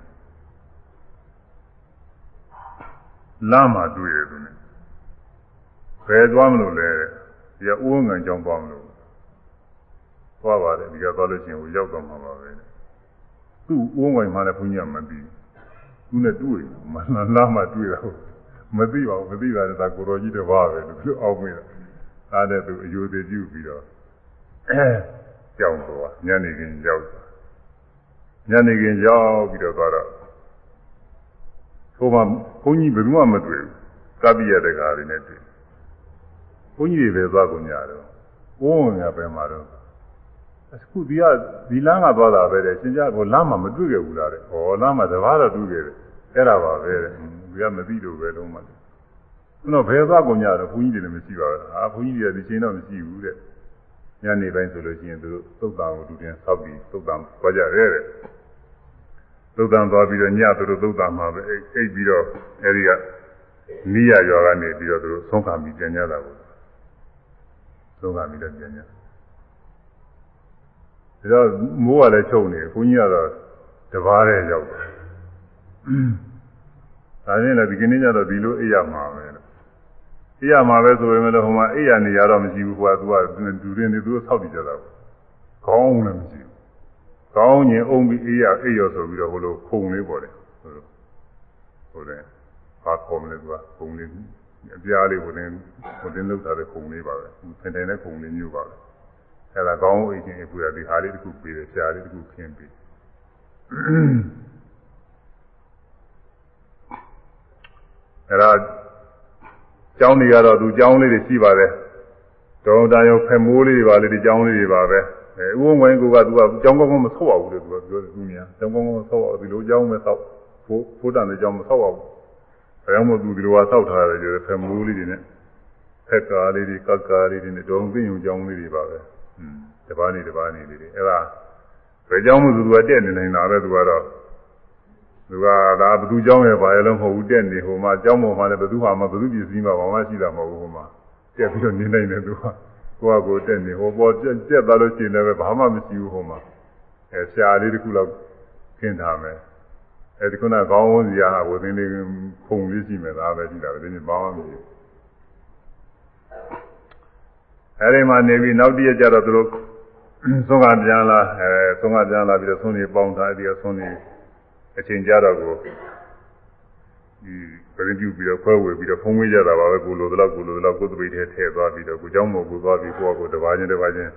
လမ်းမှာတွေ့တယ်သူနဲ့ဘယ်သွားမလို့လဲဒီကအိုးငံကြောင်းသွားမလို့သွားပါတယ်ဒီကသွားလို့ရှိရင်ဟိုရောက်တော့မှာပါပဲသူ့အိုးငံမှလည်းဘုန်းကြီးကမ သိသူနဲ့တွေ့မလားလမ်းမှာတွေ့တော့မသိပါဘူးမသိတာကကိုတော်ကြီးတစ်ပါးပဲလို့ပြောအောင်မေးတာအားတဲ့သူအယိုသေးပြုပြီးတော့ကြောင်းသွားညနေခင်းရောက်ညနေခင်းရောက်ပြီးတော့သွားတော့ဟိုမှာဘုန်းကြီးဘယ်သူမှမတွေ့ဘူးကပ္ပိယတကားတွေနဲ့တွေ့ဘုန်းကြီးတွေပဲသွားကုန်ကြတော့ဘုန်းဝင်ကပဲမှာတော့ အခုဒီကဒီလမ်းကသွားတာပဲတဲ့ရှင်ကြကိုလမ်းမှာမတွေ့ခဲ့ဘူးလားတဲ့ဟောလမ်းမှာတဘာတော့တွေ့ခဲ့တယ်အဲ့ဒါပါပဲတဲ့ဒီကမသိလို့ပဲလုံးမှာကျွန်တော်ဘယ်သွားကုန်ကြတော့ဘုန်းကြီးတွေလည်းမရှိပါဘူးအာဘုန်းကြီးတွေဒီချိန်တော့မရှိဘူးတဲ့ညနေပိုင်းဆိုလို့ရှိရင်သူတို့သုတ်တံကိုတူတင်ဆောက်ပြီးသုတ်တံသွားကြရဲတဲ့သုတ်တံသွားပြီးတော့ညသူတို့သုတ်တံမှာပဲအိတ်အိတ်ပြီးတော့အဲဒီကနိယရွာကနေပြီးတော့သူတို့ဆုံးခံပြီးပြန်ကြတာပေါ့ဆုံးခံပြီးတော့ပြန်ကြ ဒါတော့မိုးကလည်းချုပ်နေဘုန်းကြီးကတော့တဘာတဲ့ရောက်တယ်ဒါချင်းလည်းဒီကနေ့ကျတော့ဒီလိုအိပ်ရမှာပဲအိပ်ရမှာပဲဆိုပေမဲ့လည်းဟိုမှာအိပ်ရနေရတော့မရှိဘူးကွာသူကဒူရင်းနေသူတို့ဆောက်တည်ကြတာပေါ့ခေါင်းလည်းမရှိဘူးကောင်းရင်အုံပြီးအေးရအိပ်ရဆိုပြီးတော့ဟိုလိုခုံလေးပေါ်တယ်ဟိုလိုဟိုတယ်ဘာခုံလဲသူကခုံလေးအပြားလေးဟိုတင်ဟိုတင်လောက်တာတဲ့ခုံလေးပါပဲဖင်တယ်တဲ့ခုံလေးမျိုးပါပဲ အဲဒါကောင်းအိတ်ချင်းအပူရဒီဟာလေးတစ်ခုပေးတယ်ရှားလေးတစ်ခုခင်းပေးအဲဒါကျောင်းတွေကတော့သူကျောင်းလေးတွေရှိပါတယ်တော်တော်ရောဖက်မိုးလေးတွေပါလေဒီကျောင်းလေးတွေပါပဲအဲဥဝိုင်းကသူကကျောင်းကောင်းကောင်းမဆောက်အောင်လို့သူကပြောတယ်သူများကျောင်းကောင်းကောင်းမဆောက်အောင်ဒီလိုကျောင်းမဆောက်ဖို့ဖို့တန်တဲ့ကျောင်းမဆောက်အောင်ဘယ်အောင်မသူဒီလိုကဆောက်ထားတယ်ကျတော့ဖက်မိုးလေးတွေနဲ့ဖက်ကားလေးတွေကတ်ကားလေးတွေနဲ့တော်သိုံကျောင်းလေးတွေပါပဲอืม တပါးနေတပါးနေလေးတွေအဲ့ဒါဘယ်ကြောင့်မို့သူကတက်နေနေတာပဲသူကတော့သူကဒါဘသူကြောင့်ရပါရလို့မဟုတ်ဘူးတက်နေဟိုမှာကြောင်းပေါ်မှာလည်းဘသူဟာမဘသူပစ္စည်းမှာဘာမှရှိတာမဟုတ်ဘူးဟိုမှာတက်ပြီးတော့နေနိုင်တယ်သူကကိုယ့်အကိုတက်နေဟိုပေါ်တက်သွားလို့ရှိရင်လည်းဘာမှမရှိဘူးဟိုမှာအဲဆရာလေးတခုလောက်ခင်းထားမယ်အဲဒီခုနကောင်းဝန်းစရာဝသင်းလေးခုံလေးရှိမယ်ဒါပဲရှိတာပဲဒီနေ့ဘာမှမရှိဘူး အဲဒီမှာနေပြီးနောက်တည့်ရကျတော့သူတို့သုံးကပြန်လာအဲသုံးကပြန်လာပြီးတော့သုံးနေပေါင်းထားအဲဒီကသုံးနေအချိန်ကြတော့ကိုဒီပြင်ပြုပြီးတော့ခွဲဝေပြီးတော့ဖုံးဝေးကြတာပါပဲကိုလိုတော့ကိုလိုတော့ကိုယ်တပိတ်ထဲထည့်သွားပြီးတော့ကိုเจ้าမို့ကိုသွားပြီးကိုယ့်အကိုတစ်ပါးချင်းတစ်ပါးချင်း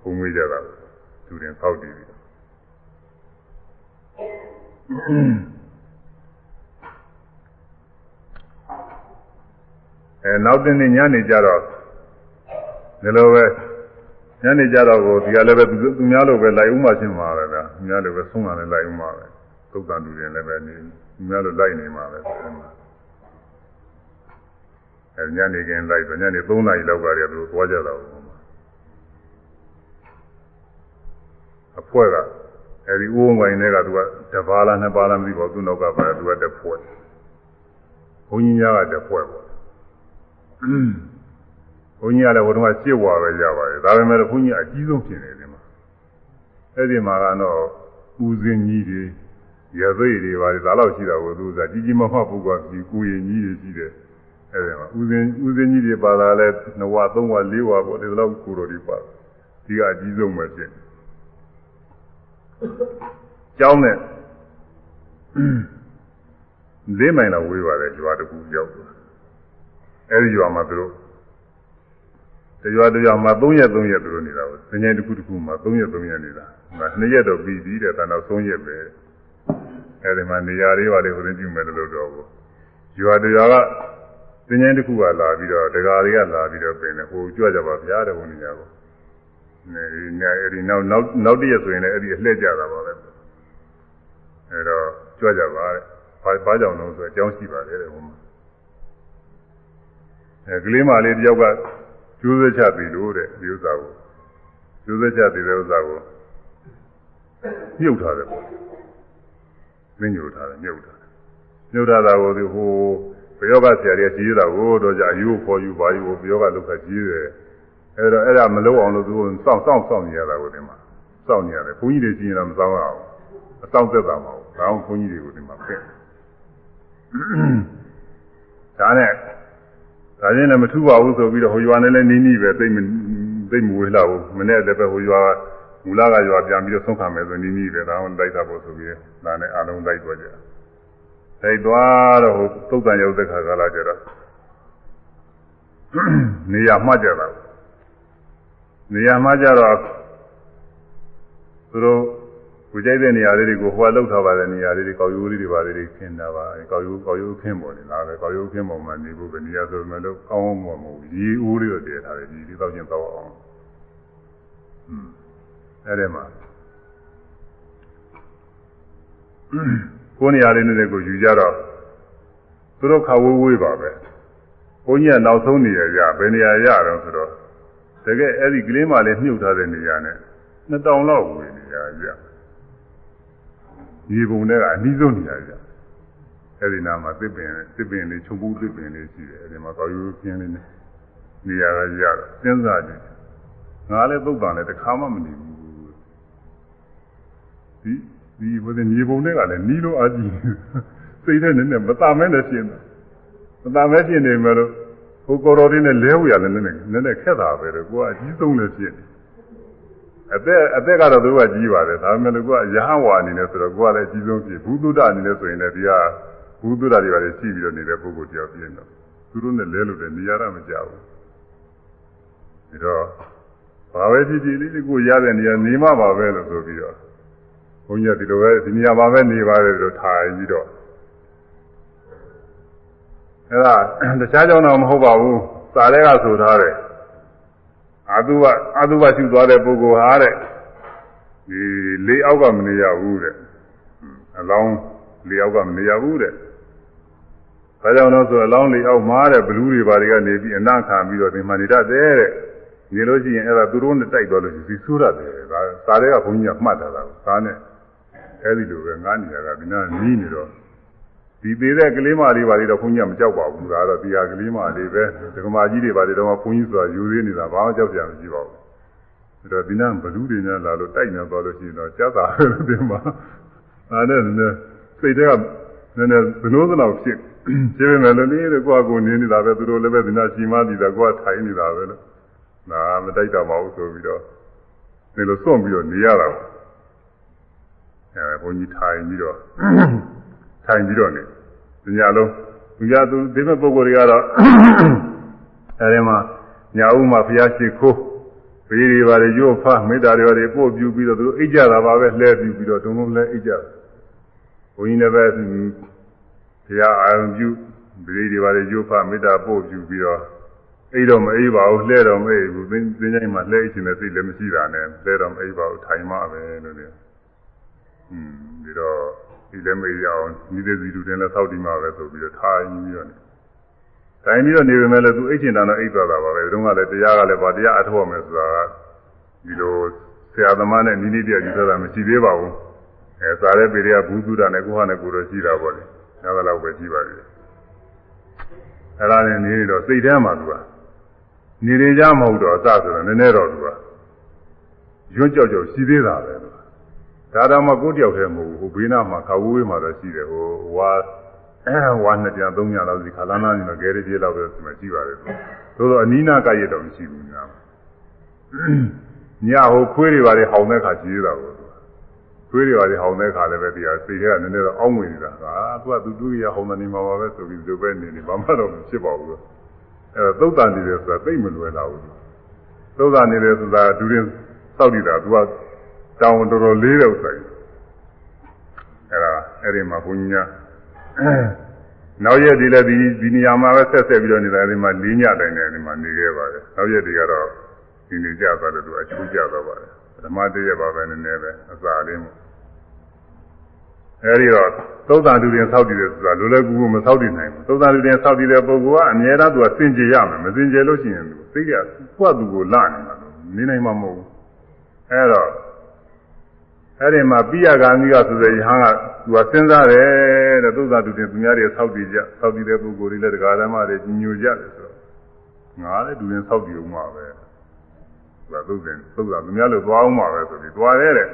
ဖုံးဝေးကြတာသူတင်ဖောက်တည်ပြီးအဲနောက်တင်ညနေကြတော့ ဒီလိုပဲညနေကြတော့ကိုဒီကလည်းပဲသူများလိုပဲလိုက်ဥမှချင်းမှာပဲဗျာသူများလိုပဲဆုံးလာတယ်လိုက်ဥမှပဲသုတ်တန်သူတွေလည်းပဲနေသူများလိုလိုက်နေမှာပဲအဲဒီမှာအဲညနေခင်းလိုက်တော့ညနေ3နာရီလောက်ကတည်းကသူသွားကြတာပေါ့အဖွဲကအဲဒီဥုံဝိုင်းတွေကသူကတပါးလားနှစ်ပါးလားမသိပါဘူးသူနောက်ကပါသူကတစ်ဖွဲဘုန်းကြီးများကတစ်ဖွဲပေါ့ ဘုန်းကြီးကလည်းဘုရားရှစ်ဝါပဲကြပါတယ်ဒါပေမဲ့ဘုန်းကြီးအကြီးဆုံးဖြစ်နေတယ်မှာအဲ့ဒီမှာကတော့ဦးစင်းကြီးတွေရသိတွေပါလေဒါတော့ရှိတာကိုသူကကြီးကြီးမားမားပုဂ္ဂိုလ်ကြီးကိုရင်ကြီးတွေရှိတယ်အဲ့ဒီမှာဦးစင်းဦးစင်းကြီးတွေပါလာလဲ2ဝါ3ဝါ4ဝါပေါ့ဒီလောက်ကိုတော်တွေပါဒီကအကြီးဆုံးပဲဖြစ်ကျောင်းနဲ့လေးမိုင်လောက်ဝေးပါတယ်ကျွာတကူရောက်အဲ့ဒီကျွာမှာသူတို့ တရွာတရွာမှာ3ရက်3ရက်သူတို့နေတာပေါ့။စဉ္ညာတစ်ခုတစ်ခုမှာ3ရက်3ရက်နေတာ။ငါ2ရက်တော့ပြီးပြီတဲ့ဒါတော့3ရက်ပဲ။အဲဒီမှာနေရာလေးပါလေဟိုရင်ပြုမယ်လို့တော့ဘူး။ရွာတရွာကစဉ္ညာတစ်ခုကလာပြီးတော့ဒကာတွေကလာပြီးတော့ပြင်တယ်ဟိုကြွကြပါဗျာတဲ့ဟိုနေရာကို။နေညအဲဒီနောက်နောက်နောက်တရက်ဆိုရင်လည်းအဲ့ဒီအလှည့်ကြတာပါပဲ။အဲတော့ကြွကြပါတဲ့။ဘာဘာကြောင့်လဲဆိုအကြောင်းရှိပါတယ်တဲ့ဟိုမှာ။အဲကလေးမလေးတယောက်က ကျိုးစချပြီလို့တဲ့ဒီဥစ္စာကိုကျိုးစချပြီတဲ့ဥစ္စာကိုမြုပ်ထားတယ်ပေါ့မင်းညိုထားတယ်မြုပ်ထားတယ်မြုပ်ထားတာကိုဒီဟိုဘယောဂဆရာတွေကကြီးရတာကိုတော့じゃအယူခေါ်ယူပါယူဘယောဂလုခကြီးတယ်အဲ့တော့အဲ့ဒါမလုပ်အောင်လို့သူစောင့်စောင့်စောင့်နေရတာကိုဒီမှာစောင့်နေရတယ်ဘုန်းကြီးတွေကြီးရင်တော့မစောင့်ရအောင်အစောင့်သက်တာမဟုတ်ဘူးဒါအောင်ဘုန်းကြီးတွေကိုဒီမှာဖက်ဒါနဲ့ ဒါချင်းလည်းမထူပါဘူးဆိုပြီးတော့ဟိုရွာနဲ့လည်းနီးနီးပဲသိမသိမဝေးလာဘူးမနေ့လည်းပဲဟိုရွာမူလကရွာပြန်ပြီးတော့ဆုံးခံမယ်ဆိုနီးနီးပဲဒါအောင်တိုက်တာဖို့ဆိုပြီးဒါနဲ့အလုံးတိုက်သွားကြတိုက်သွားတော့ဟိုသုတ်တန်ရောက်တဲ့ခါကလာကြတော့နေရာမှတ်ကြတာနေရာမှတ်ကြတော့သူတို့ ကိုကြိုက်တဲ့နေရာလေးတွေကိုဟိုကလောက်ထားပါတဲ့နေရာလေးတွေကောက်ရိုးလေးတွေပါလေးတွေခင်းတာပါကောက်ရိုးကောက်ရိုးခင်းပေါ်နေတာပဲကောက်ရိုးခင်းပေါ်မှာနေဖို့ပဲနေရာဆိုမှလို့ကောင်းအောင်မဟုတ်ဘူးရေအိုးလေးတော့တည်ထားတယ်ဒီဒီတော့ချင်းတော့အောင်อืมအဲ့ဒီမှာကိုနေရာလေးနဲ့ကိုယူကြတော့သူတို့ခါဝေးဝေးပါပဲဘုန်းကြီးကနောက်ဆုံးနေရကြဘယ်နေရာရတော့ဆိုတော့တကယ်အဲ့ဒီကလေးမလေးမြုပ်ထားတဲ့နေရာနဲ့နှစ်တောင်လောက်ဝေးနေရကြ ရေပုံတွေကအနည်းဆုံးနေတာကြ။အဲဒီနာမှာသစ်ပင်သစ်ပင်လေးချုပ်ဘူးသစ်ပင်လေးရှိတယ်။အဲဒီမှာကောက်ရိုးပြင်းလေးနဲ့နေရာကရတော့စဉ်းစားကြည့်။ငါလည်းသုတ်တံလည်းတစ်ခါမှမနေဘူး။ဒီဒီဘုရင်ရေပုံတွေကလည်းနီးလို့အကြည့်စိတ်ထဲနဲ့နဲ့မတမဲနဲ့ရှင်းတယ်။မတမဲရှင်းနေမယ်လို့ဟိုကိုယ်တော်လေးနဲ့လဲဝရလည်းနည်းနည်းနည်းနည်းခက်တာပဲတော့ကိုကအကြီးဆုံးလည်းဖြစ်တယ် အသက်အသက်ကတော့သူကကြီးပါတယ်ဒါပေမဲ့လို့ကိုကရဟန်းဝါအနေနဲ့ဆိုတော့ကိုကလည်းအကြီးဆုံးဖြစ်ဘူးသုဒ္ဓအနေနဲ့ဆိုရင်လည်းဒီကဘူးသုဒ္ဓတွေပါလေရှိပြီးတော့နေတဲ့ပုဂ္ဂိုလ်တယောက်ပြင်းတော့သူတို့နဲ့လဲလို့လည်းနေရာတော့မကြဘူးဒါတော့ဘာပဲဖြစ်ဖြစ်လေးကိုရတဲ့နေရာနေမှပါပဲလို့ဆိုပြီးတော့ဘုန်းကြီးကဒီလိုပဲဒီနေရာမှာပဲနေပါတယ်လို့ထိုင်ပြီးတော့အဲ့ဒါတခြားကြောင့်တော့မဟုတ်ပါဘူးစာထဲကဆိုထားတယ် အာသုဘအာသုဘရှုသွားတဲ့ပုဂ္ဂိုလ်ဟာတဲ့ဒီလေးအောက်ကမနေရဘူးတဲ့အလောင်းလေးအောက်ကမနေရဘူးတဲ့ဒါကြောင့်တော့ဆိုအလောင်းလေးအောက်မှာတဲ့ဘလူးတွေဘာတွေကနေပြီးအနခံပြီးတော့ဒီမှာနေတတ်တယ်တဲ့နေလို့ရှိရင်အဲ့ဒါသူတို့နဲ့တိုက်သွားလို့ရှိပြီးဆိုးရတယ်ဒါစာထဲကဘုန်းကြီးကမှတ်ထားတာစာနဲ့အဲ့ဒီလိုပဲငားနေရတာဒီနာနီးနေတော့ ဒီသေးတဲ့ကလေးမလေးပါလေတော့ဘုန်းကြီးကမကြောက်ပါဘူးဒါတော့တရားကလေးမလေးပဲဒကမာကြီးတွေပါလေတော့ဘုန်းကြီးဆိုတာယူသေးနေတာဘာမှကြောက်ကြမရှိပါဘူးဒါတော့ဒီနာဘလူးတွေနဲ့လာလို့တိုက်နေသွားလို့ရှိရင်တော့ကြောက်တာပဲဒီမှာဒါနဲ့နည်းနည်းစိတ်တွေကနည်းနည်းဘလို့သလောက်ဖြစ်ရှင်းမယ်လို့လေးကိုယ့်အကိုနေနေတာပဲသူတို့လည်းပဲဒီနာရှိမှနေတာကိုယ်ကထိုင်နေတာပဲလို့ဒါမတိုက်တော့မဟုတ်ဆိုပြီးတော့ဒီလိုစွန့်ပြီးတော့နေရတာအဲဘုန်းကြီးထိုင်ပြီးတော့ ထိုင်ပြီးတော့နေညလုံးသူရသူဒီမဲ့ပုဂ္ဂိုလ်တွေကတော့အဲဒီမှာညာဥမှာဘုရားရှိခိုးဘေးတွေပါလေရို့ဖားမေတ္တာတွေပါလေပို့ပြူပြီးတော့သူတို့အိတ်ကြတာပါပဲလှဲပြူပြီးတော့တုံလုံးလဲအိတ်ကြဘုန်းကြီးလည်းပဲဘုရားအာရုံပြုဘေးတွေပါလေရို့ဖားမေတ္တာပို့ပြူပြီးတော့အိတ်တော့မအိပ်ပါဘူးလှဲတော့မအိပ်ဘူးသင်္ချိုင်းမှာလှဲအိတ်ခြင်းနဲ့စိတ်လည်းမရှိတာနဲ့လှဲတော့မအိပ်ပါဘူးထိုင်မှပဲလို့လေอืมဒီတော့ ဒီလည်းမေးရအောင်ဒီတဲ့စီတူတင်လည်းသောက်ဒီမှာပဲဆိုပြီးတော့ထိုင်ပြီးတော့နေထိုင်ပြီးတော့နေပေမဲ့လည်းသူအိတ်ချင်တာတော့အိတ်သွားတာပါပဲဒီတော့ကလည်းတရားကလည်းဗာတရားအထောက်မယ်ဆိုတာကဒီလိုဆရာသမားနဲ့နိနိတရားယူထားတာမရှိသေးပါဘူးအဲစားတဲ့ပေတွေကဘူးသူတာနဲ့ကိုဟာနဲ့ကိုတော့ရှိတာပေါ့လေနောက်တော့ပဲရှိပါသေးတယ်အဲ့ဒါနဲ့နေနေတော့စိတ်ထဲမှာသူကနေနေကြမဟုတ်တော့အစဆိုတော့နည်းနည်းတော့သူကရွံ့ကြောက်ကြောက်ရှိသေးတာပဲလို့ ဒါတော့မှကိုယ်တယောက်တည်းမဟုတ်ဘူးဟိုဘေးနားမှာခါဝေးဝေးမှာတော့ရှိတယ်ဟိုဝါအဲဝါနှစ်ပြန်သုံးပြန်လောက်စီခါလာနာနေတော့ဂဲရကြီးလောက်ပဲဒီမှာရှိပါတယ်သို့တော့အနီးနာကရတော့မရှိဘူးညာညဟိုခွေးတွေပါလေဟောင်းတဲ့ခါရှိသေးတာကိုခွေးတွေပါလေဟောင်းတဲ့ခါလည်းပဲဒီဟာစိတ်ထဲကနည်းနည်းတော့အောင်းဝင်နေတာဟာသူကသူတူရဟောင်းတဲ့နေမှာပါပဲဆိုပြီးဒီလိုပဲနေနေဘာမှတော့ဖြစ်ပါဘူးအဲသုတ်တန်နေတယ်ဆိုတာသိမလွယ်တော့ဘူးသုတ်တန်နေတယ်ဆိုတာဒူရင်စောက်နေတာသူက တောင်းတော်တော်လေးတဲ့ဥစ္စာကြီးအဲ့ဒါအဲ့ဒီမှာဘုန်းကြီးကနောက်ရက်ဒီလည်းဒီဒီနေရာမှာပဲဆက်ဆက်ပြီးတော့နေတာဒီမှာလေးညတိုင်းနဲ့ဒီမှာနေခဲ့ပါတယ်နောက်ရက်တွေကတော့ဒီနေကြသွားတယ်သူအချိုးကြသွားပါတယ်ပထမတရက်ပါပဲနည်းနည်းပဲအစာလေးမို့အဲဒီတော့သုဒ္ဓတူရင်ဆောက်တည်တယ်ဆိုတာလိုလဲကူကူမဆောက်တည်နိုင်ဘူးသုဒ္ဓတူရင်ဆောက်တည်တဲ့ပုဂ္ဂိုလ်ကအမြဲတမ်းသူကစင်ကြယ်ရမယ်မစင်ကြယ်လို့ရှိရင်သူသိကြကိုယ့်သူကိုလနေမှာလို့နေနိုင်မှာမဟုတ်ဘူးအဲတော့ အဲ့ဒီမှာပိယဂာမိကဆိုတဲ့ယဟန်ကသူကစဉ်းစားတယ်တဲ့သုဒ္ဓတူတင်သူများတွေဆောက်တည်ကြဆောက်တည်တဲ့ပုဂ္ဂိုလ်တွေလည်းတရားဓမ္မတွေညညိုကြတယ်ဆိုတော့ငါလည်းဒူရင်ဆောက်တည်အောင်ပါပဲသူကသုဒ္ဓင်သုဒ္ဓသူများလို့သွားအောင်ပါပဲဆိုပြီးသွားရဲတဲ့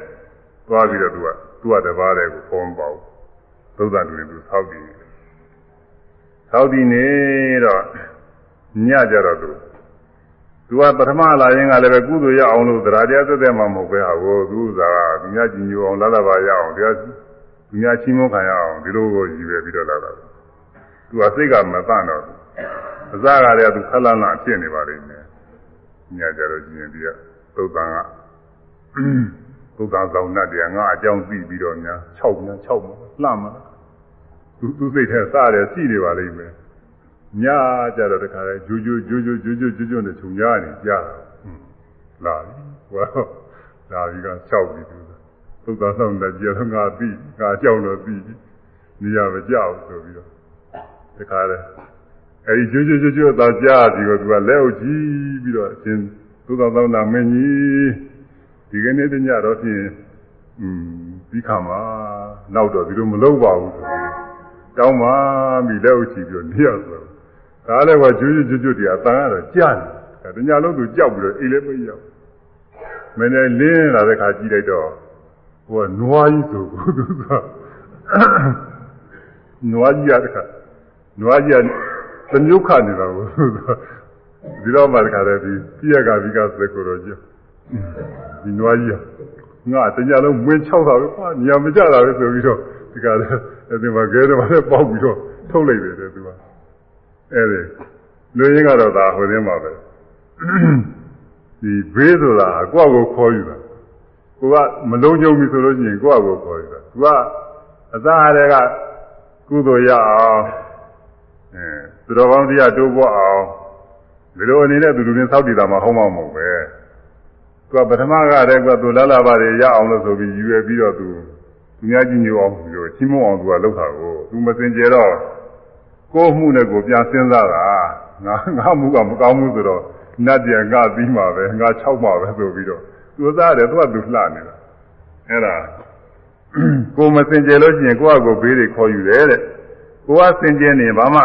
သွားပြီးတော့သူကသူကတပါးတဲ့ကိုဖုံးပေါက်သုဒ္ဓတူတင်သူဆောက်တည်ဆောက်တည်နေတော့ညကြတော့သူ သူကပထမလာရင်ကလည်းပဲကုသိုလ်ရအောင်လို့တရားတရားသက်သက်မှမဟုတ်ပဲဟာကိုသူကသူများကြည်ညိုအောင်လာလာပါရအောင်တရားသူများချင်းမခံရအောင်ဒီလိုကိုရည်ပဲပြီးတော့လာတာသူကစိတ်ကမတန့်တော့အစကတည်းကသူခက်လန်းလန်းဖြစ်နေပါလိမ့်မယ်ညကြတော့ကျင်ပြီးတော့သုတ်တန်ကသုတ်တန်ဆောင်တတ်တယ်ငါအကြောင်းသိပြီးတော့များ6များ6မှာလှမ်းမှာသူသူစိတ်ထဲစတယ်ရှိနေပါလိမ့်မယ် ညကြတော့တခါလဲဂျူဂျူဂျူဂျူဂျူဂျူဂျူဂျူနဲ့ခြုံရနေကြာလာပြီဟောလာပြီက6ပြီသူသုတ်သာဆောင်တဲ့ကြတော့ငါပြီငါကြောက်တော့ပြီနေရမကြောက်ဆိုပြီးတော့တခါလဲအဲဒီဂျူဂျူဂျူဂျူသာကြားပြီးတော့သူကလက်အုပ်ကြည့်ပြီးတော့အရှင်သုတ်သာဆောင်တာမင်းကြီးဒီကနေ့တညတော့ဖြင့်อืมပြီးခါမှာနောက်တော့ဒီလိုမလုပ်ပါဘူးဆိုပြီးတောင်းပါပြီလက်အုပ်ကြည့်ပြီးတော့နေရဆို ဒါလည်းကကျွကျွကျွကျွတည်းအတန်ကတော့ကြာတယ်တညာလုံးသူကြောက်ပြီးတော့အိမ်လည်းမရောက်မင်းလည်းလင်းလာတဲ့ခါကြည့်လိုက်တော့ဟိုကနွားကြီးဆိုကိုသူကနွားကြီးရတဲ့ခါနွားကြီးကသမျိုးခနေတာကိုဒီတော့မှတခါတည်းဒီပြရကဘိကစက်ကိုတော့ကြောဒီနွားကြီးကငါတညာလုံးမင်း၆တာပဲကွာညမကြတာပဲဆိုပြီးတော့ဒီကလည်းအဲဒီမှာခဲတော့လည်းပေါက်ပြီးတော့ထုတ်လိုက်တယ်သူက အဲ့ဒီလူရင်းကတော့ဒါဟိုရင်းမှာပဲဒီဘေးဆိုတာကိုယ့်ကိုခေါ်ယူတာကိုကမလုံးကြုံပြီဆိုလို့ရှိရင်ကိုယ့်ကိုခေါ်ယူတာသူကအသားအရကကုသိုလ်ရအောင်အဲသူတော်ကောင်းတရားတိုးပွားအောင်ဒီလိုအနေနဲ့သူလူရင်းစောက်တည်တာမှဟုတ်မှမဟုတ်ပဲသူကပထမကတည်းကသူလာလာပါတယ်ရအောင်လို့ဆိုပြီးယူရပြီးတော့သူသူများကြီးညိုအောင်ပြီးတော့ချင်းမအောင်သူကလှုပ်တာကိုသူမစင်ကြတော့ ကိုယ်မှုနဲ့ကိုပြန်စဉ်းစားတာငါငါမှုကမကောင်းဘူးဆိုတော့နတ်ပြန်ငါပြီးမှာပဲငါ၆မှာပဲဆိုပြီးတော့သူသားတယ်သူကသူလှနေတာအဲ့ဒါကိုမစင်ကြယ်လို့ရှိရင်ကိုယ့်အကိုဘေးတွေခေါ်ယူတယ်တဲ့ကိုကစင်ကြယ်နေဘာမှ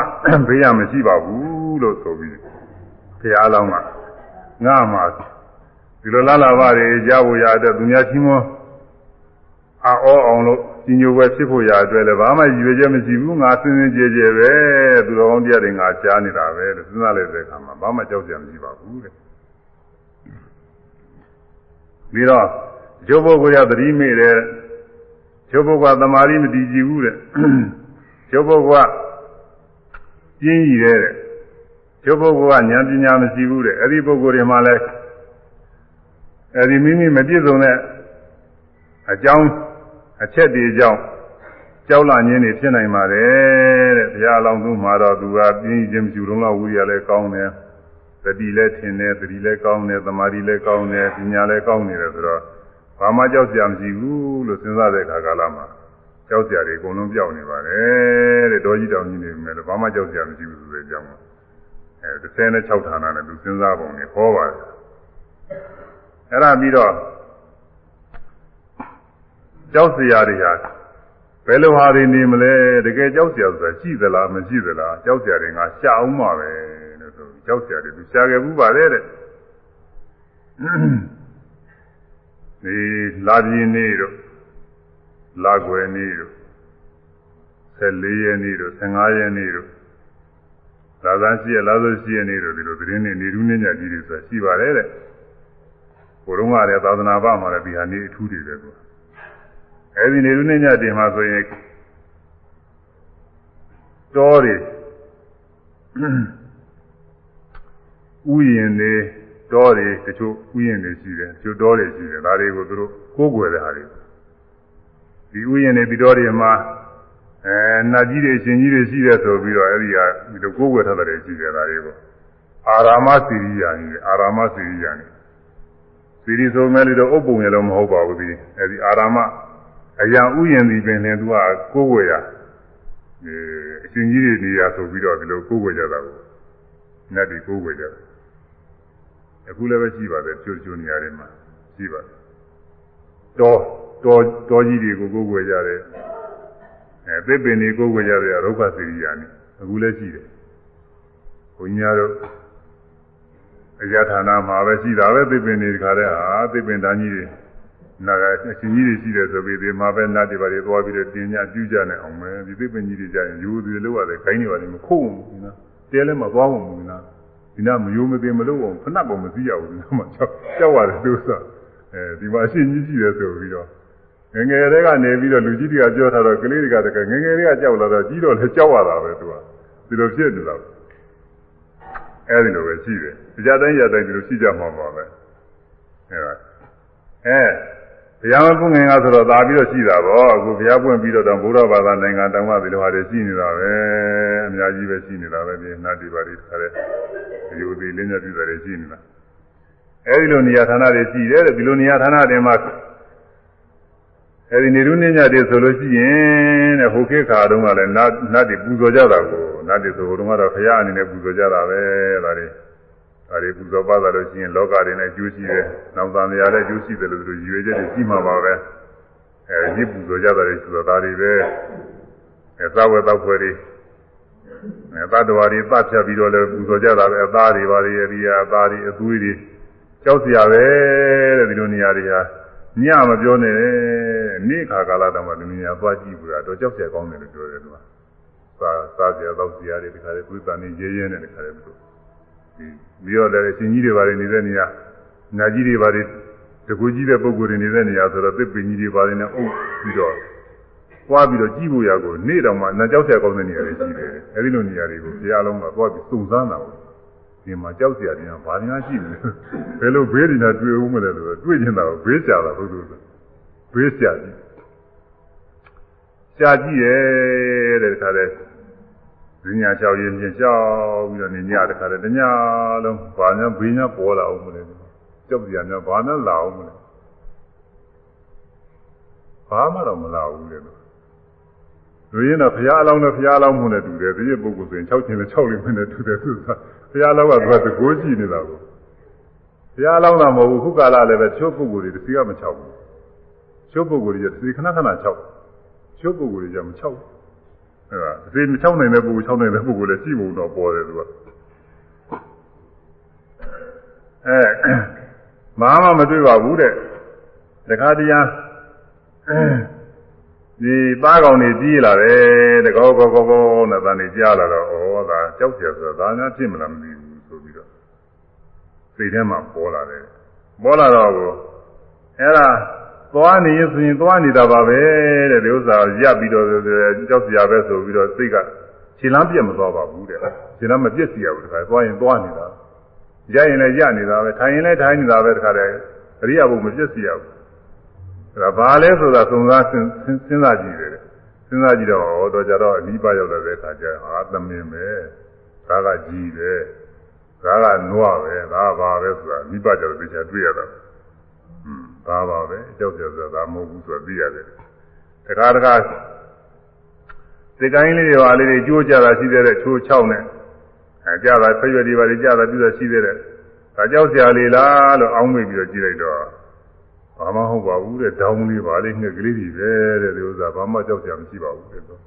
ဘေးရမရှိပါဘူးလို့ဆိုပြီးဘုရားလောင်းကငါမှဒီလိုလာလာပါတွေကြားဖို့ရတဲ့သူများချင်းမောအောအောင်လို့ ကြီးညိုပဲဖြစ်ဖို့ရအတွက်လည်းဘာမှရည်ရွယ်ချက်မရှိဘူးငါစင်စင်ကြယ်ကြယ်ပဲသူတော်ကောင်းတရားတွေငါကြားနေတာပဲလို့စဉ်းစားလိုက်တဲ့အခါမှာဘာမှကြောက်ကြမရှိပါဘူးတဲ့ပြီးတော့ကျိုးပုဂ္ဂိုလ်ရသတိမေ့တယ်ကျိုးပုဂ္ဂိုလ်ကသမာဓိမတည်ကြည်ဘူးတဲ့ကျိုးပုဂ္ဂိုလ်ကပြင်းရည်တဲ့ကျိုးပုဂ္ဂိုလ်ကဉာဏ်ပညာမရှိဘူးတဲ့အဲ့ဒီပုဂ္ဂိုလ်တွေမှာလည်းအဲ့ဒီမိမိမပြည့်စုံတဲ့အကြောင်း အချက်တွေကြောင့်ကြောက်လာခြင်းတွေဖြစ်နိုင်ပါတယ်တဲ့ဘုရားအလောင်းသူမှာတော့သူကပြင်းခြင်းမရှိလုံးလောက်ဝိရိယလည်းကောင်းတယ်သတိလည်းထင်တယ်သတိလည်းကောင်းတယ်သမာဓိလည်းကောင်းတယ်ပညာလည်းကောင်းနေတယ်ဆိုတော့ဘာမှကြောက်စရာမရှိဘူးလို့စဉ်းစားတဲ့အခါကာလမှာကြောက်စရာတွေအကုန်လုံးပြောင်းနေပါတယ်တဲ့တော်ကြီးတောင်ကြီးနေမယ်လို့ဘာမှကြောက်စရာမရှိဘူးဆိုတဲ့အကြောင်းအဲ36ဌာနနဲ့သူစဉ်းစားပုံနဲ့ဟောပါတယ်အဲ့ဒါပြီးတော့ ကြောက်စရာတွေဟာဘယ်လိုဟာတွေနေမလဲတကယ်ကြောက်စရာဆိုတာရှိသလားမရှိသလားကြောက်စရာတွေငါရှာအောင်ပါပဲလို့ဆိုကြောက်စရာတွေသူရှာခဲ့ဘူးပါတယ်တဲ့ဒီလာပြင်းနေတို့လာွယ်နေတို့14ရက်နေတို့15ရက်နေတို့လာသန်းရှိရလာသန်းရှိရနေတို့ဒီလိုသတင်းတွေနေထူးနေညကြီးတွေဆိုတာရှိပါတယ်တဲ့ဘုရုံးကလည်းသာသနာ့ဘာမှာလည်းဒီဟာနေအထူးတွေပဲကွာ အဲဒီနေလူနဲ့ညတင်မှာဆိုရင်တောတွေဥယျင်တွေတောတွေတချို့ဥယျင်တွေရှိတယ်တချို့တောတွေရှိတယ်ဒါတွေကိုသူတို့ကိုးကွယ်တဲ့ဟာတွေဒီဥယျင်တွေဒီတောတွေမှာအဲနတ်ကြီးတွေရှင်ကြီးတွေရှိတယ်ဆိုပြီးတော့အဲဒီဟာဒီလိုကိုးကွယ်ထားတဲ့ရှိတယ်ဒါတွေကိုအာရာမစီရိယာနေအာရာမစီရိယာနေစီရိဆိုမဲ့လို့တော့ဥပ္ပုံရလို့မဟုတ်ပါဘူးဒီအဲဒီအာရာမ အရာဥယျာဉ်ဒီပင်လည်းသူကကိုးဝယ်ရအဲအရှင်ကြီးတွေနေရာဆိုပြီးတော့ဒီလိုကိုးဝယ်ကြတာကိုနတ်တွေကိုးဝယ်ကြတယ်အခုလည်းပဲရှိပါတယ်ချိုးချိုးနေရာတွေမှာရှိပါတယ်တော့တော်တော်ကြီးတွေကိုကိုယ်ွယ်ကြတယ်အဲသစ်ပင်တွေကိုယ်ွယ်ကြတယ်ရုပ်ခစေရိယာနေအခုလည်းရှိတယ်ဘုန်းကြီးများတို့အရာဌာနမှာပဲရှိတာပဲသစ်ပင်တွေတခါတည်းဟာသစ်ပင်တန်းကြီးတွေ နာကအရှင်ကြီးတွေရှိတယ်ဆိုပြီးဒီမှာပဲနတ်တွေပါတွေသွားပြီးတော့တင်ညပြုကြနေအောင်မယ်ဒီသစ်ပင်ကြီးတွေကြရင်ယူသေးလို့ရတယ်ခိုင်းနေပါလိမ့်မခုံဘူးနော်တဲလည်းမသွားဘူးဘူးနော်ဒီနာမယိုးမသိမလို့အောင်ဖဏပေါ်မသိရဘူးဒီမှာကြောက်ကြောက်ရတယ်သူဆိုအဲဒီမှာအရှင်ကြီးရှိတယ်ဆိုပြီးတော့ငငယ်တွေကကနေပြီးတော့လူကြီးတွေကပြောထားတော့ကလေးတွေကတကယ်ငငယ်တွေကကြောက်လာတော့ကြီးတော့လည်းကြောက်ရတာပဲသူကဒီလိုဖြစ်နေတာအဲဒီလိုပဲရှိတယ်ကြတိုင်းကြတိုင်းဒီလိုရှိကြမှာပါပဲအဲအဲ ဘုရားမပွင့်ငင်ကဆိုတော့သာပြီးတော့ရှိတာပေါ့အခုဘုရားပွင့်ပြီးတော့ဗုဒ္ဓဘာသာနိုင်ငံတောင်မှဒီလိုဟာတွေရှိနေတာပဲအများကြီးပဲရှိနေတာပဲဒီနတ်ဒီပါတွေခါတဲ့ယူသည်လင်းရပြုတယ်ရှိနေတာအဲဒီလိုနေရာဌာနတွေရှိတယ်တဲ့ဒီလိုနေရာဌာနတွေမှာအဲဒီနေရုညညတွေဆိုလို့ရှိရင်တဲ့ဟိုခေတ်ခါတုန်းကလည်းနတ်နတ်တွေပူဇော်ကြတာကိုနတ်တွေဆိုဟိုတုန်းကတော့ဘုရားအနေနဲ့ပူဇော်ကြတာပဲဒါတွေ ဒါတွေပူဇော်ပါတာလို့ရှိရင်လောကတွေနဲ့အကျိုးရှိတယ်။နောက်သံဃာလည်းအကျိုးရှိတယ်လို့သူရွေချက်တွေရှိမှာပါပဲ။အဲဒီပူဇော်ကြတာတွေဆိုတော့ဒါတွေပဲအဲသဝေတောက်ဖွယ်တွေအဲသတ္တဝါတွေသတ်ဖြတ်ပြီးတော့လည်းပူဇော်ကြတာပဲအသားတွေပါတွေအရိယာအသားတွေအသွေးတွေကြောက်စရာပဲတဲ့ဒီလိုနေရာတွေဟာညမပြောနဲ့နေ့ခါကာလတောင်မှဒီနေရာသွားကြည့်ဘူးလားတော့ကြောက်စရာကောင်းတယ်လို့ပြောတယ်သူက။စားစားစရာတော့စရာတွေဒီခါလေးကိုယ်တန်နေရဲရဲနဲ့ဒီခါလေးသူ ပြီးတော့လည်းရှင်ကြီးတွေဘာတွေနေတဲ့နေရာညာကြီးတွေဘာတွေတကူကြီးတဲ့ပုံကိုယ်တွေနေတဲ့နေရာဆိုတော့သစ်ပင်ကြီးတွေဘာတွေနဲ့အုပ်ပြီးတော့သွားပြီးတော့ကြည့်ဖို့ရကိုနေ့တောင်မှနာကြောက်ဆရာကောင်းတဲ့နေရာတွေရှိတယ်အဲဒီလိုနေရာတွေကိုဘုရားလုံးကသွားပြီးစုံစမ်းတာကိုဒီမှာကြောက်ဆရာတွေကဘာများရှိလဲဘယ်လိုဘေးတွေနဲ့တွေ့ဦးမလဲလို့တွေ့ကျင်တာကိုဘေးဆရာတာဘုသူဘေးဆရာကြီးဆရာကြီးရဲ့တဲ့ခါတဲ့ ဈဉ္ညာလျှောက်ရင်ပြင်လျှောက်ပြီးတော့နေညတခါတည်းတညလုံးဘာများဘေးများပေါ်လာအောင်မလဲကြောက်ကြရများဘာနဲ့လာအောင်မလဲဘာမှတော့မလာဘူးလေလို့လူရင်းတော့ဘုရားအလောင်းနဲ့ဘုရားအလောင်းမှုနဲ့တူတယ်ဒီပုဂ္ဂိုလ်ဆိုရင်6ချင်းနဲ့6လိမ့်မယ်နဲ့တူတယ်သူကဘုရားအလောင်းကသူကတကိုးကြည့်နေတာကိုဘုရားအလောင်းကမဟုတ်ဘူးခုကာလလည်းပဲချိုးပုဂ္ဂိုလ်တွေတစ်စီကမ6ဘူးချိုးပုဂ္ဂိုလ်တွေတစ်စီခဏခဏ6ချိုးပုဂ္ဂိုလ်တွေကမ6ဘူး အဲဒါအသေးမချောင်းနိုင်တဲ့ပုဂ္ဂိုလ်ချောင်းနိုင်တဲ့ပုဂ္ဂိုလ်လည်းရှိဖို့တော့ပေါ်တယ်သူကအဲဘာမှမတွေ့ပါဘူးတဲ့တခါတည်းဒီသားကောင်တွေကြီးလာတယ်တကောကောကောကောနဲ့တန်နေကြားလာတော့ဩဒါကြောက်ကြဆိုတော့ဒါများဖြစ်မလားမသိဘူးဆိုပြီးတော့စိတ်ထဲမှာပေါ်လာတယ်ပေါ်လာတော့အဲ့ဒါ သွားနေရင်ဆိုရင်သွားနေတာပါပဲတဲ့ဒီဥစ္စာရပ်ပြီးတော့ကြောက်စရာပဲဆိုပြီးတော့စိတ်ကခြေလမ်းပြတ်မသွားပါဘူးတဲ့ခြေလမ်းမပြတ်စီရဘူးတခါသွားရင်သွားနေတာရရင်လည်းရနေတာပဲထိုင်ရင်လည်းထိုင်နေတာပဲတခါတည်းအရိယာဘုံမပြတ်စီရဘူးဒါဘာလဲဆိုတာသုံးစားစဉ်းစားကြည့်တယ်စဉ်းစားကြည့်တော့ဟောတော့ကြတော့အနိပါရောက်တဲ့အခါကျဟာသမင်ပဲဒါကကြီးတယ်ဒါကနွားပဲဒါဘာပဲဆိုတာအနိပါကြောင့်သိချာတွေ့ရတာ ဒါပါပဲအကြောက်ကြဆိုတာမဟုတ်ဘူးဆိုတော့သိရတယ်တခါတခါစိတ်ကိုင်းလေးတွေပါလေးတွေကြိုးကြတာရှိတဲ့ချိုး6နဲ့အဲကြတာဖရွက်တွေပါလေးကြတာပြုတာရှိတဲ့ဒါကြောက်စရာလေးလားလို့အောင်းမိပြီးတော့ကြည့်လိုက်တော့ဘာမှဟုတ်ပါဘူးတဲ့ဒေါင်းလေးပါလေးငှက်ကလေးတွေပဲတဲ့ဒီဥစ္စာဘာမှကြောက်စရာမရှိပါဘူးတဲ့တော့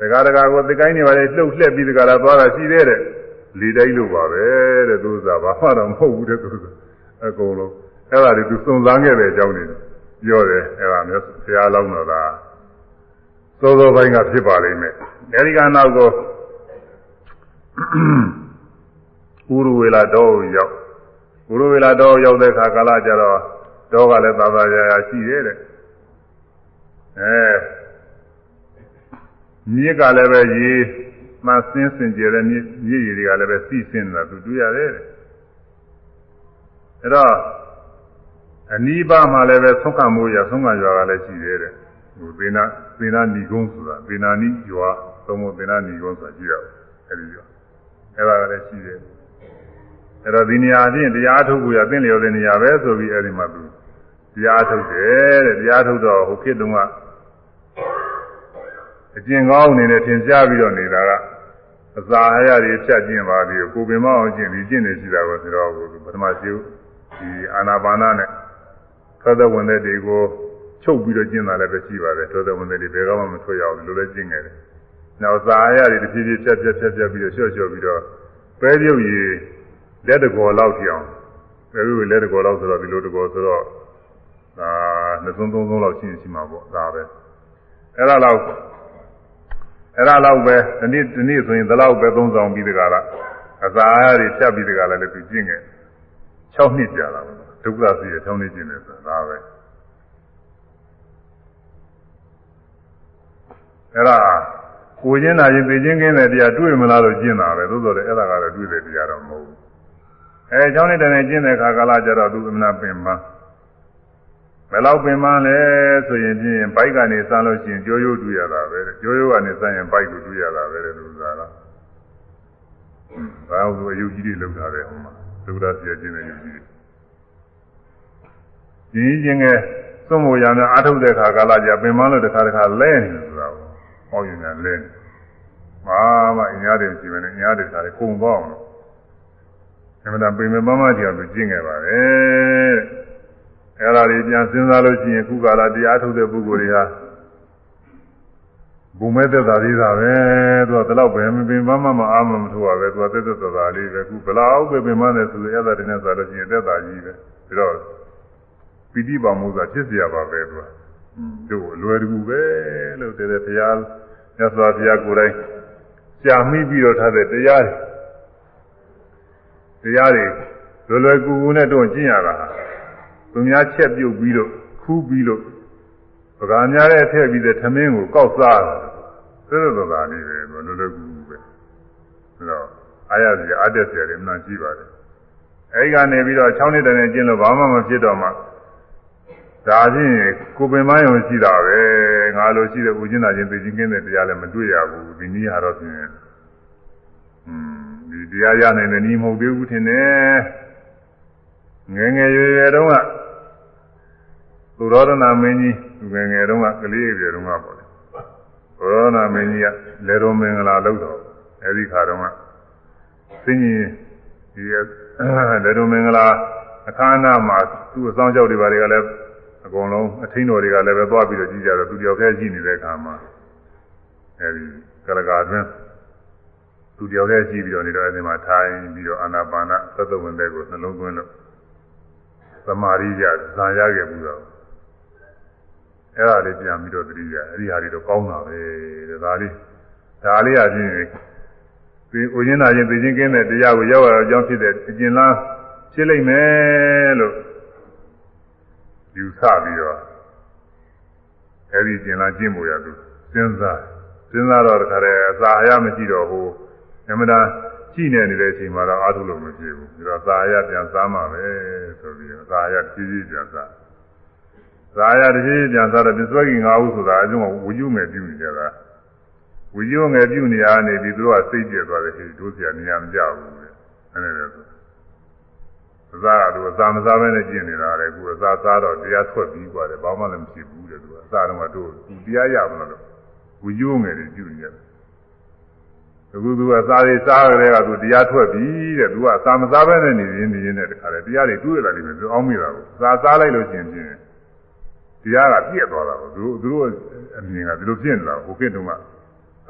တခါတခါကိုစိတ်ကိုင်းတွေပါလေးလှုပ်လှက်ပြီးတခါလာသွားတာရှိသေးတဲ့လေတိုင်းလို့ပါပဲတဲ့သူဥစ္စာဘာမှတော့မဟုတ်ဘူးတဲ့သူအကုန်လုံး အဲ့ဒါတွေသူစုံစမ်းခဲ့တဲ့အကြောင်းတွေပြောတယ်အဲ့ဒါမျိုးဆရာလောင်းတော့ဒါသောသောပိုင်းကဖြစ်ပါလိမ့်မယ်အဲဒီကနောက်ကိုဥရဝေလာတော်ရောက်ဥရဝေလာတော်ရောက်တဲ့အခါကာလကျတော့တော်ကလည်းသာသာရာရာရှိတယ်တဲ့အဲမြစ်ကလည်းပဲရေမှဆင်းစင်ကြယ်တဲ့မြစ်မြစ်ရည်တွေကလည်းပဲစီးဆင်းနေတာသူတွေ့ရတယ်တဲ့အဲ့တော့ အနီးပါးမှာလည်းပဲဆုံးခံမှုရဆုံးခံရွာကလည်းရှိသေးတယ်ဟိုသေနာသေနာဏီကုန်းဆိုတာသေနာဏီရွာသုံးဖို့သေနာဏီကုန်းဆိုတာရှိတော့အဲဒီရွာအဲ့ဒါကလည်းရှိတယ်အဲ့တော့ဒီနေရာချင်းတရားထုတ်ကိုရသင်လျော်တဲ့နေရာပဲဆိုပြီးအဲ့ဒီမှာသူတရားထုတ်တယ်တဲ့တရားထုတ်တော့ဟိုခေတ်တုန်းကအကျင့်ကောင်းအနေနဲ့ထင်ရှားပြီးတော့နေတာကအစာအရာတွေဖြတ်ကျင်ပါပြီးကိုပင်မအောင်ကျင့်ပြီးကျင့်နေရှိတာကိုဆိုတော့ပထမရှိဒီအာနာပါနနဲ့ သဒ္ဒဝင်တဲ့တွေကိုချုပ်ပြီးတော့ကျင်းတာလည်းပဲရှိပါတယ်သောတော်ဝင်တွေဘယ်ကမှမထွက်ရအောင်လို့လည်းကျင်းခဲ့တယ်နောက်စာရတွေတစ်ဖြည်းဖြည်းဖြတ်ဖြတ်ဖြတ်ဖြတ်ပြီးတော့လျှော့လျှော့ပြီးတော့ပဲပြုတ်ရည်လက်တကောလောက်ပြောင်းပဲပြုတ်လက်တကောလောက်ဆိုတော့ဒီလိုတကောဆိုတော့ဒါနှစ်သုံးသုံးသုံးလောက်ရှိရှိမှာပေါ့ဒါပဲအဲ့ဒါလောက်အဲ့ဒါလောက်ပဲဒီနေ့ဒီနေ့ဆိုရင်ဒီလောက်ပဲသုံးဆောင်ပြီးတကလားအစာအားတွေဖြတ်ပြီးတကလားလည်းသူကျင့်ခဲ့6နှစ်ကြာလာပါ ဒုက္ခစီရထောင်းနေခြင်းလဲဆိုတာပဲအဲ့ဒါကိုခြင်းနာရင်သိခြင်းကင်းတဲ့တရားတွေ့မလားလို့ကျင့်တာပဲသို့တော်လည်းအဲ့ဒါကတော့တွေ့တဲ့တရားတော့မဟုတ်ဘူးအဲအကြောင်းနဲ့တည်းနဲ့ကျင့်တဲ့ခါကာလကျတော့သူအမနာပင်ပန်းဘယ်လောက်ပင်ပန်းလဲဆိုရင်ဖြင့်ဘိုက်ကနေစမ်းလို့ရှိရင်ကြိုးရိုးတွေ့ရတာပဲကြိုးရိုးကနေစမ်းရင်ဘိုက်ကိုတွေ့ရတာပဲလို့ဆိုတာလားဘာလို့အယုတ်ကြီးတွေလောက်တာလဲဟိုမှာသုဒ္ဓဆရာကျင့်တဲ့ယုတ်ကြီးတွေ ကြီးချင်းကသွတ်မိုးရများအာထုတ်တဲ့ခါကာလကျပင်ပန်းလို့တစ်ခါတစ်ခါလဲနေတယ်ဆိုတာပေါ့ဟောရင်လည်းလဲနေမာမအများတယ်ရှိမယ်နဲ့အများတယ်ခါလေကုံသွားအောင်လို့အမှန်တန်ပင်ပန်းမမတရားကိုကျင့်ခဲ့ပါတယ်အဲ့ဒါတွေပြန်စဉ်းစားလို့ရှိရင်ခုကာလတရားထုတ်တဲ့ပုဂ္ဂိုလ်တွေဟာဘုံမဲ့သက်သာသေးတာပဲသူကဒီလောက်ပဲမပင်ပန်းမမအားမမထိုးပါပဲသူကသက်သက်သာသာလေးပဲခုဘလောက်ပဲပင်ပန်းတယ်ဆိုရင်အဲ့ဒါတွေနဲ့ဆိုလို့ရှိရင်သက်သာကြီးပဲဒါတော့ ပီတိပါမှုသာဖြစ်เสียပါပဲသူကတို့အလွယ်တကူပဲလို့တည်းတဲ့ဘုရားမြတ်စွာဘုရားကိုယ်တိုင်ကြာမိပြီးတော့ထားတဲ့တရားတွေတရားတွေလွယ်လွယ်ကူကူနဲ့တော့ကျင့်ရတာသူများချက်ပြုတ်ပြီးတော့ခူးပြီးတော့ပကာများတဲ့ထည့်ပြီးတဲ့သမင်းကိုကောက်စားတာသစ္စာသာလေးပဲလွယ်လွယ်ကူကူပဲဒါတော့အားရစရာအတက်စရာတွေမှန်ရှိပါတယ်အဲဒီကနေပြီးတော့6နှစ်တည်းနဲ့ကျင့်လို့ဘာမှမဖြစ်တော့မှ ဒါချင်းကိုပင်မယုံရှိတာပဲငါလိုရှိတဲ့ဦးချင်းသာချင်းသိချင်းကင်းတဲ့တရားလည်းမတွေ့ရဘူးဒီနည်းဟာတော့ဖြင့်อืมဒီတရားရနိုင်တဲ့နည်းမဟုတ်သေးဘူးထင်တယ်ငယ်ငယ်ရွယ်ရွယ်တုန်းကသူရောဒနာမင်းကြီးငယ်ငယ်တုန်းကကလေးရွယ်တုန်းကပေါ့လေသူရောဒနာမင်းကြီးကလေတော်မင်္ဂလာလုပ်တော့အဲဒီခါတုန်းကသိညင်ဒီလေတော်မင်္ဂလာအခမ်းအနားမှာသူ့အဆောင်ကြောက်တွေပါတွေကလည်း အကုန်လုံးအထင်းတော်တွေကလည်းပဲသွားပြီးတော့ကြည့်ကြတော့သူတယောက်တည်းရှိနေတဲ့အခါမှာအဲဒီကလကာတွင်သူတယောက်တည်းရှိပြီးတော့နေတော့အဲဒီမှာထိုင်ပြီးတော့အာနာပါနသတ္တဝင်တဲ့ကိုနှလုံးသွင်းလို့သမာဓိရဇာရခဲ့ပြီးတော့အဲ့ဒါလေးပြန်ပြီးတော့သတိရအဲ့ဒီဟာတွေတော့ကောင်းတာပဲဒါလေးဒါလေးအချင်းဒီဥကျင်းနာချင်းသိချင်းကင်းတဲ့တရားကိုရောက်ရအောင်အကြောင်းဖြစ်တဲ့အကျဉ်းလားဖြစ်လိမ့်မယ်လို့ ယူဆပြီးတော့အဲ့ဒီကျင်လာကျင့်ဖို့ရသူစဉ်းစားစဉ်းစားတော့တခါတည်းအစာအရမရှိတော့ဟိုအမှန်တန်ကြည့်နေနေတဲ့အချိန်မှာတော့အားထုတ်လို့မဖြစ်ဘူးပြီးတော့အစာအရပြန်စားမှာပဲဆိုပြီးအစာအရဖြည်းဖြည်းပြန်စားသာယာတည်းပြန်စားတော့ပြစွဲကြီး၅ဦးဆိုတာအကျုံးကဝူကျုငယ်ပြုနေကြတာဝူကျုငယ်ပြုနေရနေပြီးသူတို့ကစိတ်ပြက်သွားတယ်ဟိတို့ဆရာနေရာမကြဘူးလေအဲ့ဒါလည်း အစားကတော့အစာမစားဘဲနဲ့ကျင့်နေတာလေအခုအစာစားတော့တရားထွက်ပြီးသွားတယ်ဘာမှလည်းမရှိဘူးတဲ့သူကအစာတော့တို့သူတရားရမလို့ဝူကျိုးငယ်တွေပြုနေတယ်အခုသူကစားရေးစားကြတဲ့ကသူတရားထွက်ပြီးတဲ့သူကအစာမစားဘဲနဲ့နေရင်းနေရင်းနဲ့တခါလေတရားတွေတွေ့ရလာတယ်သူအောင်းမိတာကိုစားစားလိုက်လို့ရှိရင်ဖြင့်တရားကပြည့်သွားတာကိုသူတို့သူတို့အမြင်ကဒီလိုပြင့်လာဟိုကိတုန်းက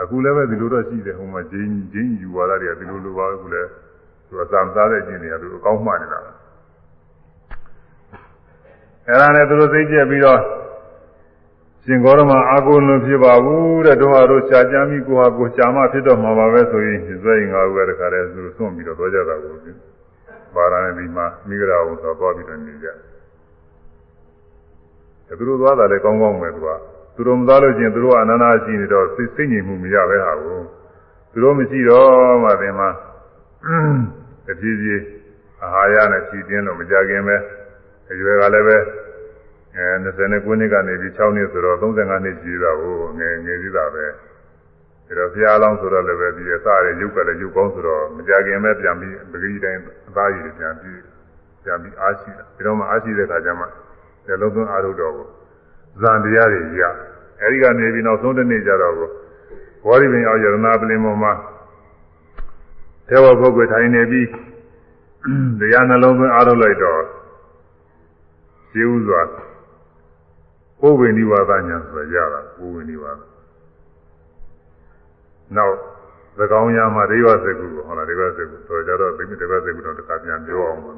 အခုလည်းပဲဒီလိုတော့ရှိတယ်ဟိုမှာဂျင်းဂျင်းယူသွားတာတွေကဒီလိုလိုပါဘူးလေ သူအစာမစားတဲ့ကျင့်တွေကသူအကောင်းမှနေတာအဲ့ဒါနဲ့သူတို့သိကျက်ပြီးတော့ရှင်ဂေါရမအာကိုလွန်ဖြစ်ပါဘူးတဲ့တို့ဟာတို့ရှားကြမ်းပြီးကိုဟာကိုရှားမှဖြစ်တော့မှာပါပဲဆိုရင်ဇွဲရင်ငါဦးကတခါတည်းသူစွန့်ပြီးတော့တော့ကြတာကိုပါရဏဒီမှာမိဂရာဝန်ဆိုတော့ပြီးတော့နေကြတယ်သူတို့သွားတာလည်းကောင်းကောင်းပဲသူကသူတို့မသွားလို့ချင်းသူတို့ကအနန္တရှိနေတော့စိတ်စိတ်ငြိမ်မှုမရပဲဟာကိုသူတို့မရှိတော့မှသင်မှာ တဖြည်းဖြည်းအာဟာရနဲ့ဖြည့်တင်းလို့မကြခင်ပဲအရွယ်ကလည်းပဲအဲ29နှစ်ကနေပြီး6နှစ်ဆိုတော့35နှစ်ရှိတာကိုငယ်ငယ်သေးတာပဲဒါတော့ဘုရားလောင်းဆိုတော့လည်းပဲဒီအစရရုပ်ကလည်းရုပ်ကောင်းဆိုတော့မကြခင်ပဲပြန်ပြီးပဂိတိုင်းအသားရည်ပြန်ပြီးပြန်ပြီးအားရှိတာဒီတော့မှအားရှိတဲ့အခါကျမှဇလုံးသွင်းအားထုတ်တော်ကိုဇန်တရားတွေရအဲဒီကနေပြီးနောက်ဆုံးတစ်နေ့ကျတော့ကိုဘောဓိပင်အောင်ယရနာပလင်ပေါ်မှာ သေဝပုဂ္ဂိုလ်ထိုင်နေပြီးတရားနှလုံးသွင်းအားထုတ်လိုက်တော့ရှင်းဥစွာပုဗ္ဗေနိဝါဒညာဆိုရတာပုဗ္ဗေနိဝါဒနောက်သကောင်းရမှာဒိဗ္ဗစကုဟောလားဒိဗ္ဗစကုဆိုကြတော့ဒိဗ္ဗစကုတော့တစ်ခါပြန်ပြောအောင်ပါ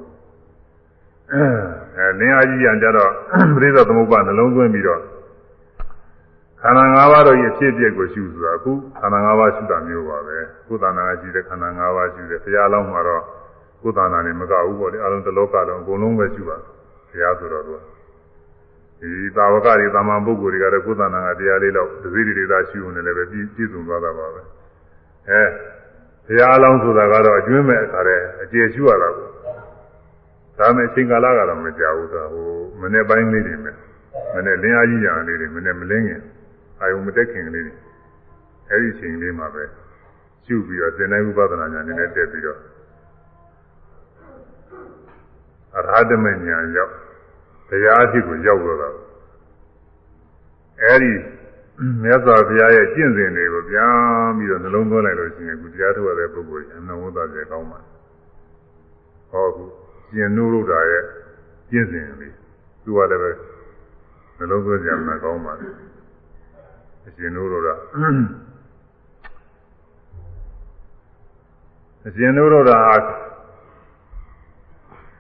အဲလင်းအားကြီးရံကြတော့ပရိသသမုပ္ပါနှလုံးသွင်းပြီးတော့ ခန္ဓာ၅ပါးတော့ရဲ့ဖြစ်ဖြစ်ကိုရှုဆိုတာအခုခန္ဓာ၅ပါးရှုတာမျိုးပါပဲကိုယ်တဏ္ဍာရှိတဲ့ခန္ဓာ၅ပါးရှုတယ်ဘုရားလောင်းမှာတော့ကိုယ်တဏ္ဍာနဲ့မကဘူးပေါ့လေအလုံးတစ်လောကလုံးအကုန်လုံးပဲရှုပါဘုရားဆိုတော့သူဒီသာဝကတွေတာမန်ပုဂ္ဂိုလ်တွေကတော့ကိုယ်တဏ္ဍာကတရားလေးတော့ဒဇိတိတွေသာရှုနေလည်းပဲပြည့်ပြည့်စုံသွားတာပါပဲအဲဘုရားလောင်းဆိုတာကတော့အကျွမ်းမဲ့အခါတည်းအကျေရှုရတာကိုဒါမဲ့အချိန်ကာလကတော့မကြဘူးဆိုဟိုမနေ့ပိုင်းလေးတွေမဲ့မနေ့လင်းအားကြီးကြံလေးတွေမနေ့မလင်းခင် အာယုံမတက်ခင်လေးတွေအဲဒီအချိန်လေးမှာပဲရှုပြီးတော့သင်္တိုင်းဥပဒနာညာနည်းနည်းတက်ပြီးတော့အရဟတမေညာရောက်တရားအဖြစ်ကိုရောက်တော့တာအဲဒီမြတ်စွာဘုရားရဲ့ကျင့်စဉ်တွေကိုပြန်ပြီးတော့နှလုံးသွင်းလိုက်လို့ရှိရင်ခုတရားထုတ်ရတဲ့ပုဂ္ဂိုလ်အနဝတ္တကျေကောင်းပါဟောခုကျင့်နုရုဒ္ဓရဲ့ကျင့်စဉ်လေးသူကလည်းပဲနှလုံးသွင်းကြမှာကောင်းပါလေ အရှင်နုရုဒ္ဓအရှင်နုရုဒ္ဓဟာ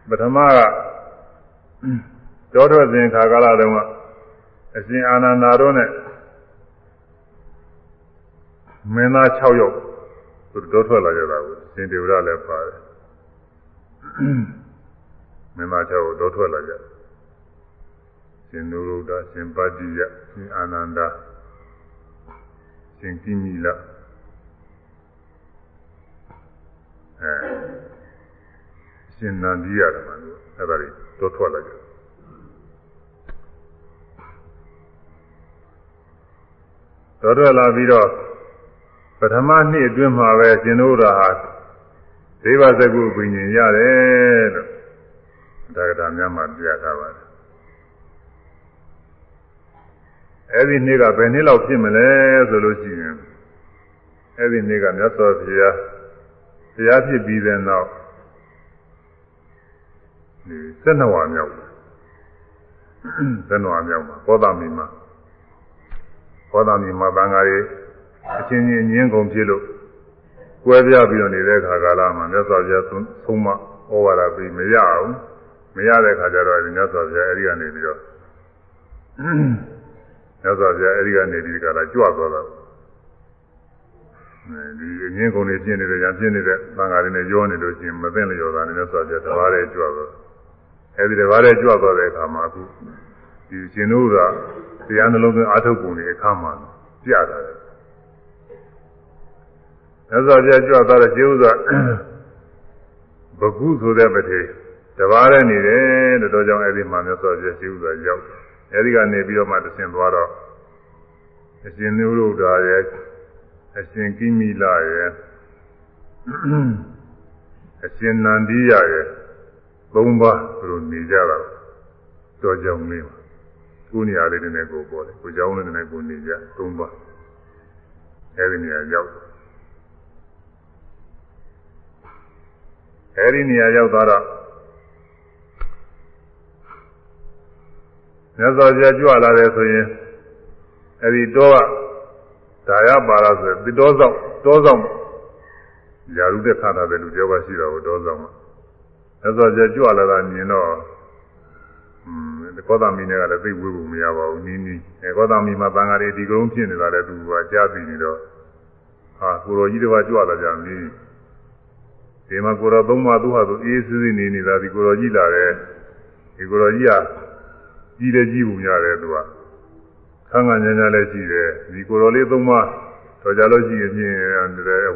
ပထမကတောထွက်စဉ်ခါကာလတုန်းကအရှင်အာနန္ဒာတို့နဲ့မင်းသား6ယောက်သူတောထွက်လာကြတာကိုရှင်တေဝရလည်းပါတယ်မင်းသား6ယောက်တောထွက်လာကြရှင်နုရုဒ္ဓရှင်ပါတိယရှင်အာနန္ဒာရှ င်ကိမိလအဲရှင်နန္ဒီရတယ်မှာအဲ့ဒါတွေတောထွက်လာကြတော်ထွက်လာပြီးတော့ပထမနှစ်အတွင်းမှာပဲရှင်တို့ရာဟာဒေဝဇကုပင်ញင်ရတယ်လို့ဒါကတာများမှပြထားပါတယ်အဲ့ဒီနေ့ကဘယ်နှစ်လောက်ဖြစ်မလဲဆိုလို့ရှိရင် အဲ့ဒီနေ့ကမြတ်စွာဘုရားတရားဖြစ်ပြီးတဲ့နောက်ဒီ12ဝါမြောက်12ဝါမြောက်မှာသောတာမီမှာဘောဓမီမှာတန်ဃာတွေအချင်းချင်းညင်းကုန်ဖြစ်လို့ကွဲပြားပြီးတော့နေတဲ့ခါကာလမှာမြတ်စွာဘုရားသုံးမဩဝါဒပြီးမရအောင်မရတဲ့ခါကျတော့မြတ်စွာဘုရားအဲဒီကနေပြီးတော့မြတ်စွာဘုရားအဲဒီကနေပြီးဒီကလာကြွသွားတာ ဒီအငင်းကုန်တွေပြင်းနေတဲ့ညာပြင်းနေတဲ့သံဃာတွေနဲ့ရောနေလို့ရှိရင်မသိလျော်တာနဲ့မြတ်စွာဘုရားတဘာတဲ့ကြွသွားအဲဒီတဘာတဲ့ကြွသွားတဲ့အခါမှာအခုဒီရှင်တို့ကတရားနှလုံးသွင်းအာထုတ်ပုံတွေအခါမှာပြတာတယ်။သစ္စာပြကြွသွားတဲ့ကျေဥစွာဘဂုဆိုတဲ့ပတိတပါးနဲ့နေတယ်တတော်ကြောင့်အဲ့ဒီမှာမြတ်စွာဘုရားကျေဥစွာရောက်အဲ့ဒီကနေပြီးတော့မှတဆင်သွားတော့အရှင်နုရုဒ္ဓရဲ့ အရှင်ကိမိလာရဲ့အရှင်နန္ဒီရရဲ့သုံးပါးသူတို့နေကြတာတော်ကြောင်လေးပါကိုနေရာလေးနဲ့ကိုပေါ်တယ်ကိုကြောင်လေးနဲ့ကိုနေကြသုံးပါးအဲဒီနေရာရောက်အဲဒီနေရာရောက်သွားတော့မြတ်စွာဘုရားကြွလာတယ်ဆိုရင်အဲဒီတော့ ဒါရပါလားဆိုရင်တောဆောင်တောဆောင်ယာရုတဲ့ခါတာတဲ့လူတယောက်ကရှိတော့တောဆောင်မှာမြတ်စွာဘုရားကြွလာတာမြင်တော့ကောသမီနဲ့ကလည်းသိဝေးဖို့မရပါဘူးနီးနီးအဲကောသမီမှာတန်ဃာတွေဒီကုန်းဖြစ်နေတာလည်းသူကကြားသိနေတော့ဟာကိုတော်ကြီးတစ်ပါးကြွလာကြပြီဒီမှာကိုတော်သုံးပါသူဟာသူအေးစေးစေးနေနေတာဒီကိုတော်ကြီးလာတယ်ဒီကိုတော်ကြီးကကြီးတယ်ကြီးဘူးများတယ်သူက ခန်းကညာညာလည်းရှိတယ်ဒီကိုတော်လေးသုံးပါတော်ကြလို့ရှိရင်ဖြင့်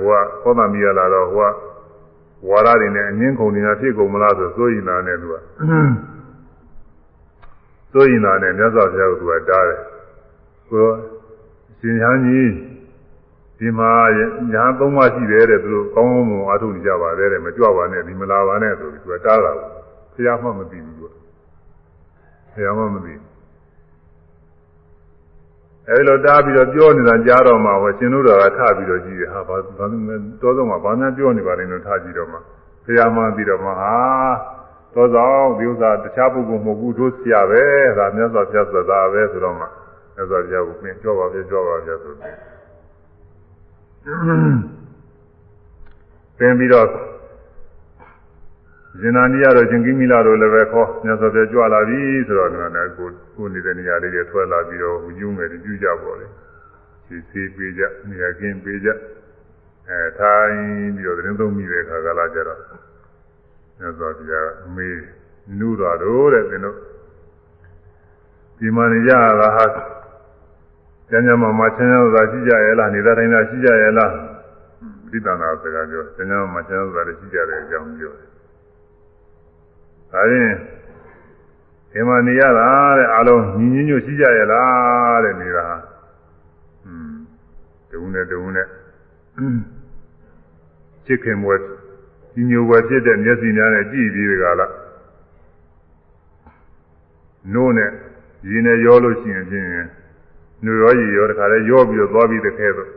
ဟိုကကောသမီကလာတော့ဟိုကဝါရတွေနဲ့အငင်းခုန်နေတာဖြစ်ကုန်မလားဆိုစိုးရင်လာနဲ့သူကစိုးရင်လာနဲ့မြတ်စွာဘုရားကသူကတားတယ်ကိုတော့ရှင်ဟန်းကြီးဒီမှာညာသုံးပါးရှိတယ်တဲ့သူတို့ကောင်းကောင်းမွန်အားထုတ်နေကြပါတယ်တဲ့မကြွပါနဲ့ဒီမလာပါနဲ့ဆိုပြီးသူကတားတာကိုဘုရားမှမသိဘူးသူကဘုရားမှမသိဘူး အဲဒီလိုတားပြီးတော့ပြောနေတာကြားတော့မှဟောရှင်တို့တော်ကထပြီးတော့ကြည့်တယ်ဟာဘာဘာလို့လဲတောဆုံးမှာဘာများပြောနေပါလဲလို့ထကြည့်တော့မှဘုရားမှပြီးတော့မှဟာသောဆောင်ဒီဥစ္စာတခြားပုဂ္ဂိုလ်မဟုတ်ဘူးတို့ဆရာပဲဒါမြတ်စွာဘုရားဆိုတာပဲဆိုတော့မှမြတ်စွာဘုရားကိုပြင်ကြောပါပြကြောပါပြဆိုတယ်ပြင်ပြီးတော့ ဇင်နာနီရတော့ရှင်ကိမိလာတို့လည်းပဲခေါ်မြတ်စွာဘုရားကြွလာပြီဆိုတော့လည်းကိုကိုနေတဲ့နေရာလေးတွေထွက်လာပြီးတော့ယူမယ်ပြုကြပါလေစီစီပေးကြနေရာကင်းပေးကြအဲထိုင်ပြီးတော့သတင်းသုံးမိတဲ့အခါကလာကြတော့မြတ်စွာဘုရားမေးနုတော်တို့တဲ့သင်တို့ဒီမှာနေကြတာဟာကျမ်းကျမ်းမှာမချမ်းသာရှိကြရဲ့လားနေတာတိုင်းသာရှိကြရဲ့လားဒီတဏ္ဍာစကားပြောကျမ်းကျမ်းမှာချမ်းသာတယ်ရှိကြတဲ့အကြောင်းပြောတယ် ဒါရင်ဒီမှာနေရတာတဲ့အလုံးညီညီညွတ်ရှိကြရဲ့လားတဲ့နေတာอืมတုံးနဲ့တုံးနဲ့ချစ်ခင်မွယ်ညီညွတ်ဝယ်ဖြစ်တဲ့မျက်စိများနဲ့ကြည့်ပြီးဒီကလာနိုးနဲ့ရင်းနဲ့ရောလို့ရှိရင်ဖြင့်နှွေရောရည်ရောတခါလဲရောပြီးတော့သွားပြီးတခဲတော့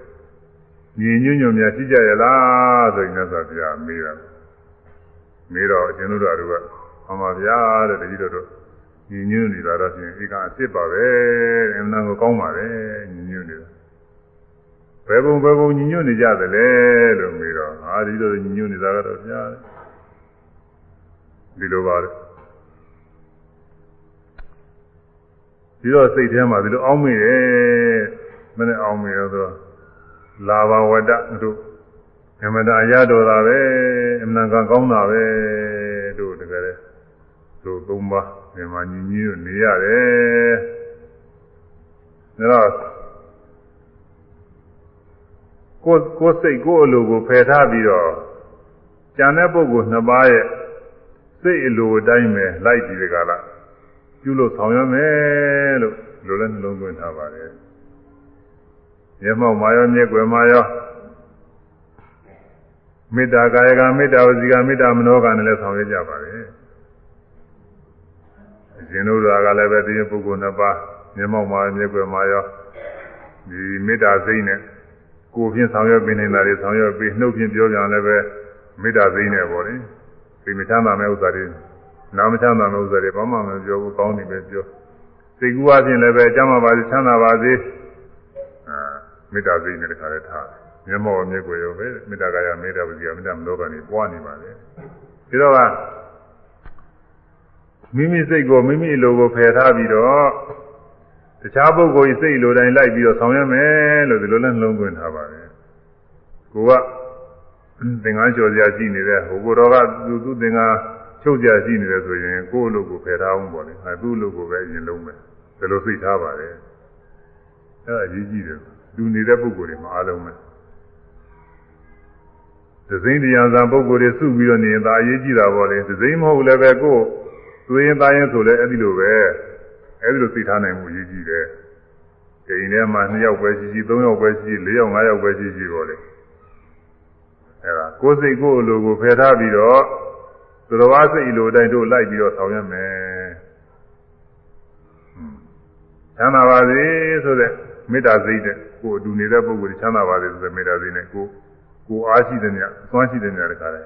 ညီညွတ်ညွတ်များရှိကြရဲ့လားဆိုရင်လည်းဆိုပြမေးတာမေးတော့အရှင်တို့တို့က မှန်ပါဗျာတဲ့တတိတော်တို့ညီညွတ်နေတာတော့ဖြင့်ဧကအစ်စ်ပါပဲအမှန်ကိုကောင်းပါတယ်ညီညွတ်နေတာဘယ်ပုံဘယ်ပုံညီညွတ်နေကြသလဲလို့မေးတော့ဟာဒီလိုညီညွတ်နေတာကတော့ဗျာဒီလိုပါလေဒီတော့စိတ်ထဲမှာဒီလိုအောင်းမိတယ်မနဲ့အောင်းမိတော့ဆိုလာဘဝတ္တတို့အမတအရတော်တာပဲအမှန်ကန်ကောင်းတာပဲတို့တကယ် တို့သုံးပါးမြန်မာညီညီတို့နေရတယ်ဒါတော့ကိုယ်ကိုယ်စိတ်ကိုယ်အလိုကိုဖယ်ထားပြီးတော့ကြံတဲ့ပုဂ္ဂိုလ်နှစ်ပါးရဲ့စိတ်အလိုအတိုင်းပဲလိုက်ကြည့်ကြလားပြုလို့ဆောင်ရမယ်လို့လိုလည်းနှလုံးသွင်းထားပါတယ်။မျက်မှောက်မာရောမျက်ွယ်မာရောမေတ္တာကာယကမေတ္တာဝစီကမေတ္တာမနောကနဲ့လည်းဆောင်ရကြပါတယ်။ အရှင်တို့ကလည်းပဲဒီပုဂ္ဂိုလ်နှစ်ပါးမျက်မှောက်မာမျက်ွယ်မာရောဒီမေတ္တာစိတ်နဲ့ကိုယ်ဖြင့်ဆောင်ရွက်ပေးနေတာတွေဆောင်ရွက်ပေးနှုတ်ဖြင့်ပြောကြလည်းပဲမေတ္တာစိတ်နဲ့ပေါ့လေ။ဒီမချမ်းသာမဲ့ဥစ္စာတွေနာမချမ်းသာတဲ့ဥစ္စာတွေဘာမှမပြောဘူးကောင်းနေပဲပြောစိတ်ကူးအချင်းလည်းပဲကျမ်းမာပါစေချမ်းသာပါစေအာမေတ္တာစိတ်နဲ့တခါလဲထားမျက်မှောက်မျက်ွယ်ရောပဲမေတ္တာကာယမေတ္တာပစီယမေတ္တာမလောကနေပွားနေပါလေဒီတော့က မိမိစိတ်ကိုမိမိလိုကိုဖယ်ထားပြီးတော့တခြားပုဂ္ဂိုလ်စိတ်လိုတိုင်းလိုက်ပြီးတော့ဆောင်ရွက်မယ်လို့ဒီလိုလဲနှလုံးသွင်းထားပါတယ်ကိုကသင်္ကန်းလျှော်စရာရှိနေတဲ့ဟိုကိုတော်ကသူသူသင်္ကန်းချုပ်ကြရှိနေတယ်ဆိုရင်ကိုယ့်အလုပ်ကိုဖယ်ထားအောင်ပေါ့လေအဲသူ့အလုပ်ကိုပဲအရင်လုံးမယ်ဒါလိုသိထားပါတယ်အဲဒါအရေးကြီးတယ်လူနေတဲ့ပုဂ္ဂိုလ်တွေမှာအားလုံးပဲသစိမ့်တရားသာပုဂ္ဂိုလ်တွေစုပြီးတော့နေရင်ဒါအရေးကြီးတာပေါ့လေသစိမ့်မဟုတ်လည်းပဲကိုယ် သွေးရင်သားရင်ဆိုလည်းအဲ့ဒီလိုပဲအဲ့ဒီလိုသိထားနိုင်မှုအရေးကြီးတယ်အိမ်ထဲမှာ2ယောက်ပဲရှိရှိ3ယောက်ပဲရှိရှိ4ယောက်5ယောက်ပဲရှိရှိပေါ့လေအဲ့ဒါကိုယ်စိတ်ကိုယ်အလိုကိုဖယ်ထားပြီးတော့သူတော်ဘာစိတ်လိုတိုင်းတို့လိုက်ပြီးတော့ဆောင်ရွက်မယ်ချမ်းသာပါစေဆိုတဲ့မေတ္တာစိတ်နဲ့ကိုယ်အတူနေတဲ့ပုဂ္ဂိုလ်ချမ်းသာပါစေဆိုတဲ့မေတ္တာစိတ်နဲ့ကိုကိုအားရှိတဲ့ညအစွမ်းရှိတဲ့ညတခါလဲ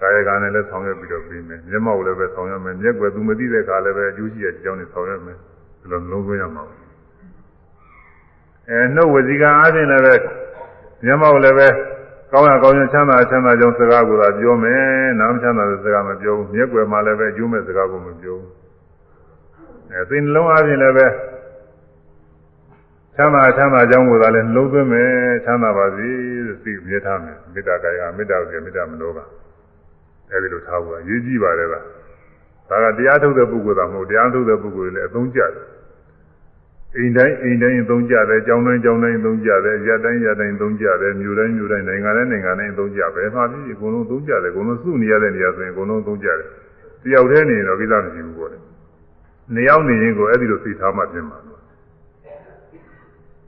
ကာယကံနဲ့လည်းဆောင်ရွက်ပြီးတော့ပြီးမယ်မျက်မှောက်လည်းပဲဆောင်ရွက်မယ်မျက်ွယ်သူမသိတဲ့အခါလည်းပဲအကျိုးရှိတဲ့အကြောင်းနဲ့ဆောင်ရွက်မယ်ဒီလိုလုံးသွင်းရမှာအဲနှုတ်ဝစီကံအားဖြင့်လည်းပဲမျက်မှောက်လည်းပဲကောင်းရကောင်းရချမ်းသာချမ်းသာကြောင်းစကားကိုသာပြောမယ်နာမချမ်းသာတဲ့စကားမပြောဘူးမျက်ွယ်မှာလည်းပဲကျိုးမဲ့စကားကိုမပြောဘူးအဲသိနှလုံးအပြင်လည်းပဲချမ်းသာချမ်းသာကြောင်းကိုသာလည်းလုံးသွင်းမယ်ချမ်းသာပါစေသိမြဲထားမယ်မေတ္တာကာယမေတ္တာကေမေတ္တာမနောက အဲဒီလိုထားဖို့အရေးကြီးပါတယ်ဗျဒါကတရားထုတ်တဲ့ပုဂ္ဂိုလ်သာမဟုတ်တရားထုတ်တဲ့ပုဂ္ဂိုလ်လည်းအသုံးကျတယ်အိမ်တိုင်းအိမ်တိုင်းသုံးကြတယ်ကျောင်းတိုင်းကျောင်းတိုင်းသုံးကြတယ်ရက်တိုင်းရက်တိုင်းသုံးကြတယ်မြို့တိုင်းမြို့တိုင်းနိုင်ငံတိုင်းနိုင်ငံတိုင်းသုံးကြပဲမှာပြီအကုန်လုံးသုံးကြတယ်အကုန်လုံးစုနေရတဲ့နေရာဆိုရင်အကုန်လုံးသုံးကြတယ်တယောက်တည်းနေတော့ကိစ္စမရှိဘူးပေါ့လေနေရောက်နေရင်ကိုအဲ့ဒီလိုသိထားမှပြင်မှာ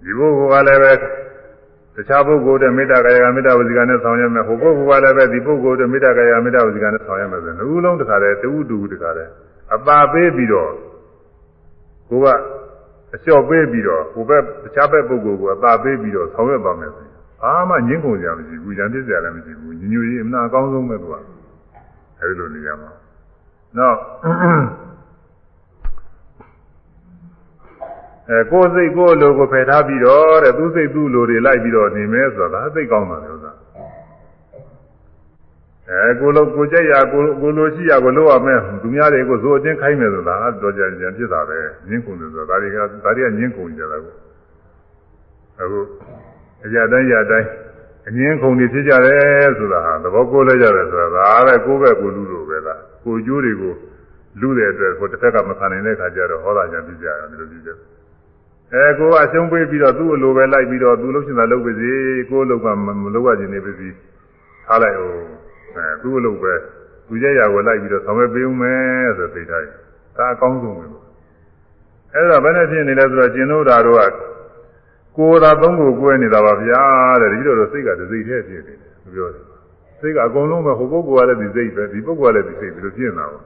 ဒီဘုရားကလည်းပဲ တခြားပုဂ္ဂိုလ်တဲ့မေတ္တာကာယကမေတ္တာဝစီကနဲ့ဆောင်ရမယ်ဟိုပုဂ္ဂိုလ်ကလည်းပဲဒီပုဂ္ဂိုလ်တဲ့မေတ္တာကာယမေတ္တာဝစီကနဲ့ဆောင်ရမယ်ဆိုနှစ်ခုလုံးတခါတည်းတူတူတခါတည်းအပါပေးပြီးတော့ကိုကအလျှော့ပေးပြီးတော့ဟိုဘက်တခြားဘက်ပုဂ္ဂိုလ်ကအသာပေးပြီးတော့ဆောင်ရွက်ပါမယ်ဆိုရင်ဘာမှငင်းကုန်ကြမရှိဘူးဉာဏ်ပြည့်စရာလည်းမရှိဘူးညညူကြီးအမှန်အကောင်းဆုံးပဲသူကအဲဒီလိုနေရမှာနောက် အဲကိုယ်စိတ်ကိုယ်လိုကိုဖယ်ထားပြီးတော့တဲ့သူစိတ်သူ့လိုတွေလိုက်ပြီးတော့နေမယ်ဆိုတာဒါသိကောင်းတာလေဥစ္စာအဲကိုလိုကိုကြက်ရကိုကိုလိုရှိရကိုလိုရမယ်သူများတွေကိုဇိုအတင်းခိုင်းမယ်ဆိုတာတော့ကြကြဖြစ်တာပဲညင်းကုန်တယ်ဆိုတာဒါတွေကဒါတွေကညင်းကုန်ကြတာကိုအခုအကြတိုင်းရတိုင်းအငင်းခုန်နေဖြစ်ကြတယ်ဆိုတာဟာသဘောကိုလဲကြတယ်ဆိုတာဒါပဲကိုယ့်ဘက်ကိုလူလိုပဲလားကိုကျိုးတွေကိုလူတဲ့အတွက်ကိုတစ်ဖက်ကမခံနိုင်တဲ့ခါကျတော့ဟောတာညာဖြစ်ကြတယ်ဒီလိုဖြစ်တယ် အဲကိုကအရှုံးပေးပြီးတော့သူ့အလိုပဲလိုက်ပြီးတော့သူလှုပ်ရှင်တာလုပ်ပါစေကိုလှုပ်ကမလုပ်ရခြင်းနေပါစေထားလိုက်အောင်အဲသူ့အလုပ်ပဲသူကြရကိုလိုက်ပြီးတော့ဆောင်ရွက်ပေးဦးမယ်ဆိုသိထားတယ်ဒါအကောင်းဆုံးပဲအဲ့ဒါဘယ်နဲ့ဖြစ်နေလဲဆိုတော့ကျင်တို့ဓာတ်တို့ကကိုယ်သာသုံးကိုကွဲနေတာပါဗျာတဲ့ဒီလိုတော့စိတ်ကဒစိတ်ထဲဖြစ်နေတယ်ပြောတယ်စိတ်ကအကုန်လုံးပဲဟိုပုဂ္ဂိုလ်ကလည်းဒီစိတ်ပဲဒီပုဂ္ဂိုလ်ကလည်းဒီစိတ်ဒီလိုဖြစ်နေတာပေါ့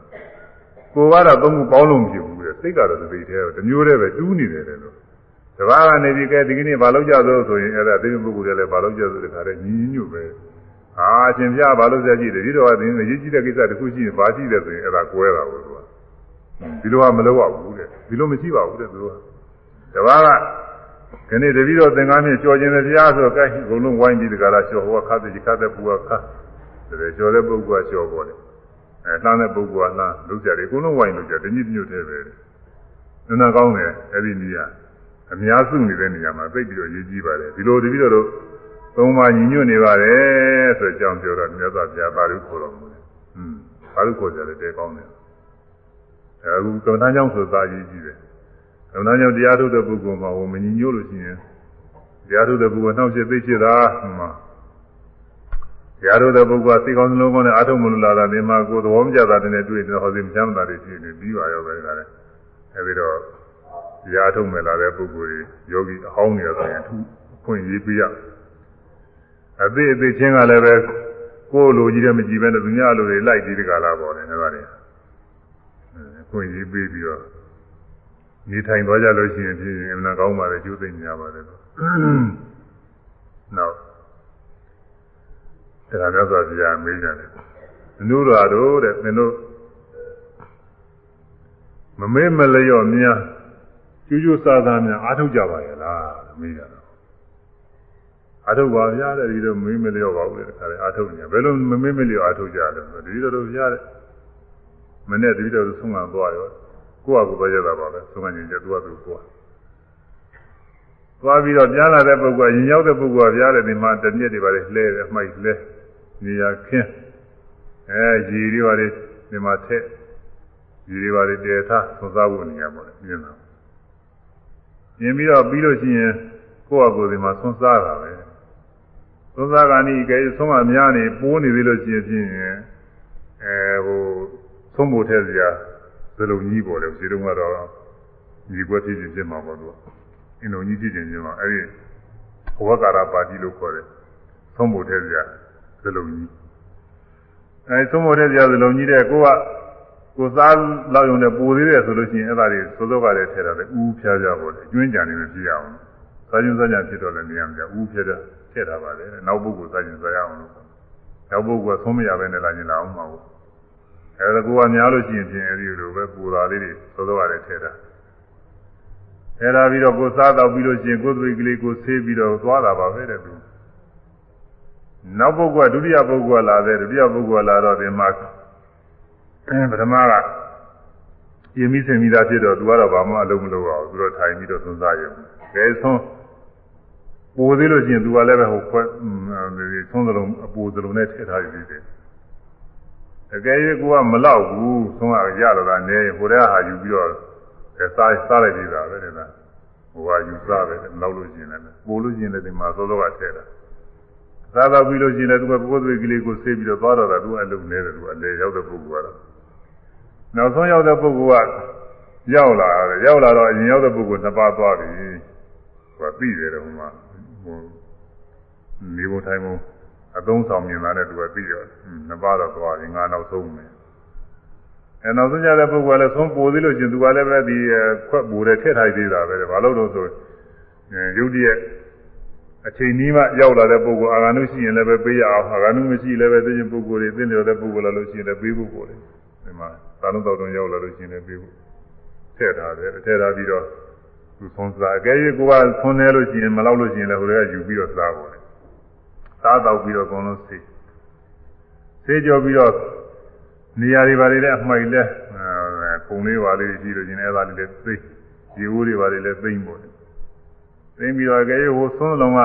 ကိုယ်ကတော့သုံးခုပေါင်းလို့မဖြစ်ဘူးတဲ့စိတ်ကတော့ဒစိတ်ထဲတမျိုးတည်းပဲတူးနေတယ်တဲ့လို့ တဘာကနေပြီးကဲဒီကနေ့ဘာလုပ်ကြသောဆိုရင်အဲ့ဒါသိပုဂ္ဂိုလ်တွေလည်းဘာလုပ်ကြသောတခါတည်းညီညွတ်ပဲအာအရှင်ပြဘာလုပ်ကြကြည့်တယ်ဒီတော့ကဒီရေးကြည့်တဲ့ကိစ္စတစ်ခုရှိရင်ဘာရှိတယ်ဆိုရင်အဲ့ဒါကွဲတာဘူးသူကဒီလိုကမလုပ်ရဘူးတဲ့ဒီလိုမရှိပါဘူးတဲ့သူကတဘာကခဏတပည့်တော်သင်္ကန်းဖြင့်ကြော်ခြင်းတဲ့တရားဆိုကိုက်ဘုံလုံးဝိုင်းပြီးတကလားလျှော်ဟောခါတဲ့ခါတဲ့ပူကခါတဲ့လျှော်တဲ့ပုဂ္ဂိုလ်ကလျှော်ပေါ်တယ်အဲလှမ်းတဲ့ပုဂ္ဂိုလ်ကလှမ်းလုပ်ကြတယ်အကုန်လုံးဝိုင်းလုပ်ကြတညစ်ညွတ်သေးပဲနန္ဒကောင်းတယ်အဲ့ဒီနေရာ အများစုနေတဲ့နေရာမှာသိပြီးတော့ရေးကြည့်ပါတယ်ဒီလိုတပည့်တော်တို့သုံးပါညီညွတ်နေပါတယ်ဆိုကြောင်းပြောတော့မြတ်စွာဘုရားပါဠိခေါ်တော်မူတယ်ဟွန်းပါဠိခေါ်ကြတယ်တဲကောင်းတယ်အခုကမ္ဘာကြောင့်ဆိုသာရေးကြည့်တယ်။ဒါကြောင့်တရားထုတ်တဲ့ပုဂ္ဂိုလ်မှာဟိုမညီညွတ်လို့ရှိရင်တရားထုတ်တဲ့ပုဂ္ဂိုလ်နှောင့်ယှက်သိချစ်တာမှာတရားထုတ်တဲ့ပုဂ္ဂိုလ်ကစိတ်ကောင်းစလုံးကောင်းနဲ့အာထုံမလို့လာတာဒီမှာကိုယ်သဘောမကျတာတည်းနဲ့တွေ့တယ်ဟောစီမချမ်းသာတွေရှိနေပြီးပါရောပဲဒါလည်းအဲဒီတော့ တရားထုတ်မဲ့လာတဲ့ပုဂ္ဂိုလ်တွေယောဂီအဟောင်းနေရဆိုရင်အထူးအခွင့်ရေးပေးရအသေးအသေးချင်းကလည်းပဲကိုယ်လိုကြီးတဲ့မကြည့်ပဲနဲ့သူများလိုတွေလိုက်ပြီးဒီကလာပေါ်တယ်ဒါပါတယ်အခွင့်ရေးပေးပြီးတော့နေထိုင်သွားကြလို့ရှိရင်ဖြင့်အမှန်ကောင်းပါလေကျိုးသိများပါတယ်လို့နောက်ဒါကမြတ်စွာဘုရားမေးကြတယ်နုရာတို့တဲ့မင်းတို့မမေ့မလျော့များ ကျူးကျူးစားစားများအားထုတ်ကြပါရဲ့လားမေးကြတော့အားထုတ်ပါဗျာတဲ့ဒီလိုမေးမလျော့ပါဘူးတဲ့ခါလေအားထုတ်နေဘယ်လိုမမေ့မလျော့အားထုတ်ကြလဲဒီလိုလိုဗျာတဲ့မနေ့တတိတော်ဆုံးမသွားရောကိုယ့်အကူပဲရတာပါပဲသုံးငင်ကျသူကသူကိုယ်သွားပြီးတော့ပြန်လာတဲ့ပုဂ္ဂိုလ်ရင်ရောက်တဲ့ပုဂ္ဂိုလ်ကပြားတယ်ဒီမှာတမြစ်တွေပါလေလှဲတယ်မှိုက်လဲနေရာခင်းအဲရည်တွေပါလေဒီမှာထက်ရည်တွေပါလေတည်ထားသုံးစားဖို့နေရာပေါ့လေပြင်တာ ပြင်ပြီးတော့ပြီးလို့ရှိရင်ကိုယ့်အကူဒီမှာသုံးစားတာပဲသုံးစားကနိကဲသုံးမများနေပိုးနေသေးလို့ရှိရင်ဖြင့်အဲဟိုသုံးဖို့ထက်စရာသလုံးကြီးပေါ်တယ်ဒီတုန်းကတော့ညီကွက်ဖြစ်ခြင်းဖြစ်မှာပေါ့သူကအင်းလုံးကြီးဖြစ်ခြင်းဖြစ်မှာအဲ့ဒီဘဝကာရပါတိလို့ခေါ်တယ်သုံးဖို့ထဲစရာသလုံးကြီးအဲသုံးဖို့ထဲစရာသလုံးကြီးတဲ့ကိုက ကိုစားလောက်ရုံနဲ့ပိုသေးတယ်ဆိုလို့ရှိရင်အဲ့ဒါတွေစိုးစိုးကလည်းထဲတာလေဥဖျားကြပေါ့လေအကျွင်းကြံနေမဖြစ်ရအောင်စားခြင်းစားကြဖြစ်တော့လည်းနေရာမပြဥဖျားတာထည့်တာပါလေနောက်ပုဂ္ဂိုလ်စားခြင်းစားရအောင်လို့နောက်ပုဂ္ဂိုလ်ကသုံးမရပဲနဲ့လာခြင်းလာအောင်မှာပေါ့အဲဒါကိုကများလို့ရှိရင်ဖြင့်အဲဒီလိုပဲပူတာလေးတွေသောသောရတယ်ထဲတာအဲဒါပြီးတော့ကိုစားတော့ပြီးလို့ရှိရင်ကိုယ်သွေးကလေးကိုဆေးပြီးတော့သွားတာပါပဲတဲ့သူနောက်ပုဂ္ဂိုလ်ဒုတိယပုဂ္ဂိုလ်လာတဲ့ဒုတိယပုဂ္ဂိုလ်လာတော့ဒီမှာ ပထမကပြင်းပြီးစင်ပြီးသားဖြစ်တော့သူကတော့ဘာမှအလုံးမလုပ်အောင်သူတော့ထိုင်ပြီးတော့သုံးစားရုံကဲဆုံးပိုသေးလို့ရှိရင်သူကလည်းပဲဟိုခွဲသုံးစလုံးအပူစလုံးနဲ့ထည့်ထားရည်သေးတယ်အကယ်၍ကိုကမလောက်ဘူးသုံးရရတော့တာနေဟိုတည်းဟာယူပြီးတော့စားစားလိုက်ပြီလားပဲတဲ့လားဟိုကယူစားပဲလောက်လို့ရှိရင်လည်းပို့လို့ရှိရင်လည်းဒီမှာစောစောကထည့်တာစားတော့ပြီးလို့ရှိရင်လည်းသူကကိုယ်သွေးကလေးကိုဆေးပြီးတော့သွားတော့တာသူအလုံးနေတယ်သူအလေရောက်တဲ့ပုဂ္ဂိုလ်ကတော့ နောက်ဆုံးရောက်တဲ့ပုဂ္ဂိုလ်ကရောက်လာတယ်ရောက်လာတော့အရင်ရောက်တဲ့ပုဂ္ဂိုလ်နှစ်ပါးသွားပြီဟိုကပြီးတယ်တော့ဟိုမှာဟိုနေဖို့ထိုင်ဖို့အသုံးဆောင်မြင်လာတဲ့သူကပြီးတော့နှစ်ပါးတော့သွားပြီငါနောက်ဆုံးမယ်အဲနောက်ဆုံးကြတဲ့ပုဂ္ဂိုလ်ကလည်းဆုံးပိုသေးလို့ရှင်သူကလည်းပဲဒီခွက်ပူတဲ့ထည့်ထားသေးတာပဲဘာလို့လို့ဆိုရုပ်တရက်အချိန်นี้မှရောက်လာတဲ့ပုဂ္ဂိုလ်အာဂန္တုရှိရင်လည်းပဲပေးရအောင်အာဂန္တုမရှိလည်းပဲသိချင်းပုဂ္ဂိုလ်တွေသိလျော်တဲ့ပုဂ္ဂိုလ်လာလို့ရှိရင်လည်းပေးဖို့ပေါ်တယ် ဒီမှာသာလုံးတော်တုံရောက်လာလို့ရှိရင်လည်းပြေဖို့ထည့်ထားတယ်ထည့်ထားပြီးတော့သူဆုံးစားအကယ်၍ကိုကဆွန်းနေလို့ရှိရင်မလောက်လို့ရှိရင်လည်းဟိုတွေကယူပြီးတော့စားပေါ်တယ်စားတော့ပြီးတော့အကုန်လုံးစိတ်ဆေးကြောပြီးတော့နေရာတွေပါလေလည်းအမှိုက်လဲပုံလေးပါလေးရှိလို့ရှိရင်အဲ့ဒါလေးလည်းသိရေဦးတွေပါလေလည်းသိမ့်ပေါ်တယ်သိမ့်ပြီးတော့အကယ်၍ဟိုဆွန်းလုံးက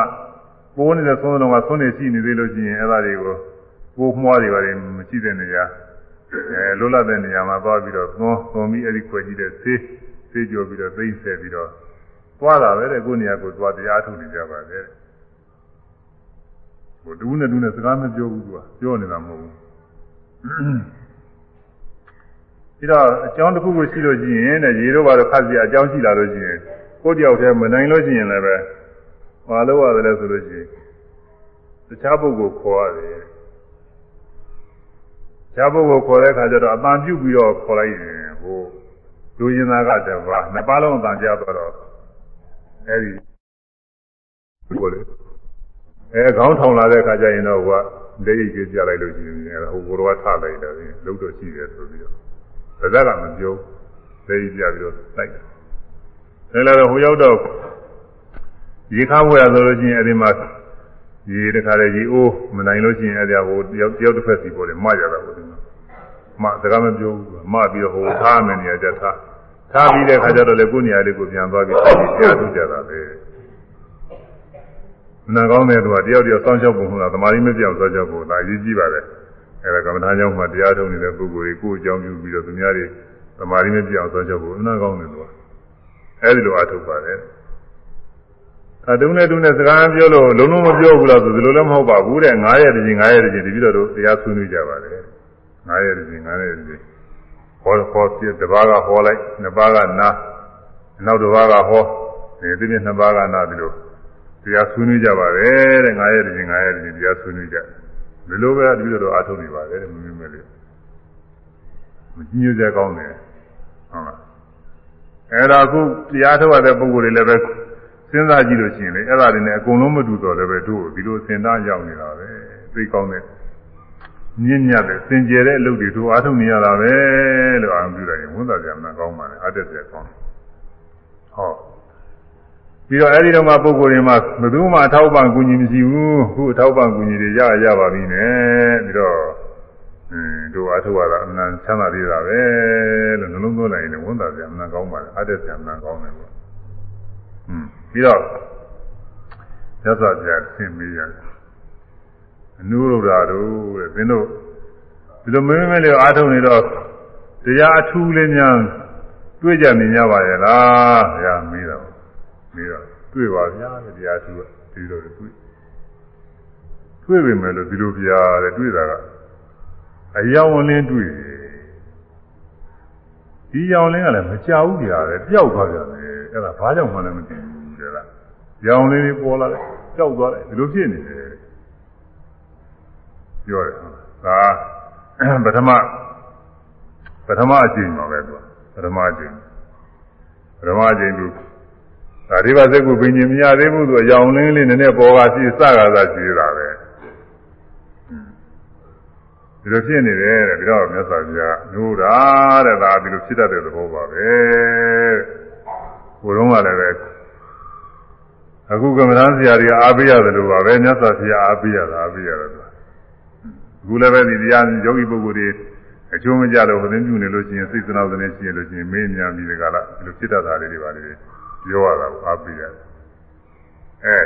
ပိုးနေတဲ့ဆွန်းလုံးကဆွန်းနေရှိနေသေးလို့ရှိရင်အဲ့ဒါတွေကိုပိုးမွှားတွေပါလေမရှိတဲ့နေရာ အဲလွတ်လပ်တဲ့နေရာမှာသွားပြီးတော့သွန်းသွန်းပြီးအဲ့ဒီခွဲကြည့်တဲ့ဆေးဆေးကြောပြီးတော့သိမ့်ဆက်ပြီးတော့သွားတာပဲတဲ့ကိုနေရာကိုသွားတရားထုတ်နေကြပါလေဟိုတူးနဲ့တူးနဲ့စကားမပြောဘူးသူကပြောနေတာမဟုတ်ဘူးပြီးတော့အကြောင်းတစ်ခုကိုရှိလို့ရှိရင်တဲ့ရေတော့ဘာလို့ဖတ်စီအကြောင်းရှိလာလို့ရှိရင်ကိုတယောက်တည်းမနိုင်လို့ရှိရင်လည်းပဲမလုပ်ရတယ်လဲဆိုလို့ရှိရင်တခြားပုဂ္ဂိုလ်ခေါ်ရတယ် တခြားပုဂ္ဂိုလ်ခေါ်တဲ့အခါကျတော့အပန်ပြုတ်ပြီးတော့ခေါ်လိုက်ရင်ဟိုလူရင်သားကတည်းကနှစ်ပါးလုံးအပန်ကြားသွားတော့အဲဒီကိုလေအဲခေါင်းထောင်လာတဲ့အခါကျရင်တော့ဟိုကလက်ရည်ကြီးပြလိုက်လို့ရှိရင်အဲဟိုကိုယ်တော်ကထလိုက်တယ်လုံးတော့ရှိတယ်ဆိုပြီးတော့ဒါကမပြောလက်ရည်ပြပြီးတော့တိုက်တယ်အဲလည်းဟိုရောက်တော့ရေခါဝဲရဆိုလို့ရှိရင်အဲဒီမှာရေတခါလေရေအိုးမနိုင်လို့ရှိရင်အဲဒီဟိုတယောက်တယောက်တစ်ဖက်စီပေါ်တယ်မရတာပေါ့ဒီ မှာမစကားမပြောဘူးမပြီးတော့ဟိုထားမယ်နေရာကျထားထားပြီးတဲ့ခါကျတော့လေကိုယ်နေရာလေးကိုပြန်သွားပြီးတရားထုတ်ကြတာပဲနာကောင်းတဲ့သူကတယောက်တယောက်စောင့်ရှောက်ပုံဆိုတာသမာဓိမပြောင်းစောင့်ရှောက်ပုံဒါအရေးကြီးပါတယ်အဲဒါကမ္မထာကြောင့်မှတရားထုတ်နေတဲ့ပုဂ္ဂိုလ်တွေကိုယ်အကြောင်းပြုပြီးတော့သူများတွေသမာဓိမပြောင်းစောင့်ရှောက်ပုံအနာကောင်းတယ်သူကအဲဒီလိုအထုတ်ပါတယ်အတုံးနဲ့တုံးနဲ့စကားပြောလို့လုံးလုံးမပြောဘူးလားဆိုဒီလိုလည်းမဟုတ်ပါဘူးတဲ့9ရက်တည်း9ရက်တည်းဒီပြီးတော့တို့တရားဆွေးနွေးကြပါတယ် 9ရက်တည်း9ရက်တည်းဟောဟောပြတပါးကဟောလိုက်နှစ်ပါးကနာနောက်တစ်ပါးကဟောဒီဒီနှစ်ပါးကနာဒီလိုတရားဆွေးနွေးကြပါတယ်တဲ့9ရက်တည်း9ရက်တည်းတရားဆွေးနွေးကြဒီလိုပဲဒီလိုတော့အားထုတ်နေပါတယ်မင်းမလေးမကြီးညိုစရာကောင်းတယ်ဟုတ်လားအဲ့ဒါအခုတရားထုတ်ရတဲ့ပုံကိုယ်တွေလည်းပဲစဉ်းစားကြည့်လို့ရှိရင်လေအဲ့ဒါတွေနဲ့အကုန်လုံးမတူတော့လည်းပဲတို့ဒီလိုစင်သားရောက်နေတာပဲသိကောင်းတဲ့ မြင့်မြတ်တဲ့စင်ကြယ်တဲ့အလုပ်တွေတို့အားထုတ်နေရတာပဲလို့အာရုံပြုလိုက်ရင်ဝန်သားကြမှာကောင်းပါလေအားတက်ကြကောင်းဟောပြီးတော့အဲ့ဒီတော့မှပုံကိုယ်တွေမှာဘယ်သူမှအထောက်ပံ့ကူညီမရှိဘူးခုအထောက်ပံ့ကူညီတွေရရပါပြီနဲ့ပြီးတော့အင်းတို့အားထုတ်ရတာအမှန်ချမ်းသာသေးတာပဲလို့နှလုံးသွင်းလိုက်ရင်ဝန်သားကြမှာကောင်းပါလေအားတက်ကြမှာကောင်းတယ်ပေါ့อืมပြီးတော့သစ္စာပြသင်ပေးရတယ် အနုရုဒ္ဓတို့တဲ့သင်တို့ဒီလိုမင်းမလေးအားထုတ်နေတော့တရားအထူးလေးများတွေ့ကြမြင်ကြပါရဲ့လားဘုရားမေးတော့မေးတော့တွေ့ပါဗျာတရားအထူးဒီလိုတွေ့တွေ့ပြီမယ်လို့ဒီလိုပြရတယ်တွေ့တာကအယောင်လင်းတွေ့ဒီယောင်လင်းကလည်းမကြောက်ဘူးပြရတယ်ပျောက်သွားကြတယ်အဲ့ဒါဘာကြောင့်မှလည်းမသိဘူးတဲ့လားရောင်လေးတွေပေါ်လာတယ်ကြောက်သွားတယ်ဒီလိုဖြစ်နေတယ် ပြောတယ်ဒါပထမပထမအကျင့်ပါပဲသူပထမအကျင့်ပထမအကျင့်သူဒါဒီပါစက်ကိုပင်ရှင်မရသေးဘူးသူအရောင်လင်းလေးနည်းနည်းပေါ်ကရှိစကားသာရှိတာပဲဒီလိုဖြစ်နေတယ်တဲ့ပြီးတော့မြတ်စွာဘုရားညိုးတာတဲ့ဒါဒီလိုဖြစ်တတ်တဲ့သဘောပါပဲဟိုတုန်းကလည်းပဲအခုကမ္မဋ္ဌာန်းဆရာတွေကအားပေးရတယ်လို့ပါပဲမြတ်စွာဘုရားအားပေးရတာအားပေးရတယ်သူ အခုလည်းပဲဒီတရားယောဂီပုဂ္ဂိုလ်တွေအကျိုးမကြလို့ဟိုသင်ပြုနေလို့ရှိရင်စိတ်သနာသနေရှိရင်လို့ရှိရင်မေးများပြီးဒီကလာဒီလိုဖြစ်တတ်တာလေးတွေပါလေပြောရတာအားပေးရတယ်အဲ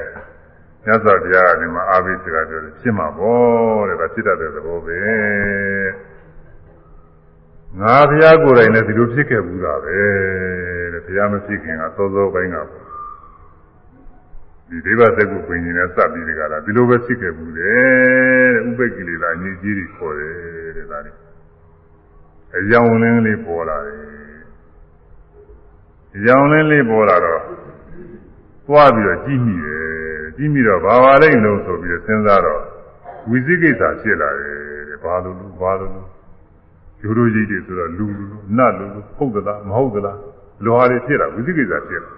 မြတ်စွာဘုရားကနေမှအားပေးစကားပြောတယ်ဖြစ်မှာပေါ့တဲ့ဒါဖြစ်တတ်တဲ့သဘောပဲငါဘုရားကိုယ်တိုင်လည်းဒီလိုဖြစ်ခဲ့ဘူးတာပဲတဲ့ဘုရားမဖြစ်ခင်ကသောသောပိုင်းက ဒီဒိဗ္ဗစက်ကိုပင်ရင်နဲ့စပ်ပြီးဒီကလာဒီလိုပဲဖြစ်ခဲ့ဘူးတဲ့ဥပိ္ပကိလေသာညစ်ကြီးတွေခေါ်တယ်တဲ့ဒါလေးအယောင်လင်းလေးပေါ်လာတယ်အယောင်လင်းလေးပေါ်လာတော့သွားပြီးတော့ကြည့်မိတယ်ကြည့်မိတော့ဘာပါလိမ့်လို့ဆိုပြီးစဉ်းစားတော့ဝိသိကိစ္စဖြစ်လာတယ်တဲ့ဘာလို့လို့ဘာလို့လို့ရိုးရိုးကြီးတွေဆိုတော့လူလူနတ်လူလူဟုတ်သလားမဟုတ်သလားလောဟာတွေဖြစ်လာဝိသိကိစ္စဖြစ်လာ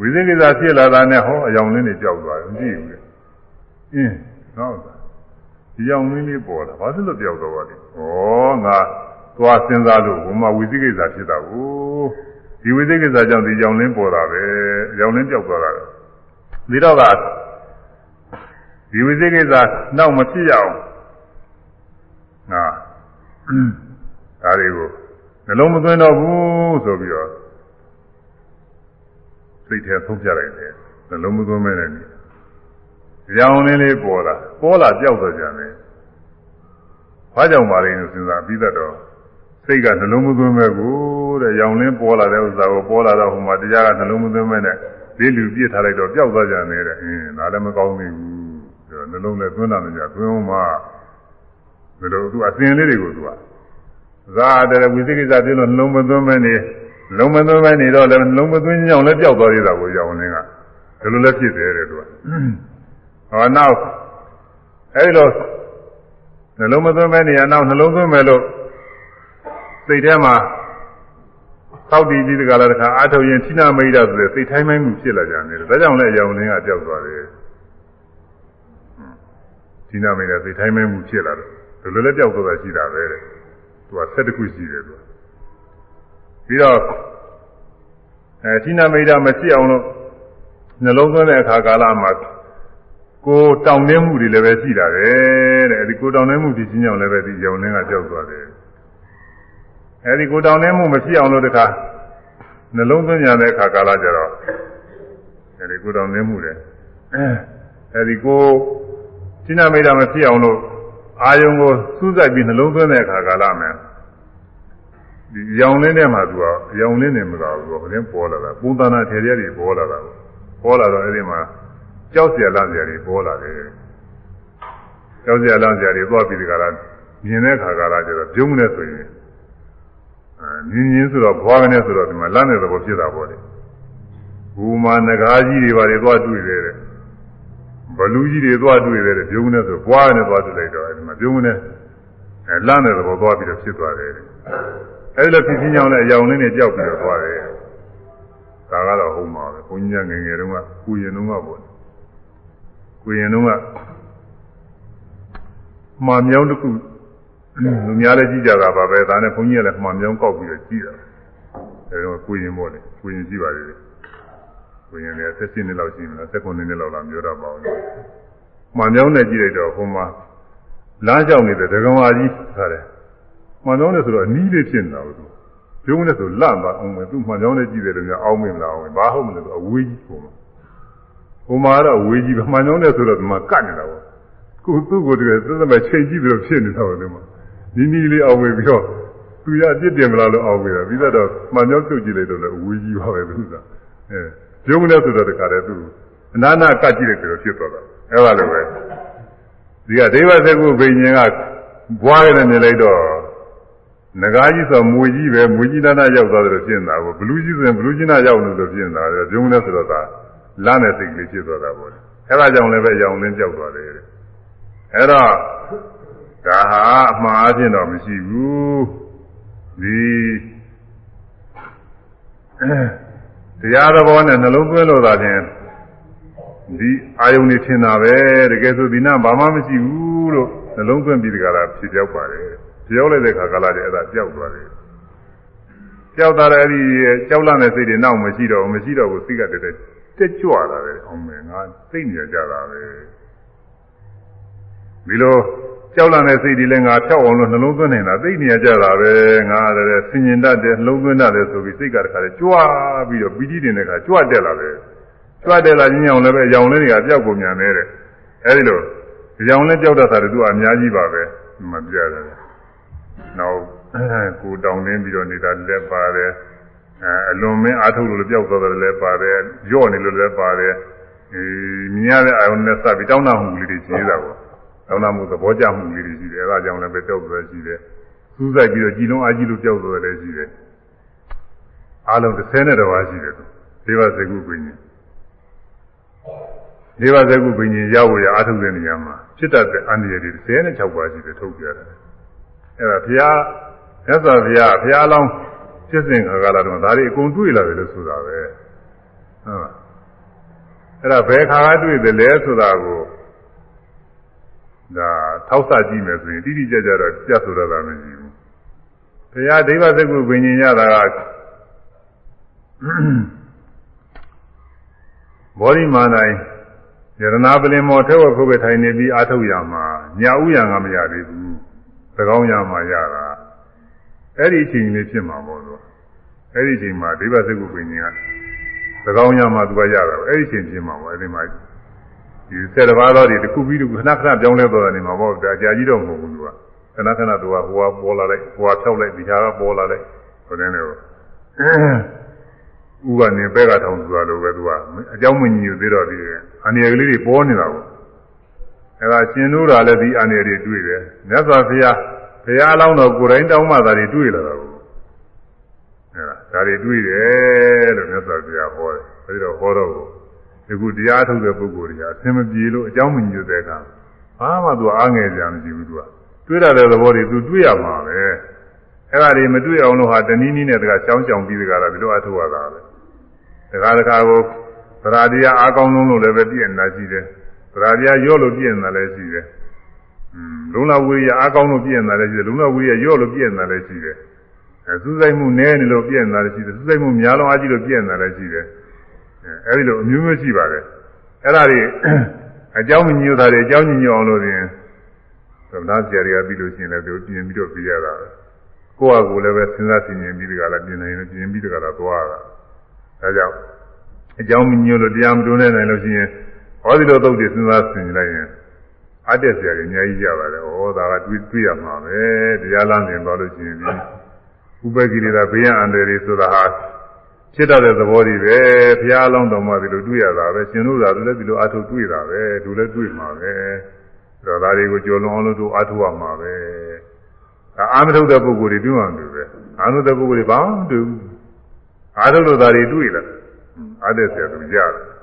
ဝိသိကိစ္စဖြစ်လာတာနဲ့ဟောအယောင်လင်းတွေကြောက်သွားတယ်မကြည့်ဘူးလေအင်းဟုတ်တာဒီယောင်လင်းလေးပေါ်လာဘာလို့လို့ကြောက်တော့ပါလဲဩငါသွားစဉ်းစားလို့ဘုံမှာဝိသိကိစ္စဖြစ်တာကိုဒီဝိသိကိစ္စကြောင့်ဒီကြောင်လင်းပေါ်တာပဲကြောင်လင်းပြောက်သွားတာဒီတော့ကဒီဝိသိကိစ္စနောက်မဖြစ်ရအောင်ဟာဒါတွေကိုနှလုံးမသွင်းတော့ဘူးဆိုပြီးတော့ စိတ်ထဲဆုံးဖြတ်လိုက်တယ်နှလုံးမသွင်းမဲနဲ့ကြောင်လင်းလေးပေါ်လာပေါ်လာပြောက်သွားကြတယ်ဘာကြောင့်ပါလဲလို့စဉ်းစားပြီးတော့စိတ်ကနှလုံးမသွင်းမဲ့ကိုတဲ့ရောင်လင်းပေါ်လာတဲ့ဥစ္စာကိုပေါ်လာတော့ဟိုမှာတရားကနှလုံးမသွင်းမဲ့နဲ့လေးလူပြစ်ထားလိုက်တော့ပျောက်သွားကြနေတဲ့အင်းဒါလည်းမကောင်းသေးဘူးနှလုံးနဲ့သွင်းတာမကြသွင်းအောင်မှဒါတော့သူအစဉ်လေးတွေကိုသူကဇာတဲ့ဝိသိကိစ္စပြလို့နှလုံးမသွင်းမဲ့နေ လုံးမသွင်းမဲ့နေတော့လည်းနှလုံးမသွင်းကြောင်လည်းပျောက်သွားသေးတာကိုရောင်လင်းကဒါလိုလည်းဖြစ်တယ်တဲ့သူကဟောနောက်အဲဒီလိုနှလုံးမသွင်းမဲ့နေရနောက်နှလုံးသွင်းမဲ့လို့စိတ်ထဲမှာသောက်တည်ပြီးတကလားတခါအာထုတ်ရင်ဌိနမိတ်တာဆိုတဲ့စိတ်ထိုင်းမိုင်းမှုဖြစ်လာကြတယ်ဒါကြောင့်လည်းအယောင်လင်းကကြောက်သွားတယ်ဌိနမိတ်တာစိတ်ထိုင်းမိုင်းမှုဖြစ်လာတယ်ဒီလိုလည်းကြောက်သွားတာရှိတာပဲတဲ့သူကဆက်တစ်ခုရှိတယ်သူ ပြီးတော့အဲဌိနမိတ်တာမဖြစ်အောင်လို့နှလုံးသွင်းတဲ့အခါကာလမှာကိုတောင်းနှင်းမှုတွေလည်းပဲရှိတာပဲတဲ့အဲဒီကိုတောင်းနှင်းမှုဒီချင်းကြောင့်လည်းပဲဒီယောင်လင်းကကြောက်သွားတယ်အဲဒီကိုတောင်းနှင်းမှုမဖြစ်အောင်လို့တခါနှလုံးသွင်းကြတဲ့အခါကာလကျတော့အဲဒီကိုတောင်းနှင်းမှုတယ်အဲဒီကိုစိနာမိတ်တာမဖြစ်အောင်လို့အာယုံကိုစူးစိုက်ပြီးနှလုံးသွင်းတဲ့အခါကာလမှာဒီ ရောင်လင်းထဲမှာသူကရောင်လင်းနေမှာဘူးဘယ်နဲ့ပေါ်လာတာပုံသဏ္ဍာန်ထေရတွေပေါ်လာတာပေါ်လာတော့အဲဒီမှာကြောက်เสียလန့်เสียတွေပေါ်လာတယ်ကြောက်เสียလန့်เสียတွေသွားပြီးဒီကရာမြင်တဲ့အခါကာလကျတော့ပြုံးနေဆိုရင်အဲမြင်ရင်ဆိုတော့ဘွားကနေဆိုတော့ဒီမှာလမ်းတဲ့သဘောဖြစ်တာပေါ့လေဘူမာနဂါးကြီးတွေပါတွေသွားတွေ့တယ်ဘလူးကြီးတွေသွားတွေ့တယ်ပြုံးနေဆိုဘွားကနေသွားတွေ့လိုက်တော့ဒီမှာပြုံးနေအဲလမ်းတဲ့သဘောသွားပြီးတော့ဖြစ်သွားတယ် အဲဒီလိုဖြစ်ချင်းကြောင့်လည်းအယောင်လေးနဲ့ကြောက်ပြီးတော့သွားတယ်ဒါကတော့ဟုတ်မှာပဲဘုန်းကြီးငယ်ငယ်တုန်းကကုရင်တုန်းကပေါ့ကုရင်တုန်းကမှာမြောင်းတစ်ခုလူများလည်းကြည့်ကြတာပါပဲဒါနဲ့ဘုန်းကြီးကလည်းမှာမြောင်းကောက်ပြီးတော့ကြည့်တာအဲတော့ကုရင်ပေါ့လေကုရင်ကြည့်ပါလေကုရင်လည်းဆက်စင်းနှစ်လောက်ရှိမလား၁၉နှစ်လောက်လာမျိုးတော့ပါအောင်မှာမြောင်းနဲ့ကြည့်လိုက်တော့ဟိုမှာလမ်းလျှောက်နေတဲ့ဒကမာကြီးထားတယ် မှာမြောင်းနဲ့ဆိုတော့အနီးလေးဖြစ်နေတာဘူးပြုံးနေဆိုလန့်သွားအောင်မယ်သူမှန်ကြောင်းနဲ့ကြည့်တယ်လို့များအောင်းမင်းလာအောင်ဘာဟုတ်မလဲဆိုအဝေးကြီးပုံမှာပုံမှာတော့အဝေးကြီးပဲမှန်ကြောင်းနဲ့ဆိုတော့ဒီမှာကတ်နေတာပေါ့ခုသူ့ကိုတကယ်သစ္စာမဲ့ချိန်ကြည့်ပြီးတော့ဖြစ်နေတာပေါ့ဒီမှာနီးနီးလေးအောင်မယ်ပြီးတော့သူရအပြစ်တင်မလားလို့အောင်နေတာပြီးတော့မှန်ကြောင်းပြုတ်ကြည့်လိုက်တော့လည်းအဝေးကြီးပါပဲသူကအဲပြုံးနေဆိုတော့တခါတည်းသူအနာနာကတ်ကြည့်လိုက်ပြီးတော့ဖြစ်သွားတာအဲပါလို့ပဲဒီကဒိဗ္ဗစကုဘိညာဉ်ကဘွားရတဲ့မြင်လိုက်တော့ ငကားကြီးဆိုမွေကြီးပဲမွေကြီးနာနာရောက်သွားတယ်ဖြစ်နေတာကိုဘလူးကြီးဆိုရင်ဘလူးကြီးနာရောက်လို့ဖြစ်နေတာလေပြုံးနေဆိုတော့ဒါလမ်းတဲ့စိတ်ကလေးဖြစ်သွားတာပေါ့အဲဒါကြောင့်လည်းပဲရောင်လင်းကြောက်သွားတယ်တဲ့အဲတော့ဒါဟာအမှားအဖြစ်တော့မရှိဘူးဒီတရားတော်ဘောနဲ့နှလုံးသွင်းလို့သာဖြင့်ဒီအာယုန်နေထင်တာပဲတကယ်ဆိုဒီနာဘာမှမရှိဘူးလို့နှလုံးသွင်းပြီးတကလားဖြစ်ကြောက်ပါတယ် ပြောလိုက်တဲ့ခါကလာတဲ့အဲ့ဒါပျောက်သွားတယ်ပျောက်သွားတဲ့အဲ့ဒီကြောက်လန့်တဲ့စိတ်တွေနောက်မရှိတော့ဘူးမရှိတော့ဘူးစိတ်ကတည်းကတက်ကြွလာတယ်အောင်မယ်ငါသိနေကြတာပဲဒီလိုကြောက်လန့်တဲ့စိတ်တွေလည်းငါဖြောက်အောင်လို့နှလုံးသွင်းနေတာသိနေကြတာပဲငါလည်းဆင်ញင်တတ်တယ်နှလုံးသွင်းတတ်တယ်ဆိုပြီးစိတ်ကတခါလေကြွပြီးတော့ပီတိတင်တဲ့ခါကြွတက်လာတယ်ကြွတက်လာခြင်းကြောင့်လည်းပဲအယောင်လေးတွေကပျောက်ကုန်မြန်နေတဲ့အဲဒီလိုအယောင်လေးပျောက်တတ်တာတူအများကြီးပါပဲမပြရတယ် နောက်ကိုတောင်းနှင်းပြီးတော့နေတာလည်းပါတယ်အဲအလွန်မင်းအားထုတ်လို့လည်းပျောက်သွားတယ်လည်းပါတယ်ကြော့နေလို့လည်းပါတယ်အဲမြင်ရတဲ့အာယုန်နဲ့စပ်ပြီးတောင်းတမှုလေးတွေရှိနေတာပေါ့တောင်းတမှုသဘောကျမှုလေးတွေရှိတယ်အဲဒါကြောင့်လည်းပဲပျောက်သွားရှိတယ်စူးစိုက်ပြီးတော့ကြည်လုံးအားကြီးလို့ပျောက်သွားတယ်ရှိတယ်အားလုံး30နဲ့တပါးရှိတယ်ဒေဝစေကုပင်ကြီးဒေဝစေကုပင်ကြီးရောက်ရအားထုတ်တဲ့နေရာမှာဖြစ်တတ်တဲ့အန္တရာယ်တွေ36ပါးရှိတယ်ထုတ်ပြတယ် အဲ့ဒါဘုရားမြတ်စွာဘုရားဘုရားလောင်းဖြစ်စဉ်ခါကလာတော့ဒါတွေအကုန်တွေ့လာတယ်လို့ဆိုတာပဲဟုတ်လားအဲ့ဒါဘယ်ခါကတွေ့တယ်လဲဆိုတာကိုဒါထောက်ဆကြည့်မယ်ဆိုရင်တိတိကျကျတော့ပြတ်ဆိုတော့တာမရှိဘူးဘတရားဒိဗ္ဗစကုပင်ញင်ရတာကဘောဓိမာနိုင်ယရနာပလင်မောထဲဝခုပဲထိုင်နေပြီးအာထုတ်ရမှာညာဥယံကမရသေးဘူး သကောင်းရမှာရတာအဲ့ဒီအချိန်လေးဖြစ်မှာပေါ့လို့အဲ့ဒီအချိန်မှာဒိဗ္ဗစကုပင်ញင်ကသကောင်းရမှာသူကရတာအဲ့ဒီအချိန်ဖြစ်မှာပေါ့အဲ့ဒီမှာဒီဆယ်တပါးတော်ဒီတစ်ခုပြီးတစ်ခုခဏခဏပြောင်းလဲသွားတယ်နေမှာပေါ့ဒါကြာကြီးတော့မဟုတ်ဘူးသူကခဏခဏသူကဟိုကပေါ်လာလိုက်ဟိုကဖြောက်လိုက်ဒီဟာကပေါ်လာလိုက်ဟိုတဲ့နေတော့ဥကနေပဲကထောင်သူလိုပဲသူကအเจ้าမညီอยู่သေးတော့ဒီအန္တရာယ်ကလေးတွေပေါ်နေတာပေါ့ အဲ့ဒါရှင်တို့တာလည်းဒီအနေတွေတွေ့တယ်မြတ်စွာဘုရားဘုရားအလောင်းတော်ကိုယ်တိုင်တောင်းမှသာတွေတွေ့လာတာကိုအဲ့ဒါဒါတွေတွေ့တယ်လို့မြတ်စွာဘုရားဟောတယ်အဲဒီတော့ဟောတော့ကိုဒီခုတရားထုတ်တဲ့ပုဂ္ဂိုလ်တွေကအသင်မပြေလို့အကြောင်းမညွတ်တဲ့အခါဘာမှသူအားငယ်ကြမရှိဘူးသူကတွေ့ရတဲ့သဘောတွေသူတွေ့ရမှာပဲအဲ့ဒါတွေမတွေ့အောင်လို့ဟာတနည်းနည်းနဲ့တကချောင်းချောင်းပြီးတကလားဒီလိုအထုတ်ရတာပဲတခါတခါကိုသရာတရားအားကောင်းလုံးလို့လည်းပဲပြည့်နေတာရှိတယ် သရာတရားရော့လို့ပြည့်နေတာလည်းရှိတယ်။လုံလဝိရိယအကောင်းလို့ပြည့်နေတာလည်းရှိတယ်။လုံလဝိရိယရော့လို့ပြည့်နေတာလည်းရှိတယ်။အဲစူးစိုက်မှုနည်းနေလို့ပြည့်နေတာလည်းရှိတယ်။စူးစိုက်မှုများလုံးအကြည့်လို့ပြည့်နေတာလည်းရှိတယ်။အဲဒီလိုအမျိုးမျိုးရှိပါတယ်။အဲ့ဒါတွေအကြောင်းညညတာတွေအကြောင်းညညအောင်လို့ဆိုရင်သမဏဆရာတွေကပြီးလို့ရှိရင်လည်းသူပြင်ပြီးတော့ပြရတာပဲ။ကိုယ့်အကူလည်းပဲစဉ်းစားဆင်ခြင်ပြီးတကလားပြင်နေရင်ပြင်ပြီးတကလားသွားရတာ။ဒါကြောင့်အကြောင်းညညလို့တရားမတွန်းနိုင်လို့ရှိရင် ဟောဒီလိုသုတ်တွေစဉ်းစားဆင်ခြင်လိုက်ရင်အတက်ဆရာတွေအများကြီးကြပါတယ်ဟောဒါကတွေးတွေးရမှာပဲတရားလမ်းစဉ်သွားလို့ရှိရင်ဒီဥပ္ပကိလေသာဘေးရန်အန္တရာယ်ဆိုတာဟာဖြစ်တတ်တဲ့သဘောတွေပဲဘုရားအလောင်းတော်မှာဒီလိုတွေ့ရတာပဲရှင်တို့သာသူလည်းဒီလိုအထုတွေ့တာပဲသူလည်းတွေ့မှာပဲတော့ဒါတွေကိုကြော်လွန်အောင်လို့သူအထုရမှာပဲဒါအာမထုတ်တဲ့ပုဂ္ဂိုလ်တွေတွေ့မှမတွေ့ပဲအာမထုတ်တဲ့ပုဂ္ဂိုလ်တွေဘာမှမတွေ့ဘူးအာထုတ်လို့ဒါတွေတွေ့လာအားတဲ့ဆရာသူကြားတယ်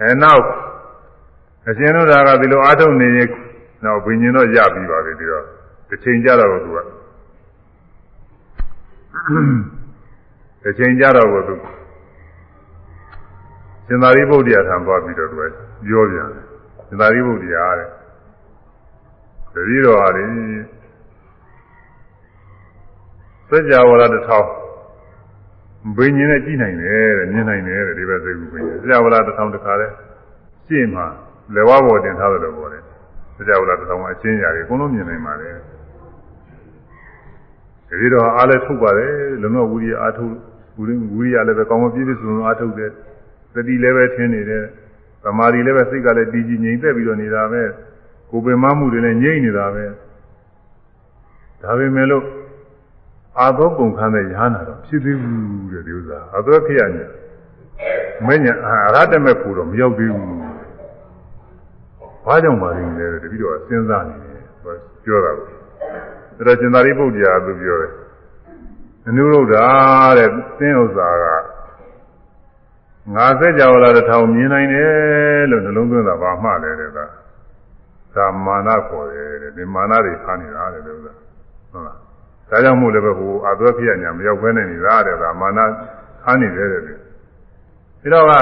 အဲနောက်အရှင်တို့ဒါကဒီလိုအာထုတ်နေရင်တော့ဘိညာဉ်တော့ရပြီးပါပြီဒီတော့တစ်ချိန်ကြတော့သူကတစ်ချိန်ကြတော့ကိုသူရှင်သာရိပုတ္တရာထံသွားပြီးတော့သူပြောပြန်တယ်ရှင်သာရိပုတ္တရာတဲ့တတိတော်ဟာလေစัจ java လာတစ်ထောင် ဘိညာဉ်နဲ့ကြည့်နိုင်တယ်တဲ့မြင်နိုင်တယ်တဲ့ဒီဘက်သိကူဘိညာဉ်စัจ java လာတစ်ထောင်တစ်ခါလဲရှင်းမှာလေဝဘောတင်ထားတယ်လို့ပြောတယ်စัจ java လာတစ်ထောင်ကအချင်းရာတွေအကုန်လုံးမြင်နိုင်ပါလေဒီတော့အားလည်းထုတ်ပါတယ်လုံတော့ဝိရိယအားထုတ်ဝိရိယလည်းပဲကောင်းကောင်းပြည့်ပြည့်စုံစုံအားထုတ်တယ်သတိလည်းပဲထင်းနေတယ်သမာဓိလည်းပဲစိတ်ကလည်းတည်ကြည်ငြိမ်သက်ပြီးတော့နေတာပဲကိုယ်ပင်မမှုတွေလည်းငြိမ့်နေတာပဲဒါပေမဲ့လို့ အာသောပုံခန်းတဲ့ရဟနာတော့ဖြစ်သေးဘူးတဲ့ဒီဥစ္စာအာသောခရညာမင်းညာအရဟတမေဖို့တော့မရောက်သေးဘူးဘာကြောင့်ပါလဲတပည့်တော်စဉ်းစားနေတယ်ပြောတာကိုဒါတော့ကျင်သာရိပုတ္တရာသူပြောတယ်အနုရုဒ္ဓတဲ့သင်ဥစ္စာကငါစက်ကြောလာတစ်ထောင်မြင်နိုင်တယ်လို့နှလုံးသွင်းတာဘာမှလဲတဲ့ကဒါမာနခေါ်တယ်တဲ့ဒီမာနတွေခါနေတာတဲ့လို့ဆိုတာဟုတ်လား ဒါကြောင့်မို့လည်းပဲဟိုအသွက်ဖြစ်ညာမရောက်ဘဲနဲ့နေတာတဲ့ဒါမာနခါနေတယ်တဲ့ဒီတော့က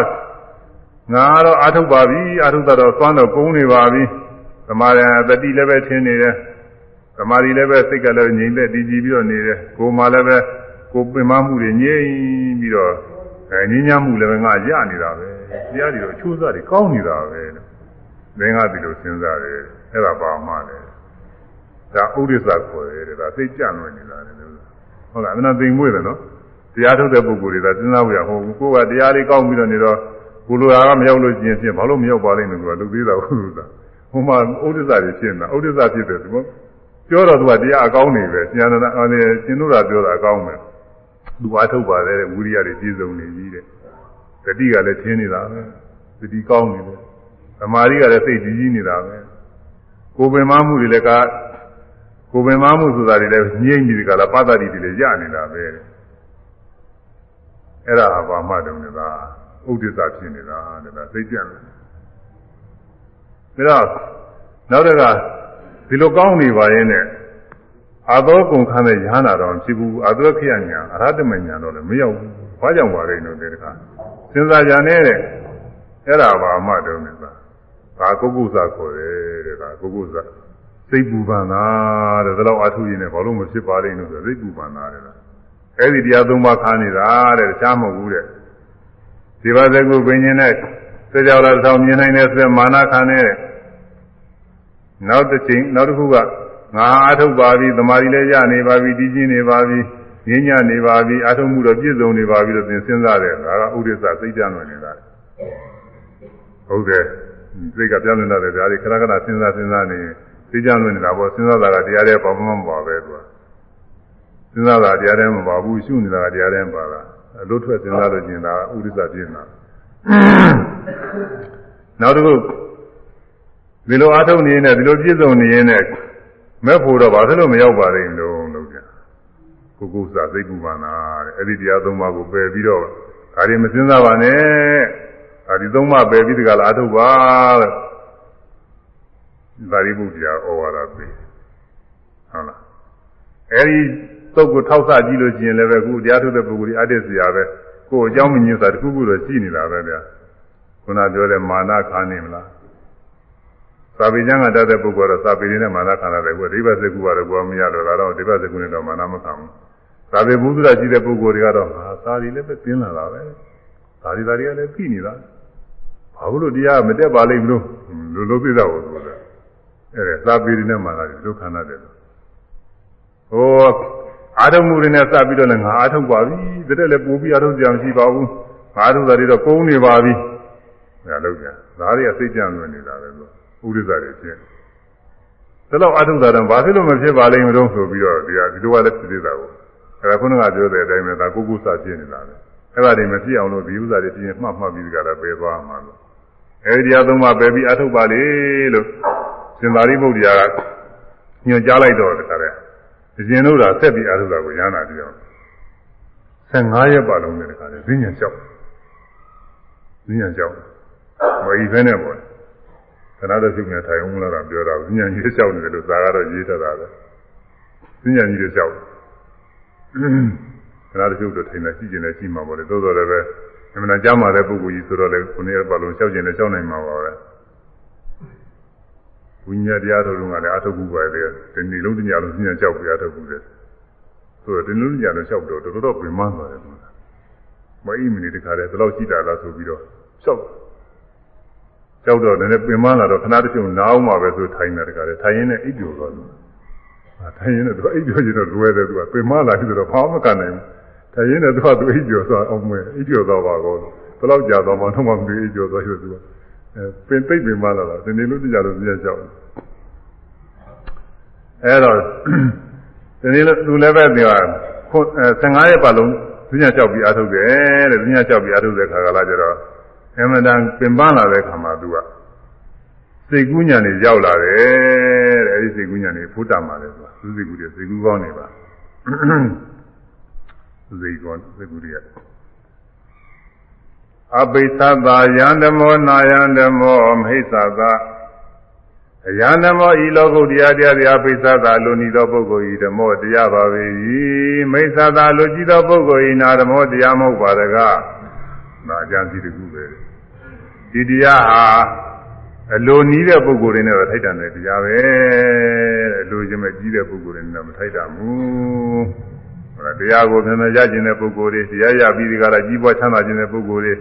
ငါတော့အာထုတ်ပါပြီအာထုတ်တော့သွမ်းတော့ကုန်းနေပါပြီသမာရတတိလည်းပဲထင်းနေတယ်သမာဓိလည်းပဲစိတ်ကလည်းငြိမ်သက်တည်ကြည်ပြီးတော့နေတယ်ကိုယ်မှလည်းပဲကိုယ်ပင်မမှုတွေငြိမ်ပြီးတော့အဲငြင်းညမှုလည်းပဲငါရနေတာပဲတရားတွေတော့အချိုးစားတွေကောင်းနေတာပဲလို့သင်္ကဒီလိုစဉ်းစားတယ်အဲ့ဒါပါမှလည်း ဒါဥဒိစ္စခေါ်တယ်ဒါသိကြံ့လွင်နေတာလေဟုတ်လားအမှန်သိမ်မွေ့တယ်နော်တရားထုတ်တဲ့ပုဂ္ဂိုလ်တွေကစဉ်းစားကြရဟုတ်ဘူးကိုယ်ကတရားလေးကောင်းပြီးတော့နေတော့ကိုလိုရာကမရောက်လို့ကျင်ဖြစ်ဘာလို့မရောက်ပါလိမ့်မယ်ကွာလူသေးတာဟုတ်လားဟိုမှာဥဒိစ္စတွေဖြစ်နေတာဥဒိစ္စဖြစ်တယ်ဒီမို့ပြောတော့သူကတရားအကောင်းနေပဲဉာဏ်နာအဲရှင်တို့ကပြောတာအကောင်းပဲသူအားထုတ်ပါတယ်ဝိရိယတွေပြည့်စုံနေပြီတဲ့တတိကလည်းထင်းနေတာပဲတတိကောင်းနေတယ်သမာဓိကလည်းစိတ်ကြည်ကြီးနေတာပဲကိုယ်ပင်မမှုတွေလည်းက ကိုယ်ပင်မမှုဆိုတာတွေလည်းငြိမ့်ပြီးဒီကလာပတ္တတိတွေလည်းရနေတာပဲအဲ့ဒါဘာမှတုံနေတာဥဒိစ္စဖြစ်နေတာတဲ့ဒါသိကြတယ်ဒါတော့နောက်တကဒီလိုကောင်းနေပါရင်နဲ့အာသောကုန်ခန်းတဲ့ယဟနာတော်ဖြစ်ဘူးအာသောခိယညာအရဟတမညာတော့လည်းမရောက်ဘူးဘာကြောင့်ပါလဲလို့ဒီတခါစဉ်းစားကြနေတဲ့အဲ့ဒါဘာမှတုံးနေတာဒါကုက္ကုသခေါ်တယ်တဲ့ဒါကုက္ကုသစ စိတ်ပူပန်တာတဲ့ဒါတော့အထုရင်းနဲ့ဘာလို့မဖြစ်ပါလိမ့်လို့ဆိုစိတ်ပူပန်တာတဲ့အဲ့ဒီတရားသုံးပါးခါနေတာတဲ့တခြားမဟုတ်ဘူးတဲ့ဒီပါစကုပင်ရှင်နဲ့စေကြောလာတောင်မြင်နိုင်တဲ့ဆိုမာနခံနေတဲ့နောက်တစ်ချိန်နောက်တစ်ခုကငါအာထုတ်ပါပြီသမာဓိလည်းရနေပါပြီတည်ခြင်းနေပါပြီငြင်းညနေပါပြီအာထုတ်မှုတော့ပြည့်စုံနေပါပြီလို့သင်စဉ်းစားတယ်ဒါကဥဒိစ္စစိတ်ကြံဝင်နေတာဟုတ်တယ်စိတ်ကပြောင်းနေတာတယ်ဒါတွေခဏခဏစဉ်းစားစဉ်းစားနေစိ တ်ကြံဝင်နေတာပေါ့စဉ်းစားတာကတရားတဲ့ပေါ့မမပါပဲသူကစဉ်းစားတာတရားတဲ့မပါဘူးရှုနေတာကတရားတဲ့ပါတာအလို့ထွက်စဉ်းစားလို့ကျင်တာဥဒိစ္စပြင်းတာနောက်တစ်ခုဒီလိုအားထုတ်နေရင်ဒီလိုပြည့်စုံနေရင်မဲ့ဖို့တော့ဘာဖြစ်လို့မရောက်ပါလိမ့်လို့လို့ကြကိုကုသစိတ်ကူပါနာတဲ့အဲ့ဒီတရားသုံးပါးကိုပယ်ပြီးတော့ဒါတွေမစင်စားပါနဲ့ဒါဒီသုံးပါးပယ်ပြီးတကလားအားထုတ်ပါတဲ့ ဒါရီဘုရားဩဝါဒပေးဟုတ်လားအဲ့ဒီသုတ်ကိုထောက်ဆကြည့်လို့ရှိရင်လည်းပဲခုတရားထုတ်တဲ့ပုဂ္ဂိုလ်ကြီးအတ္တစရာပဲကိုယ်အကြောင်းမညွှန်တာတခုခုတော့ရှိနေတာပဲဗျာခုနပြောတဲ့မာနခါနေမလားသာပေကျမ်းကတတ်တဲ့ပုဂ္ဂိုလ်တော့သာပေရင်းနဲ့မာနခံရတယ်ကိုဒိဗ္ဗစကုကတော့ကိုယ်မရတော့ဒါတော့ဒိဗ္ဗစကုနဲ့တော့မာနမခံဘူးသာပေဘုဒ္ဓရာရှိတဲ့ပုဂ္ဂိုလ်တွေကတော့ဟာသာရီလည်းပဲသင်လာတာပဲသာရီသာရီကလည်းပြီးနေတာဘာလို့တရားမတက်ပါလိမ့်မလို့လိုလိုသိတာကိုဆိုတာ အဲ့ဒါသာပေရင်းနဲ့မာနတွေဒုက္ခနာတယ်ဟိုအာထုံမှုတွေနဲ့စပြီးတော့လည်းငါအာထုံပါပြီတတဲ့လည်းပို့ပြီးအာထုံကြံရှိပါဘူးငါအာထုံတာတွေတော့ကုန်းနေပါပြီဒါလို့ကြဒါတွေကစိတ်ကြံလွင်နေတာပဲလို့ဥဒိစ္စတွေဖြစ်ဒါတော့အာထုံတာတော့ဘာဖြစ်လို့မဖြစ်ပါလိမ့်မလို့ဆိုပြီးတော့ဒီဟာဒီလိုကလည်းဖြစ်နေတာကိုအဲဒါခုနကပြောတဲ့အတိုင်းပဲဒါကိုကုစဖြစ်နေတာပဲအဲ့ဒါတွေမဖြစ်အောင်လို့ဒီဥစ္စာတွေပြင်းမှတ်မှတ်ပြီးကြတာပယ်သွားမှာလို့အဲဒီတရားသုံးပါပယ်ပြီးအာထုပါလေလို့ စင်္သာရိပုတ္တရာကညွှန်ကြားလိုက်တော့တခါတည်းရှင်တို့ကဆက်ပြီးအာထုတာကိုရဟနာပြော15ရက်ပါလုံးနဲ့တခါတည်းဈဉ္ညာလျှောက်ဈဉ္ညာလျှောက်မအီဖဲနဲ့ပေါ့ခဏတော့ရှုပ်နေထိုင်အောင်လာတာပြောတာဈဉ္ညာကြီးလျှောက်နေတယ်လို့သာကတော့ရေးထားတာပဲဈဉ္ညာကြီးလျှောက်ခဏတော့ရှုပ်တော့ထိုင်နေရှိကျင်နေရှိမှာပေါ့လေသို့တော်လည်းပဲအမှန်တရားမှာတဲ့ပုဂ္ဂိုလ်ကြီးဆိုတော့လေခုနေ့ပါလုံးလျှောက်ကျင်လည်းလျှောက်နိုင်မှာပါပဲ ဝိညာဉ်တရားတော်ကလည်းအထုပ်ဘူးပါလေဒီနေ့လုံးတညလုံးညကြောက်ပြအထုပ်ဘူးလေဆိုတော့ဒီလုံးတညလုံးလျှောက်တော့တော်တော်ပြင်မသွားတယ်ကွာမအိမနေတခါတည်းဒီလောက်ရှိတာလားဆိုပြီးတော့လျှောက်ကြောက်တော့လည်းပြင်မလာတော့ခဏတစ်ချိန်နားအောင်ပါပဲဆိုထိုင်တယ်တခါတည်းထိုင်ရင်းနဲ့အိပ်ပျော်သွားတယ်အာထိုင်ရင်းနဲ့သူအိပ်ပျော်ခြင်းတော့လွယ်တယ်သူကပြင်မလာပြီဆိုတော့ဘာမှမကန်နိုင်ဘူးထိုင်ရင်းနဲ့သူကသူအိပ်ပျော်သွားအောင်မဲအိပ်ပျော်သွားပါကောဒီလောက်ကြာသွားမှတော့မှမသိအိပ်ပျော်သွားပြီသူကအဲ ပင်သိပ်ပင်မလာတာဒီနေ့လို့တရားလို့ပြန်ကြောက်အဲတော့ဒီနေ့လို့သူလည်းပဲပြောခု15ရက်ပတ်လုံးသူညကြောက်ပြီးအားထုတ်တယ်တဲ့သူညကြောက်ပြီးအားထုတ်တဲ့ခါကလာကြတော့အမှန်တန်ပင်ပန်းလာတဲ့ခါမှာသူကစိတ်ကူးညာနေရောက်လာတယ်တဲ့အဲဒီစိတ်ကူးညာနေဖုတ္တမှာလေသူကသူစိတ်ကူးတွေစိတ်ကူးကောင်းနေပါသူစိတ်ကောင်းစိတ်ကူးတွေ အပိသသာယန္တမောနာယန္တမောမဟိသသာအယန္တမောဤလောကုတရားတရားတွေအပိသသာလူနီသောပုဂ္ဂိုလ်ဤဓမ္မောတရားပါပဲ၏မိသသာလူကြည်သောပုဂ္ဂိုလ်ဤနာဓမ္မောတရားမဟုတ်ပါတကားဒါအကြံစီတခုပဲဒီတရားဟာအလိုနီးတဲ့ပုဂ္ဂိုလ်တွေနဲ့တော့ထိုက်တန်တဲ့တရားပဲတဲ့အလိုချင်းပဲကြီးတဲ့ပုဂ္ဂိုလ်တွေနဲ့မထိုက်တန်ဘူးဟော တရားကိုပြန်ပြန်ရကျင်တဲ့ပုဂ္ဂိုလ်တွေတရားရပြီးဒီကလာကြီးပွားချမ်းသာခြင်းတဲ့ပုဂ္ဂိုလ်တွေ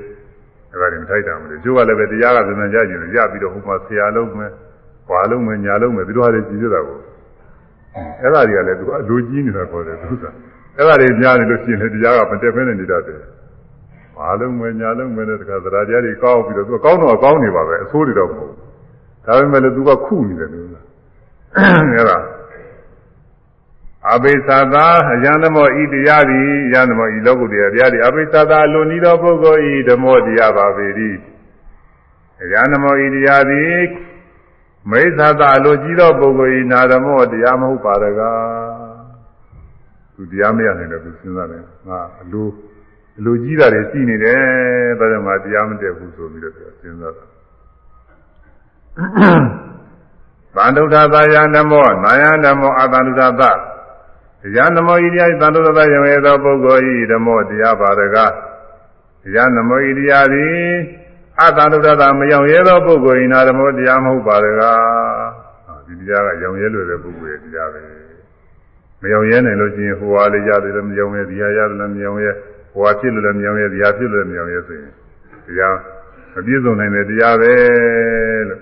အဲ့ဒါတွေမထိုက်တန်ဘူးလေကျိုးကလည်းပဲတရားကပြန်ပြန်ရကျင်လို့ရပြီးတော့ဟိုမှာဆရာလုံးမယ်၊ဘာလုံးမယ်ညာလုံးမယ်ဒီလိုဟာတွေကြည့်ရတာကိုအဲ့ဒါတွေကလည်းသူကအလိုကြီးနေတာခေါ်တယ်သူကအဲ့ဒါတွေများနေလို့ရှိရင်လည်းတရားကမတက်ဖဲနဲ့နေတတ်တယ်ဘာလုံးမယ်ညာလုံးမယ်တဲ့တခါသရာတရားတွေကောက်ပြီးတော့သူကကောင်းတော့ကောင်းနေပါပဲအဆိုးတွေတော့မဟုတ်ဘူးဒါပေမဲ့လည်းသူကခုနေတယ်လို့အဲ့ဒါ အဘိသသာအယံသမောဤတရားသည်ယံသမောဤလောကုတ္တရာတရားသည်အဘိသသာအလိုနီးသောပုဂ္ဂိုလ်ဤဓမ္မောတရားပါပေ၏အယံသမောဤတရားသည်မိစ္ဆာသာအလိုကြီးသောပုဂ္ဂိုလ်ဤနာဓမ္မောတရားမဟုတ်ပါတကားသူတရားမရနိုင်တော့သူစဉ်းစားတယ်ငါအလိုအလိုကြီးတာတွေရှိနေတယ်ဒါကြောင့်ငါတရားမတက်ဘူးဆိုပြီးတော့စဉ်းစားတာသန္တုထသာယနမောနာယနမောအသန္တုထသ ယနမောဣရိယသန္တုထသယဝေသောပုဂ္ဂိုလ်ဤဓမ္မောတရားပါတကားယနမောဣရိယသည်အတ္တနုဒ္ဒတာမရောက်ရဲသောပုဂ္ဂိုလ်ဤနာဓမ္မောတရားမဟုတ်ပါတကားဒီတရားကရောင်ရဲလွယ်တဲ့ပုဂ္ဂိုလ်ရဲ့တရားပဲမရောင်ရဲနိုင်လို့ရှိရင်ဟိုဟာလေးရတယ်လည်းမရောင်ရဲဒီဟာရတယ်လည်းမရောင်ရဲဟိုဟာဖြစ်လို့လည်းမရောင်ရဲဒီဟာဖြစ်လို့လည်းမရောင်ရဲဆိုရင်တရားမပြည့်စုံနိုင်တဲ့တရားပဲလို့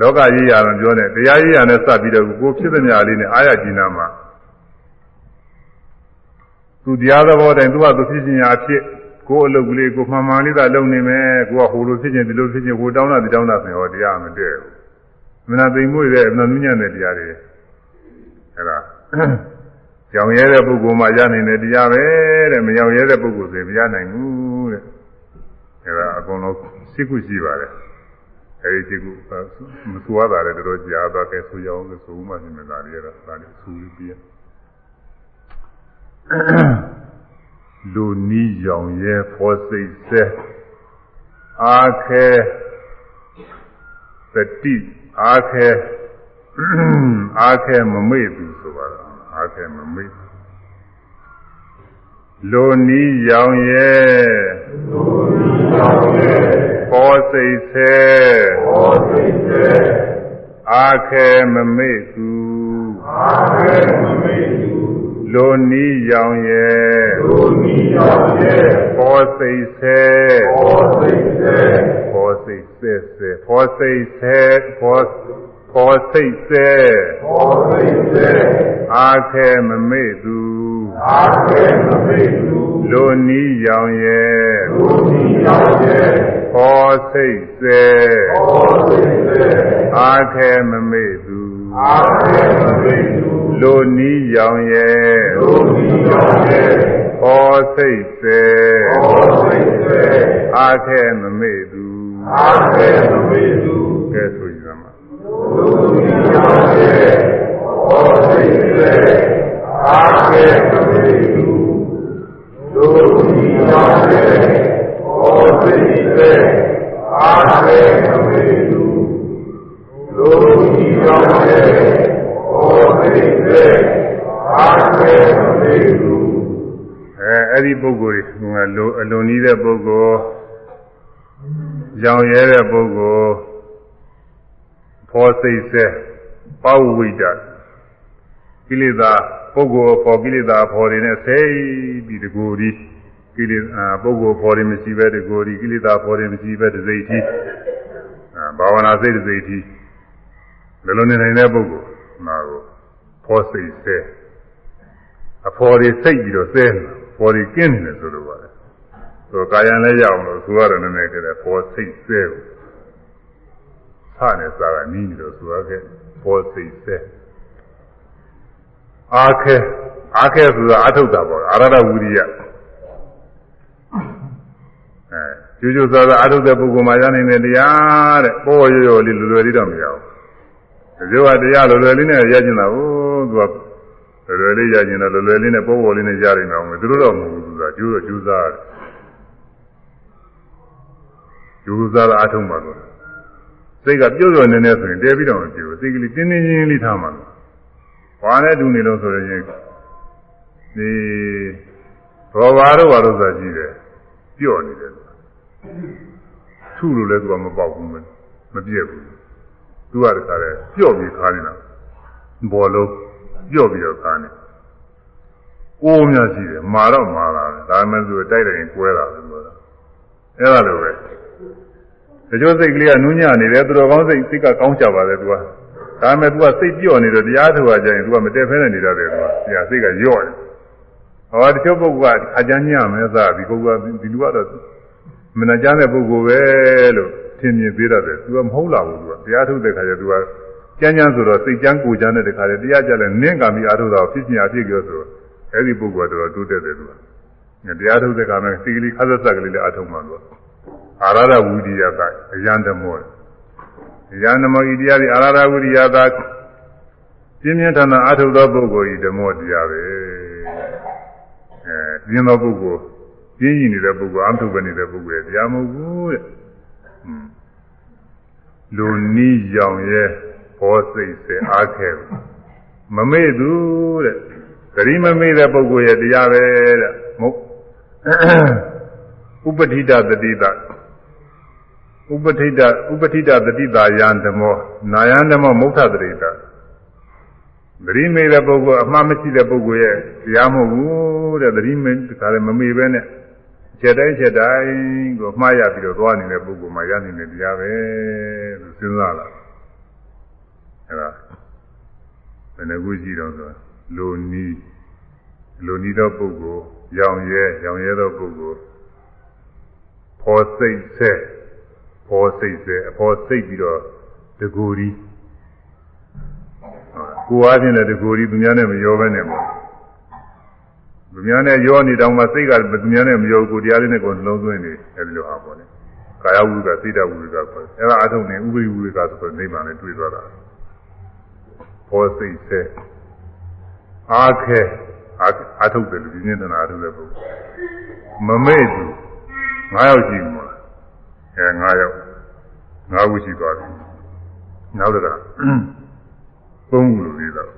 လောကကြီးရာတော့ပြောတယ်တရားကြီးရာနဲ့စပ်ပြီးတော့ကိုဖြစ်သမျှလေးနဲ့အာရကျင်နာမှာ သူတရားသဘောတိုင်းသူကသူဖြစ်ခြင်းရာဖြစ်ကိုယ်အလုပ်ကလေးကိုမှန်မှန်လေးသာလုပ်နေမယ်ကိုကဟိုလိုဖြစ်ခြင်းဒီလိုဖြစ်ခြင်းဟိုတောင်းတာဒီတောင်းတာဆိုရင်ဟောတရားမတည့်ဘူးမနာသိမ်မွေ့တဲ့မနာနုညံ့တဲ့တရားတွေအဲ့ဒါကြောင်ရဲတဲ့ပုဂ္ဂိုလ်မှရနိုင်တဲ့တရားပဲတဲ့မကြောင်ရဲတဲ့ပုဂ္ဂိုလ်ဆိုရင်မရနိုင်ဘူးတဲ့အဲ့ဒါအကုန်လုံးစိတ်ကုရှိပါတယ်အဲဒီစိတ်ကုမစွာတာလည်းတော်တော်ကြာသွားခဲ့ဆိုရအောင်လို့ဆိုမှပြင်မလာရတော့ဒါလည်းဆူပြီးပြ လူနီးကြောင်ရဲဖောစိတ်စဲအာခဲသတိအားခဲအားခဲမမေ့ဘူးဆိုပါတော့အားခဲမမေ့လိုနီးရောင်ရဲ့လိုနီးရောင်ရဲ့ပေါ်စိတ်ဆဲပေါ်စိတ်ဆဲအားခဲမမေ့ဘူးအားခဲမမေ့ဘူး လိုနီးရောင်ရဲ့လိုနီးရောင်ရဲ့ပေါ်စိတ်ဆဲပေါ်စိတ်ဆဲပေါ်စိတ်ဆဲဆဲပေါ်စိတ်ဆဲပေါ်ပေါ်စိတ်ဆဲပေါ်စိတ်ဆဲအားခဲမမေ့သူအားခဲမမေ့သူလိုနီးရောင်ရဲ့လိုနီးရောင်ရဲ့ပေါ်စိတ်ဆဲပေါ်စိတ်ဆဲအားခဲမမေ့သူအားခဲမမေ့သူ လိုနီးရောင်ရဲ့လိုနီးရောင်ရဲ့ပေါ်စိတ်ဆဲပေါ်စိတ်ဆဲအားခဲမမေ့သူအားခဲမမေ့သူကဲဆိုကြမှာလိုနီးရောင်ရဲ့ပေါ်စိတ်ဆဲအားခဲမမေ့သူလိုနီးရောင်ရဲ့ပေါ်စိတ်ဆဲအားခဲမမေ့သူလိုနီးရောင်ရဲ့ပေါ်စိတ်ဆဲ အားခဲမမေ့သူအဲအဲ့ဒီပုဂ္ဂိုလ်တွေကလိုအလွန်ကြီးတဲ့ပုဂ္ဂိုလ်ရောင်ရဲတဲ့ပုဂ္ဂိုလ်ဖောစိတ်ဆဲပဝိဒကိလေသာပုဂ္ဂိုလ်ဖောကိလေသာဖော်တွေနဲ့ဆဲပြီးတကူဒီကိလေသာပုဂ္ဂိုလ်ဖော်တွေမရှိပဲတကူဒီကိလေသာဖော်တွေမရှိပဲတစိတ်ကြီးဘာဝနာစိတ်တစိတ်ကြီးဘယ်လိုနေနိုင်တဲ့ပုဂ္ဂိုလ် မှာကိုဖောစိတ်ဆဲအဖော်တွေစိတ်ပြီးတော့ဆဲနေဖော်တွေကင်းနေတယ်ဆိုလိုပါတယ်ဆိုကာယံလည်းရအောင်လို့ဆိုရတယ်နည်းနည်းကြတဲ့ဖော်စိတ်ဆဲကိုဆနဲ့စားကနီးနေလို့ဆိုရခဲ့ဖော်စိတ်ဆဲအာခဲအာခဲဆိုတာအထုတ်တာပေါ့အာရဒဝိရိယအဲကျိုးကျိုးစားစားအထုတ်တဲ့ပုဂ္ဂိုလ်မှာရနိုင်တဲ့တရားတဲ့ပေါ်ရောရောလေးလွယ်လွယ်လေးတော့မရဘူး ဒီလိုကတရားလွယ်လွယ်လေးနဲ့ရကျင်တာဟိုသူကလွယ်လွယ်လေးရကျင်တယ်လွယ်လွယ်လေးနဲ့ပေါ်ပေါ်လေးနဲ့ရနိုင်အောင်သူတို့တော့မဟုတ်ဘူးသူကကျိုးတော့ကျိုးစားတယ်ကျိုးစားတာအထုတ်မှာလို့စိတ်ကပြုတ်ရွနေနေဆိုရင်တဲပြီးတော့မပြေဘူးစိတ်ကလေးတင်းတင်းချင်းလေးထားမှာလို့ဘာနဲ့တူနေလို့ဆိုရင်ဒီဘောဘာတို့ဘာလို့ဆိုကြည့်တယ်ပြော့နေတယ်ထုလို့လည်းသူကမပေါက်ဘူးမပြည့်ဘူး သူကတခါလဲပြော့ပြီးခါနေတာဘောလုံးပြော့ပြီးတော့ခါနေအိုးများရှိတယ်မာတော့မာလာတယ်ဒါမှမဟုတ်တိုက်တယ်ကွဲတာပဲလို့အဲ့ဒါလိုပဲတချို့စိတ်ကလေးကနူးညံ့နေတယ်သူတော်ကောင်းစိတ်စိတ်ကကောင်းကြပါလေသူကဒါပေမဲ့ तू ကစိတ်ပြော့နေတော့တရားထုတ်ရကြရင် तू ကမတည့်ဖဲနဲ့နေတော့တယ် तू ကတရားစိတ်ကယော့တယ်ဟောတချို့ပုဂ္ဂိုလ်ကအကြမ်းညံ့မဲသားဒီပုဂ္ဂိုလ်ကဒီလူကတော့မနာကြတဲ့ပုဂ္ဂိုလ်ပဲလို့ ထင်မြင်ပေးတတ်တယ်သူကမဟုတ်လာဘူးသူကတရားထုတ်တဲ့ခါကျသူကကြမ်းကြမ်းဆိုတော့စိတ်ကြမ်းကိုကြမ်းတဲ့ခါကျတရားကြလဲနင့်ကံပြီးအားထုတ်တာဖြစ်ခြင်းအဖြစ်ကြောဆိုတော့အဲ့ဒီပုဂ္ဂိုလ်ကတော့တိုးတက်တယ်သူကတရားထုတ်တဲ့ခါမှာစိတ်ကလေးခါသက်သက်ကလေးလည်းအားထုတ်မှသူကအာရဒဝိရိယကအယံဓမောအယံဓမောဤတရားဒီအာရဒဝိရိယကပြင်းပြထန်တာအားထုတ်သောပုဂ္ဂိုလ်ဤဓမောတရားပဲအဲပြင်းသောပုဂ္ဂိုလ်ပြင်းရင်နေတဲ့ပုဂ္ဂိုလ်အားထုတ်ပဲနေတဲ့ပုဂ္ဂိုလ်တရားမဟုတ်ဘူးတဲ့ လူနီးရောင်ရဲ့ဘောစိတ်စေအားခဲမမေ့သူတဲ့ဂရိမမေ့တဲ့ပုဂ္ဂိုလ်ရဲ့တရားပဲတဲ့မဟုတ်ဥပဋိဒတတိတဥပထိတဥပထိတတတိတာယံဓမ္မောနာယံဓမ္မောမုဋ္ဌတရိတာသတိမေတဲ့ပုဂ္ဂိုလ်အမှားမရှိတဲ့ပုဂ္ဂိုလ်ရဲ့တရားမဟုတ်ဘူးတဲ့သတိမေဒါလည်းမမေပဲနဲ့ ချက်တိုင်းချက်တိုင်းကိုမှားရပြီးတော့သွားနေတဲ့ပုဂ္ဂိုလ်မှာရနေတဲ့တရားပဲလို့စဉ်းစားလာအဲဒါဘယ်နှခုရှိတော့ဆိုလိုနီးလိုနီးသောပုဂ္ဂိုလ်ရောင်ရဲရောင်ရဲသောပုဂ္ဂိုလ်ဖောစိတ်ဆက်ဖောစိတ်ဆက်အဖောစိတ်ပြီးတော့တကူရီကိုအားဖြင့်လည်းတကူရီသူများနဲ့မရောဘဲနဲ့ပေါ့ သူများနဲ့ရောနေတောင်မှစိတ်ကသူများနဲ့မရောကိုတရားလေးနဲ့ကိုနှလုံးသွင်းနေအဲဒီလိုဟာပေါ့လေကာယဝိကစိတ်တဝိကဆိုအဲဒါအထုံးနေဥပရိဝိကဆိုတော့နိဗ္ဗာန်နဲ့တွေ့သွားတာဖောစိတ်ဆက်အားခဲအာထုတ်တယ်လူကြီးနဲ့တနာထုတ်တဲ့ပုဂ္ဂိုလ်မမေ့ဘူး၅ယောက်ရှိမှာအဲ၅ယောက်၅ခုရှိသွားပြီနောက်တကသုံးခုလိုပြီးတော့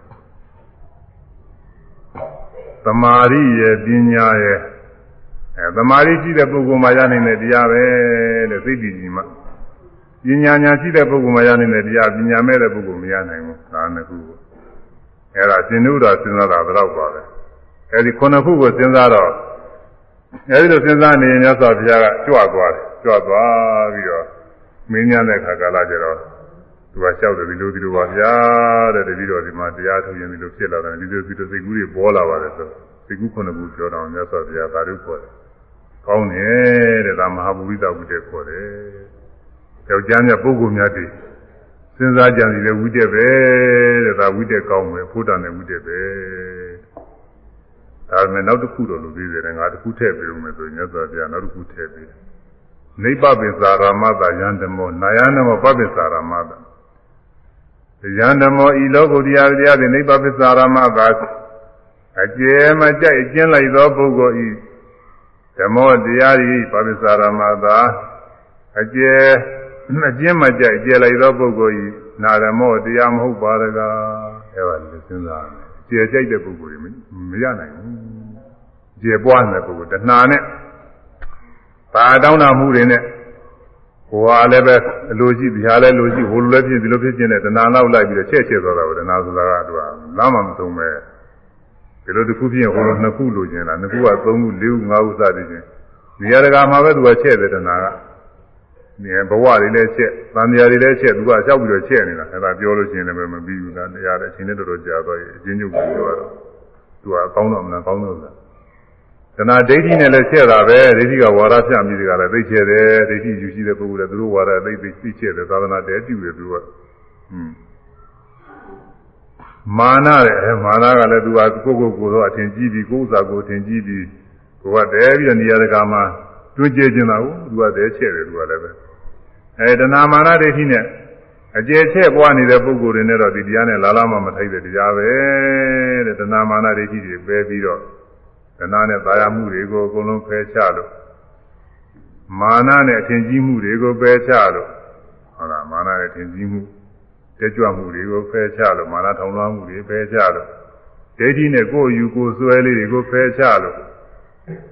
သမာဓိရဲ့ပညာရဲ့အဲသမာဓိရှိတဲ့ပုဂ္ဂိုလ်မှာရနိုင်တဲ့တရားပဲတဲ့သိတည်ကြီးမှာပညာညာရှိတဲ့ပုဂ္ဂိုလ်မှာရနိုင်တဲ့တရားပညာမဲ့တဲ့ပုဂ္ဂိုလ်မရနိုင်ဘူးဒါနှစ်ခုအဲ့ဒါရှင်နုတော်စဉ်းစားတာဘယ်တော့ပါလဲအဲဒီခုနှစ်ခုကိုစဉ်းစားတော့အဲဒီလိုစဉ်းစားနေရင်မြတ်စွာဘုရားကကြွသွားတယ်ကြွသွားပြီးတော့မင်းညာတဲ့ခါကာလကျတော့ သူကလျှောက်တယ်ဒီလိုဒီလိုပါဗျာတဲ့တတိတော်ဒီမှာတရားထုတ်ရင်ဒီလိုဖြစ်လာတယ်ဒီလိုဒီလိုစိတ်ကူးတွေပေါ်လာပါတယ်ဆိုစိတ်ကူးခုနှစ်ခုပြောတော့မြတ်စွာဘုရားဒါတို့ခေါ်တယ်ကောင်းတယ်တဲ့ဒါမဟာဗုဒ္ဓဝိတ္တခေါ်တယ်ယောက်ျားများပုဂ္ဂိုလ်များတည်းစဉ်းစားကြံစီတဲ့ဝိတ္တပဲတဲ့ဒါဝိတ္တကောင်းမယ်ဘုဒ္ဓနဲ့ဝိတ္တပဲဒါပေမဲ့နောက်တစ်ခုတော့လူသေးတယ်ငါတစ်ခုထည့်ပေးဦးမယ်ဆိုရင်မြတ်စွာဘုရားနောက်တစ်ခုထည့်ပေးတယ်နိဗ္ဗပင်္စာရမတယံဓမ္မောနာယံဓမ္မောပပင်္စာရမတ ယံဓမ္မောဤလောကုတ္တရာတရားဖြင့်နိဗ္ဗပင်္စာရမတအကျယ်မကြိုက်ကျင်းလိုက်သောပုဂ္ဂိုလ်ဤဓမ္မောတရားဤပပင်္စာရမတအကျယ်အကျဉ်းမကြိုက်ကျယ်လိုက်သောပုဂ္ဂိုလ်ဤနာဓမ္မောတရားမဟုတ်ပါတကားအဲပါလေစဉ်းစားမယ်ကျေကြိုက်တဲ့ပုဂ္ဂိုလ်တွေမရနိုင်ဘူးကျေပွားတဲ့ပုဂ္ဂိုလ်တဏှာနဲ့ပါတောင်းတမှုတွေနဲ့ ဟိုဟာလည်းပဲအလိုရှိဒီဟာလည်းလိုရှိဟိုလိုလည်းဖြစ်ဒီလိုဖြစ်ခြင်းနဲ့တဏှာနောက်လိုက်ပြီးတော့ချက်ချက်သွားတာကိုတဏှာဆိုတာကသူကလမ်းမှမသုံးပဲဒီလိုတစ်ခုဖြစ်ရင်ဟိုလိုနှစ်ခုလိုခြင်းလားနှစ်ခုကသုံးခုလေးခုငါးခုစသည်ချင်းနေရာတကာမှာပဲသူကချက်တယ်တဏှာကနေဘဝတွေလည်းချက်၊သံဃာတွေလည်းချက်သူကလျှောက်ပြီးတော့ချက်နေတာအဲဒါပြောလို့ရှိရင်လည်းမပြီးဘူးလားတရားလည်းအချိန်နဲ့တော်တော်ကြာသွားရင်အချင်းချုပ်ပြီးတော့သူကအကောင်းတော့မလားကောင်းတော့လား တဏှာဒိဋ္ဌိနဲ့လည်းချက်တာပဲဒိဋ္ဌိကဝါဒဖြန့်ပြီးကြတယ်သိချက်တယ်ဒိဋ္ဌိယူရှိတဲ့ပုဂ္ဂိုလ်လည်းသူတို့ဝါဒသိသိသိချက်တယ်သာသနာတဲပြုတယ်သူကဟွန်းမာနတဲ့အဲမာနကလည်းသူကကိုယ့်ကိုယ်ကိုယ်တော့အထင်ကြီးပြီးကိုယ်ဥစ္စာကိုအထင်ကြီးပြီးကိုယ်ကတဲပြီးနေရာတကာမှာတွင်းကျခြင်းတာကိုသူကတဲချက်တယ်သူကလည်းပဲအဲတဏမာနဒိဋ္ဌိနဲ့အကျယ်ချဲ့ပွားနေတဲ့ပုဂ္ဂိုလ်တွေနဲ့တော့ဒီတရားနဲ့လာလာမှမထိုက်တဲ့တရားပဲတဲ့တဏမာနဒိဋ္ဌိတွေပဲပြီးတော့ တဏနဲ့သာယာမှုတွေကိုအကုန်လုံးဖယ်ချလို့မာနနဲ့အထင်ကြီးမှုတွေကိုပယ်ချလို့ဟုတ်လားမာနနဲ့အထင်ကြီးမှုတက်ကြွမှုတွေကိုဖယ်ချလို့မာနထောင်လွှမ်းမှုတွေဖယ်ချလို့ဒိဋ္ဌိနဲ့ကိုယ်ယူကိုယ်ဆွဲလေးတွေကိုဖယ်ချလို့ဒါ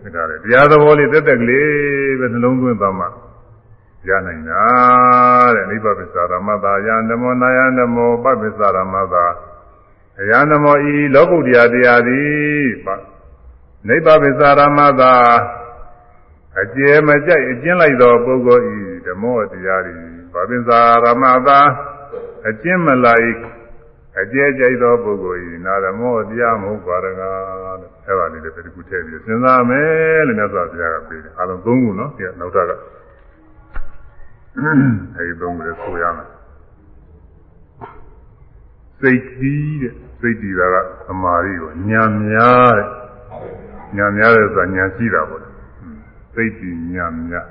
ကြတယ်တရားသဘောလေးတက်တက်ကလေးပဲနှလုံးသွင်းသွားမှရနိုင်တာတဲ့နိဗ္ဗာန်ပစ္စာရမတ္တယံဓမ္မောနာယံဓမ္မောပပ္ပစ္စာရမတ္တအယံဓမ္မောဤလောကုတ္တရာတရားသည် နိဗ္ဗာန်ပစ္စာရမတ္တအကျယ်မကြိုက်အကျဉ်းလိုက်သောပုဂ္ဂိုလ်ဤဓမ္မောတရားသည်ပပ္ပစ္စာရမတ္တအကျဉ်းမလိုက်အကျဲကြိုက်သောပုဂ္ဂိုလ်ဤနာဓမောတရားမဟုတ်ပါရကားတဲ့အဲပါလေးလည်းတစ်ခုထည့်ပြီးစဉ်းစားမယ်လို့မြတ်စွာဘုရားကပြောတယ်အားလုံး၃ခုနော်ဒီကနောက်ထပ်ကအဲဒီသုံးခုလည်းဆိုရမယ်စိတ်တီးတဲ့စိတ်တီးတာကသမာဓိကိုညာများတဲ့ ညာများတဲ့ဆိုတာညာရှိတာပေါ့စိတ်တီးညာများ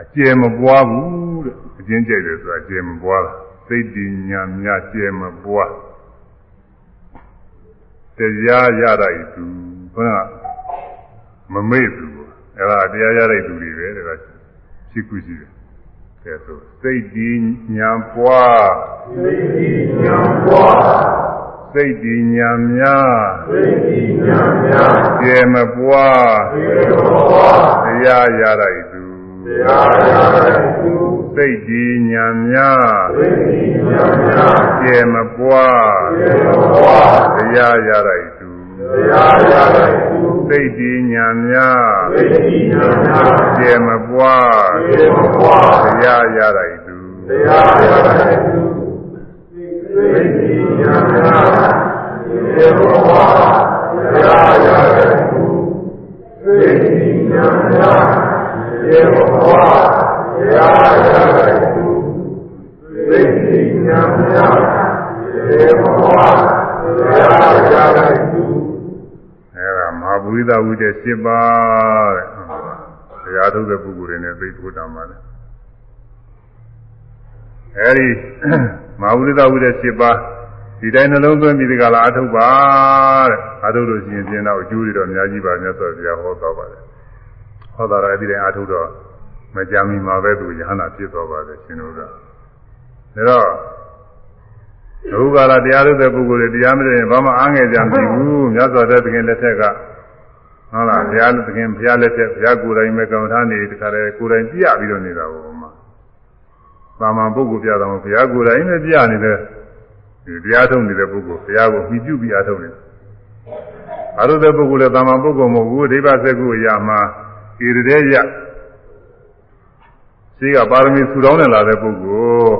အကျယ်မပွားဘူးတဲ့အကျဉ်းကျိတ်တယ်ဆိုတာအကျယ်မပွားတာစိတ်တီးညာများကျယ်မပွားတရားရတာဤသူဘုရားမမေ့ဘူးအဲ့ဒါတရားရတဲ့သူတွေပဲတဲ့ရှိခုရှိတယ်ကဲဆိုစိတ်ဒီညာပွားစိတ်ဒီညာပွား စိတ်ဒီညာများစိတ်ဒီညာများကျေမပွားကျေမပွားတရားရလိုက်သူတတရားရတဲ့သူစိတ်ဒီညာများသိဉာဏ်များကျေမပွားသေဘဝတရားရတဲ့သူတရားရတဲ့သူစိတ်ဒီညာများသိဉာဏ်များကျေမပွားသေဘဝတရားရတဲ့သူတရားရတဲ့သူ သိဉာဏ်များသေဘဝတရားရတဲ့သူသိဉာဏ်များသေဘဝတရားရတဲ့သူသိဉာဏ်များသေဘဝတရားရတဲ့သူအဲဒါမဟာဗုဒ္ဓဝိတ္တ7ပါးတဲ့တရားထုတ်တဲ့ပုဂ္ဂိုလ်တွေနဲ့သိဖို့တမ်းပါလေ အဲဒီမဟာဗုဒ္ဓဝိတ္တ7ပါးဒီတိုင်းနှလုံးသွင်းပြီးဒီကလာအထုတ်ပါတဲ့အထုတ်လို့ရှိရင်ပြင်တော့အကျိုးတွေတော့အများကြီးပါမြတ်စွာဘုရားဟောတော်ပါတယ်ဟောတာလည်းဒီတိုင်းအထုတ်တော့မကြမီမှာပဲသူယဟနာဖြစ်သွားပါတယ်ရှင်တို့ကဒါတော့အခုကလာတရားထုတ်တဲ့ပုဂ္ဂိုလ်တွေတရားမထုတ်ရင်ဘာမှအားငယ်ကြမရှိဘူးမြတ်စွာဘုရားသခင်လက်ထက်ကဟုတ်လားဘုရားသခင်ဘုရားလက်ထက်ဘုရားကိုယ်တိုင်ပဲကမ္မထာနေတခါတည်းကိုယ်တိုင်ပြပြီးတော့နေတာပေါ့မှာ သာမန်ပုဂ္ဂိုလ်ပြတော့ဘုရားကိုယ်တိုင်ပဲပြနေတဲ့ဒီတရားထုတ်နေတဲ့ပုဂ္ဂိုလ်ဘုရားကိုမြည်ပြုပြီးအားထုတ်နေတယ်အားထုတ်တဲ့ပုဂ္ဂိုလ်လည်းသာမန်ပုဂ္ဂိုလ်မဟုတ်ဘူးဒိဗ္ဗစက္ကုရာမှာဣရတဲ့ရရှိကပါရမီဆူတောင်းနေလာတဲ့ပုဂ္ဂိုလ်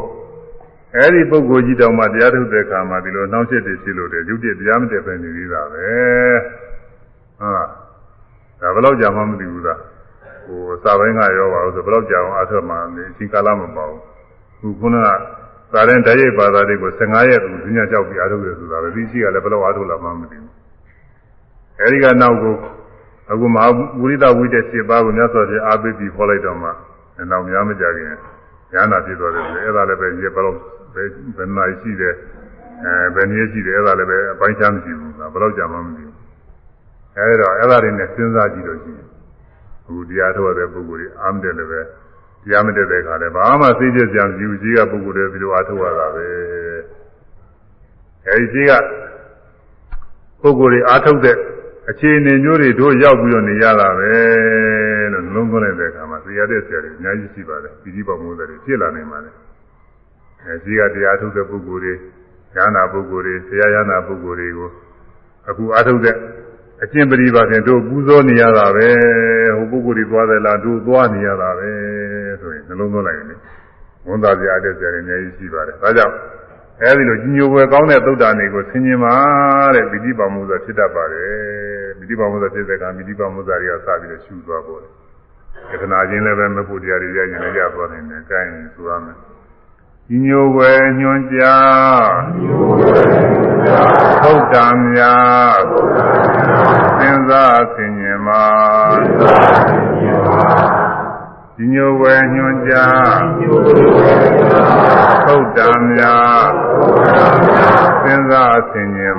အဲ့ဒီပုဂ္ဂိုလ်ကြီးတောင်မှတရားထုတ်တဲ့အခါမှာဒီလိုနှောင့်ယှက်တွေဖြစ်လို့တယ်ရုပ်တည်တရားမတည်ပဲနေသေးတာပဲဟုတ်လားဒါဘယ်တော့ကြာမှမသိဘူးသားဟိုစာပိုင်းကရောပါလို့ဆိုဘယ်တော့ကြာအောင်အားထုတ်မှနေအချိန်ကာလမပေါ့ဘူး ခုခုနကသာရင်တရိပ်ဘာသာတွေကို15ရက်သူညကြောက်ပြီးအားထုတ်ရဆိုတာပဲဒီရှိကလည်းဘယ်တော့အားထုတ်လာမှမသိဘူးအဲဒီကနောက်ကိုအခုမဟာဝိရိဒဝိတ္တ7ပါးကိုမြတ်စွာဘုရားအားပေးပြီးခေါ်လိုက်တော့မှနောက်များမကြခင်ဉာဏ်နာဖြစ်သွားတယ်ဆိုအဲ့ဒါလည်းပဲရေဘယ်တော့ဘယ်ဘယ်နာရှိတယ်အဲဘယ်နည်းရှိတယ်အဲ့ဒါလည်းပဲအပိုင်းချမ်းမရှိဘူးဘယ်တော့ကြာမှမသိဘူးအဲဒါအဲ့ဒါတွေနဲ့စဉ်းစားကြည့်လို့ရှိရင်အခုတရားထုတ်တဲ့ပုဂ္ဂိုလ်တွေအားမတယ်လည်းပဲတ ရားမတက်တဲ့ခါလည်းဘာမှသိကျစရာမရှိဘူးကြီးကပုဂ္ဂိုလ်တွေဒီလိုအားထုတ်ရတာပဲအဲဒီကြီးကပုဂ္ဂိုလ်တွေအားထုတ်တဲ့အခြေအနေမျိုးတွေတို့ရောက်ပြီးတော့နေရတာပဲလို့နှလုံးသွင်းလိုက်တဲ့အခါမှာတရားတဲ့ဆရာတွေအများကြီးရှိပါတယ်ပြည်ကြီးပေါ်မိုးတွေဖြစ်လာနိုင်ပါတယ်အဲဒီကတရားထုတ်တဲ့ပုဂ္ဂိုလ်တွေဉာဏပုဂ္ဂိုလ်တွေဆရာယနာပုဂ္ဂိုလ်တွေကိုအခုအားထုတ်တဲ့ အကျင့်ပရိပါဖြင့်တို့ပူဇော်နေရတာပဲဟိုပုဂ္ဂိုလ်တွေသွားတယ်လားတို့သွားနေရတာပဲဆိုရင်နှလုံးသွင်းလိုက်ရင်ဝန်သားစရာတဲ့ဆရာတွေအများကြီးရှိပါတယ်ဒါကြောင့်အဲဒီလိုကြီးညိုွယ်ကောင်းတဲ့သုဒ္ဓါတွေကိုဆင်ញင်ပါတဲ့ပိဋိပါမှုဆိုဖြစ်တတ်ပါတယ်ပိဋိပါမှုဆိုဖြစ်တဲ့ကပိဋိပါမှုစာတွေကစပြီးတော့ရှုသွားပေါ်တယ်ယတနာချင်းလည်းပဲမဖို့တရားတွေရရင်လည်းရသွားနိုင်တယ်ကိုင်းဆိုရမယ် ကြီးညိုွယ်ညွှန်ကြားသုဒ္ဓါများသင်္သာဆင်ញင်ပါဒီညိုဝယ်ညွှန်ကြားသုဒ္ဓံများသင်္သာဆင်ញင်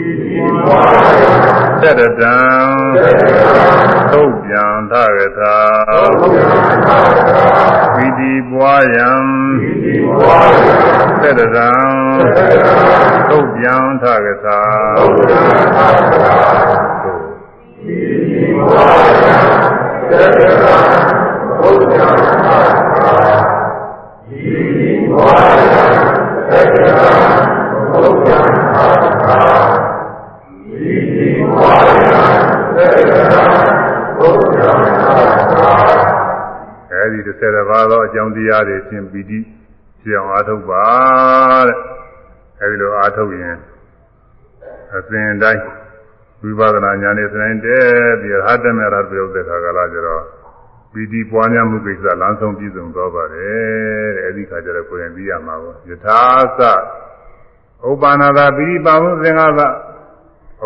ပါသို့ပီတိပွားယံသတ္တတံသုတ်ပြန်ထရထာပီတိပွားယံသတ္တတံသုတ်ပြန်ထရထာ အဲဒီ30ပါးသောအကြောင်းတရားတွေဖြင့်ပီတိဖြစ်အောင်အားထုတ်ပါတဲ့အဲဒီလိုအားထုတ်ရင်အစဉ်တိုင်းဝိပဿနာဉာဏ်နဲ့စဉ်တည်းပြီးဟာတမေရပြုတ်တဲ့ခါကလာကြတော့ပီတိပွားများမှုကိစ္စလမ်းဆုံးပြည့်စုံသွားပါတယ်တဲ့အဲဒီခါကျတော့ကိုယ်ရင်ပြီးရမှာပေါ့ယထာသဥပ္ပနာတာပိရိပါမှုသင်္ဃသ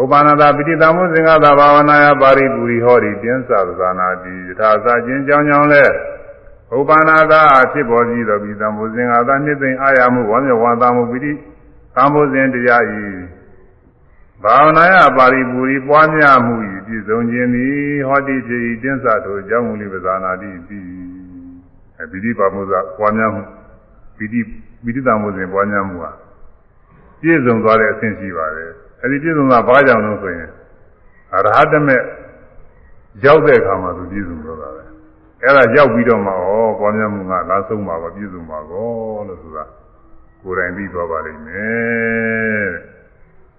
ဥပ္ပနာတာပိဋိသမုသင်္ဃတာဘာဝနာယပါရိပူရိဟောတိတင်းသသနာတိယထာသခြင်းကြောင်းကြောင်းလဲဥဥပ္ပနာသာဖြစ်ပေါ်ကြည့်သောပြီးသံဃောစဉ်ဟာသာနှစ်သိမ့်အာရမှုဝမ်းမြောက်ဝမ်းသာမှုပိဋိသံဃောစဉ်တရားဤဘာဝနာယပါရိပူရိပွားများမှုဤပြည့်စုံခြင်းသည်ဟောတိဖြစ်ဤတင်းစထိုအကြောင်းမူလိပဇာနာတိပြီးအပိဋိပါမှုသာပွားများမှုပိဋိပိဋိသံဃောစဉ်ပွားများမှုဟာပြည့်စုံသွားတဲ့အဆင့်ရှိပါတယ် အဲဒီပြည့်စုံတာဘာကြောင့်လို့ဆိုရင်အရဟတမေရောက်တဲ့အခါမှာသူပြည့်စုံတော့တာပဲအဲ့ဒါရောက်ပြီးတော့မှဩပွားများမှုကလာဆုံးမှာပါပြည့်စုံမှာကောလို့ဆိုတာကိုယ်တိုင်ပြီးသွားပါလိမ့်မယ်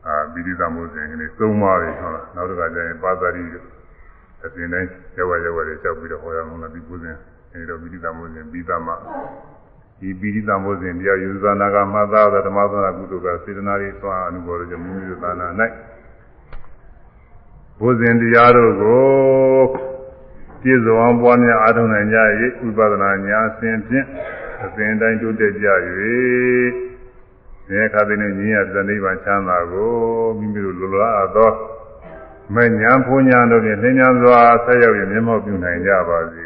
အာပိဋိသမှုစဉ်ကလေးသုံးပါးပဲဟုတ်လားနောက်တစ်ခါကျရင်ပါသတိအစဉ်တိုင်းရောက်ရရောက်ရလျှောက်ပြီးတော့ဟောရမှာဒီပုဇင်အဲဒီတော့ပိဋိသမှုစဉ်ပြီးသားမှ ဒီပိဋိသမှုစဉ်တရားယူဇာနာကမှတ်သားသောဓမ္မသနာကုသိုလ်ကစေတနာတွေသွားအနုဘောရကြောင့်မိမိတို့သာနာ၌ဘုဇင်တရားတို့ကိုပြည့်စုံအောင်ပွားများအားထုတ်နိုင်ကြ၍ဥပဒနာညာအစဉ်ဖြင့်အစဉ်တိုင်းတိုးတက်ကြ၍ဒီအခါသိနေညီရတဲ့နိဗ္ဗာန်ချမ်းသာကိုမိမိတို့လိုလားအပ်သောမဉ္ဇဉ်ဘုံညာတို့ဖြင့်သင်္ညာစွာဆက်ရောက်ရမျက်မှောက်ပြုနိုင်ကြပါစေ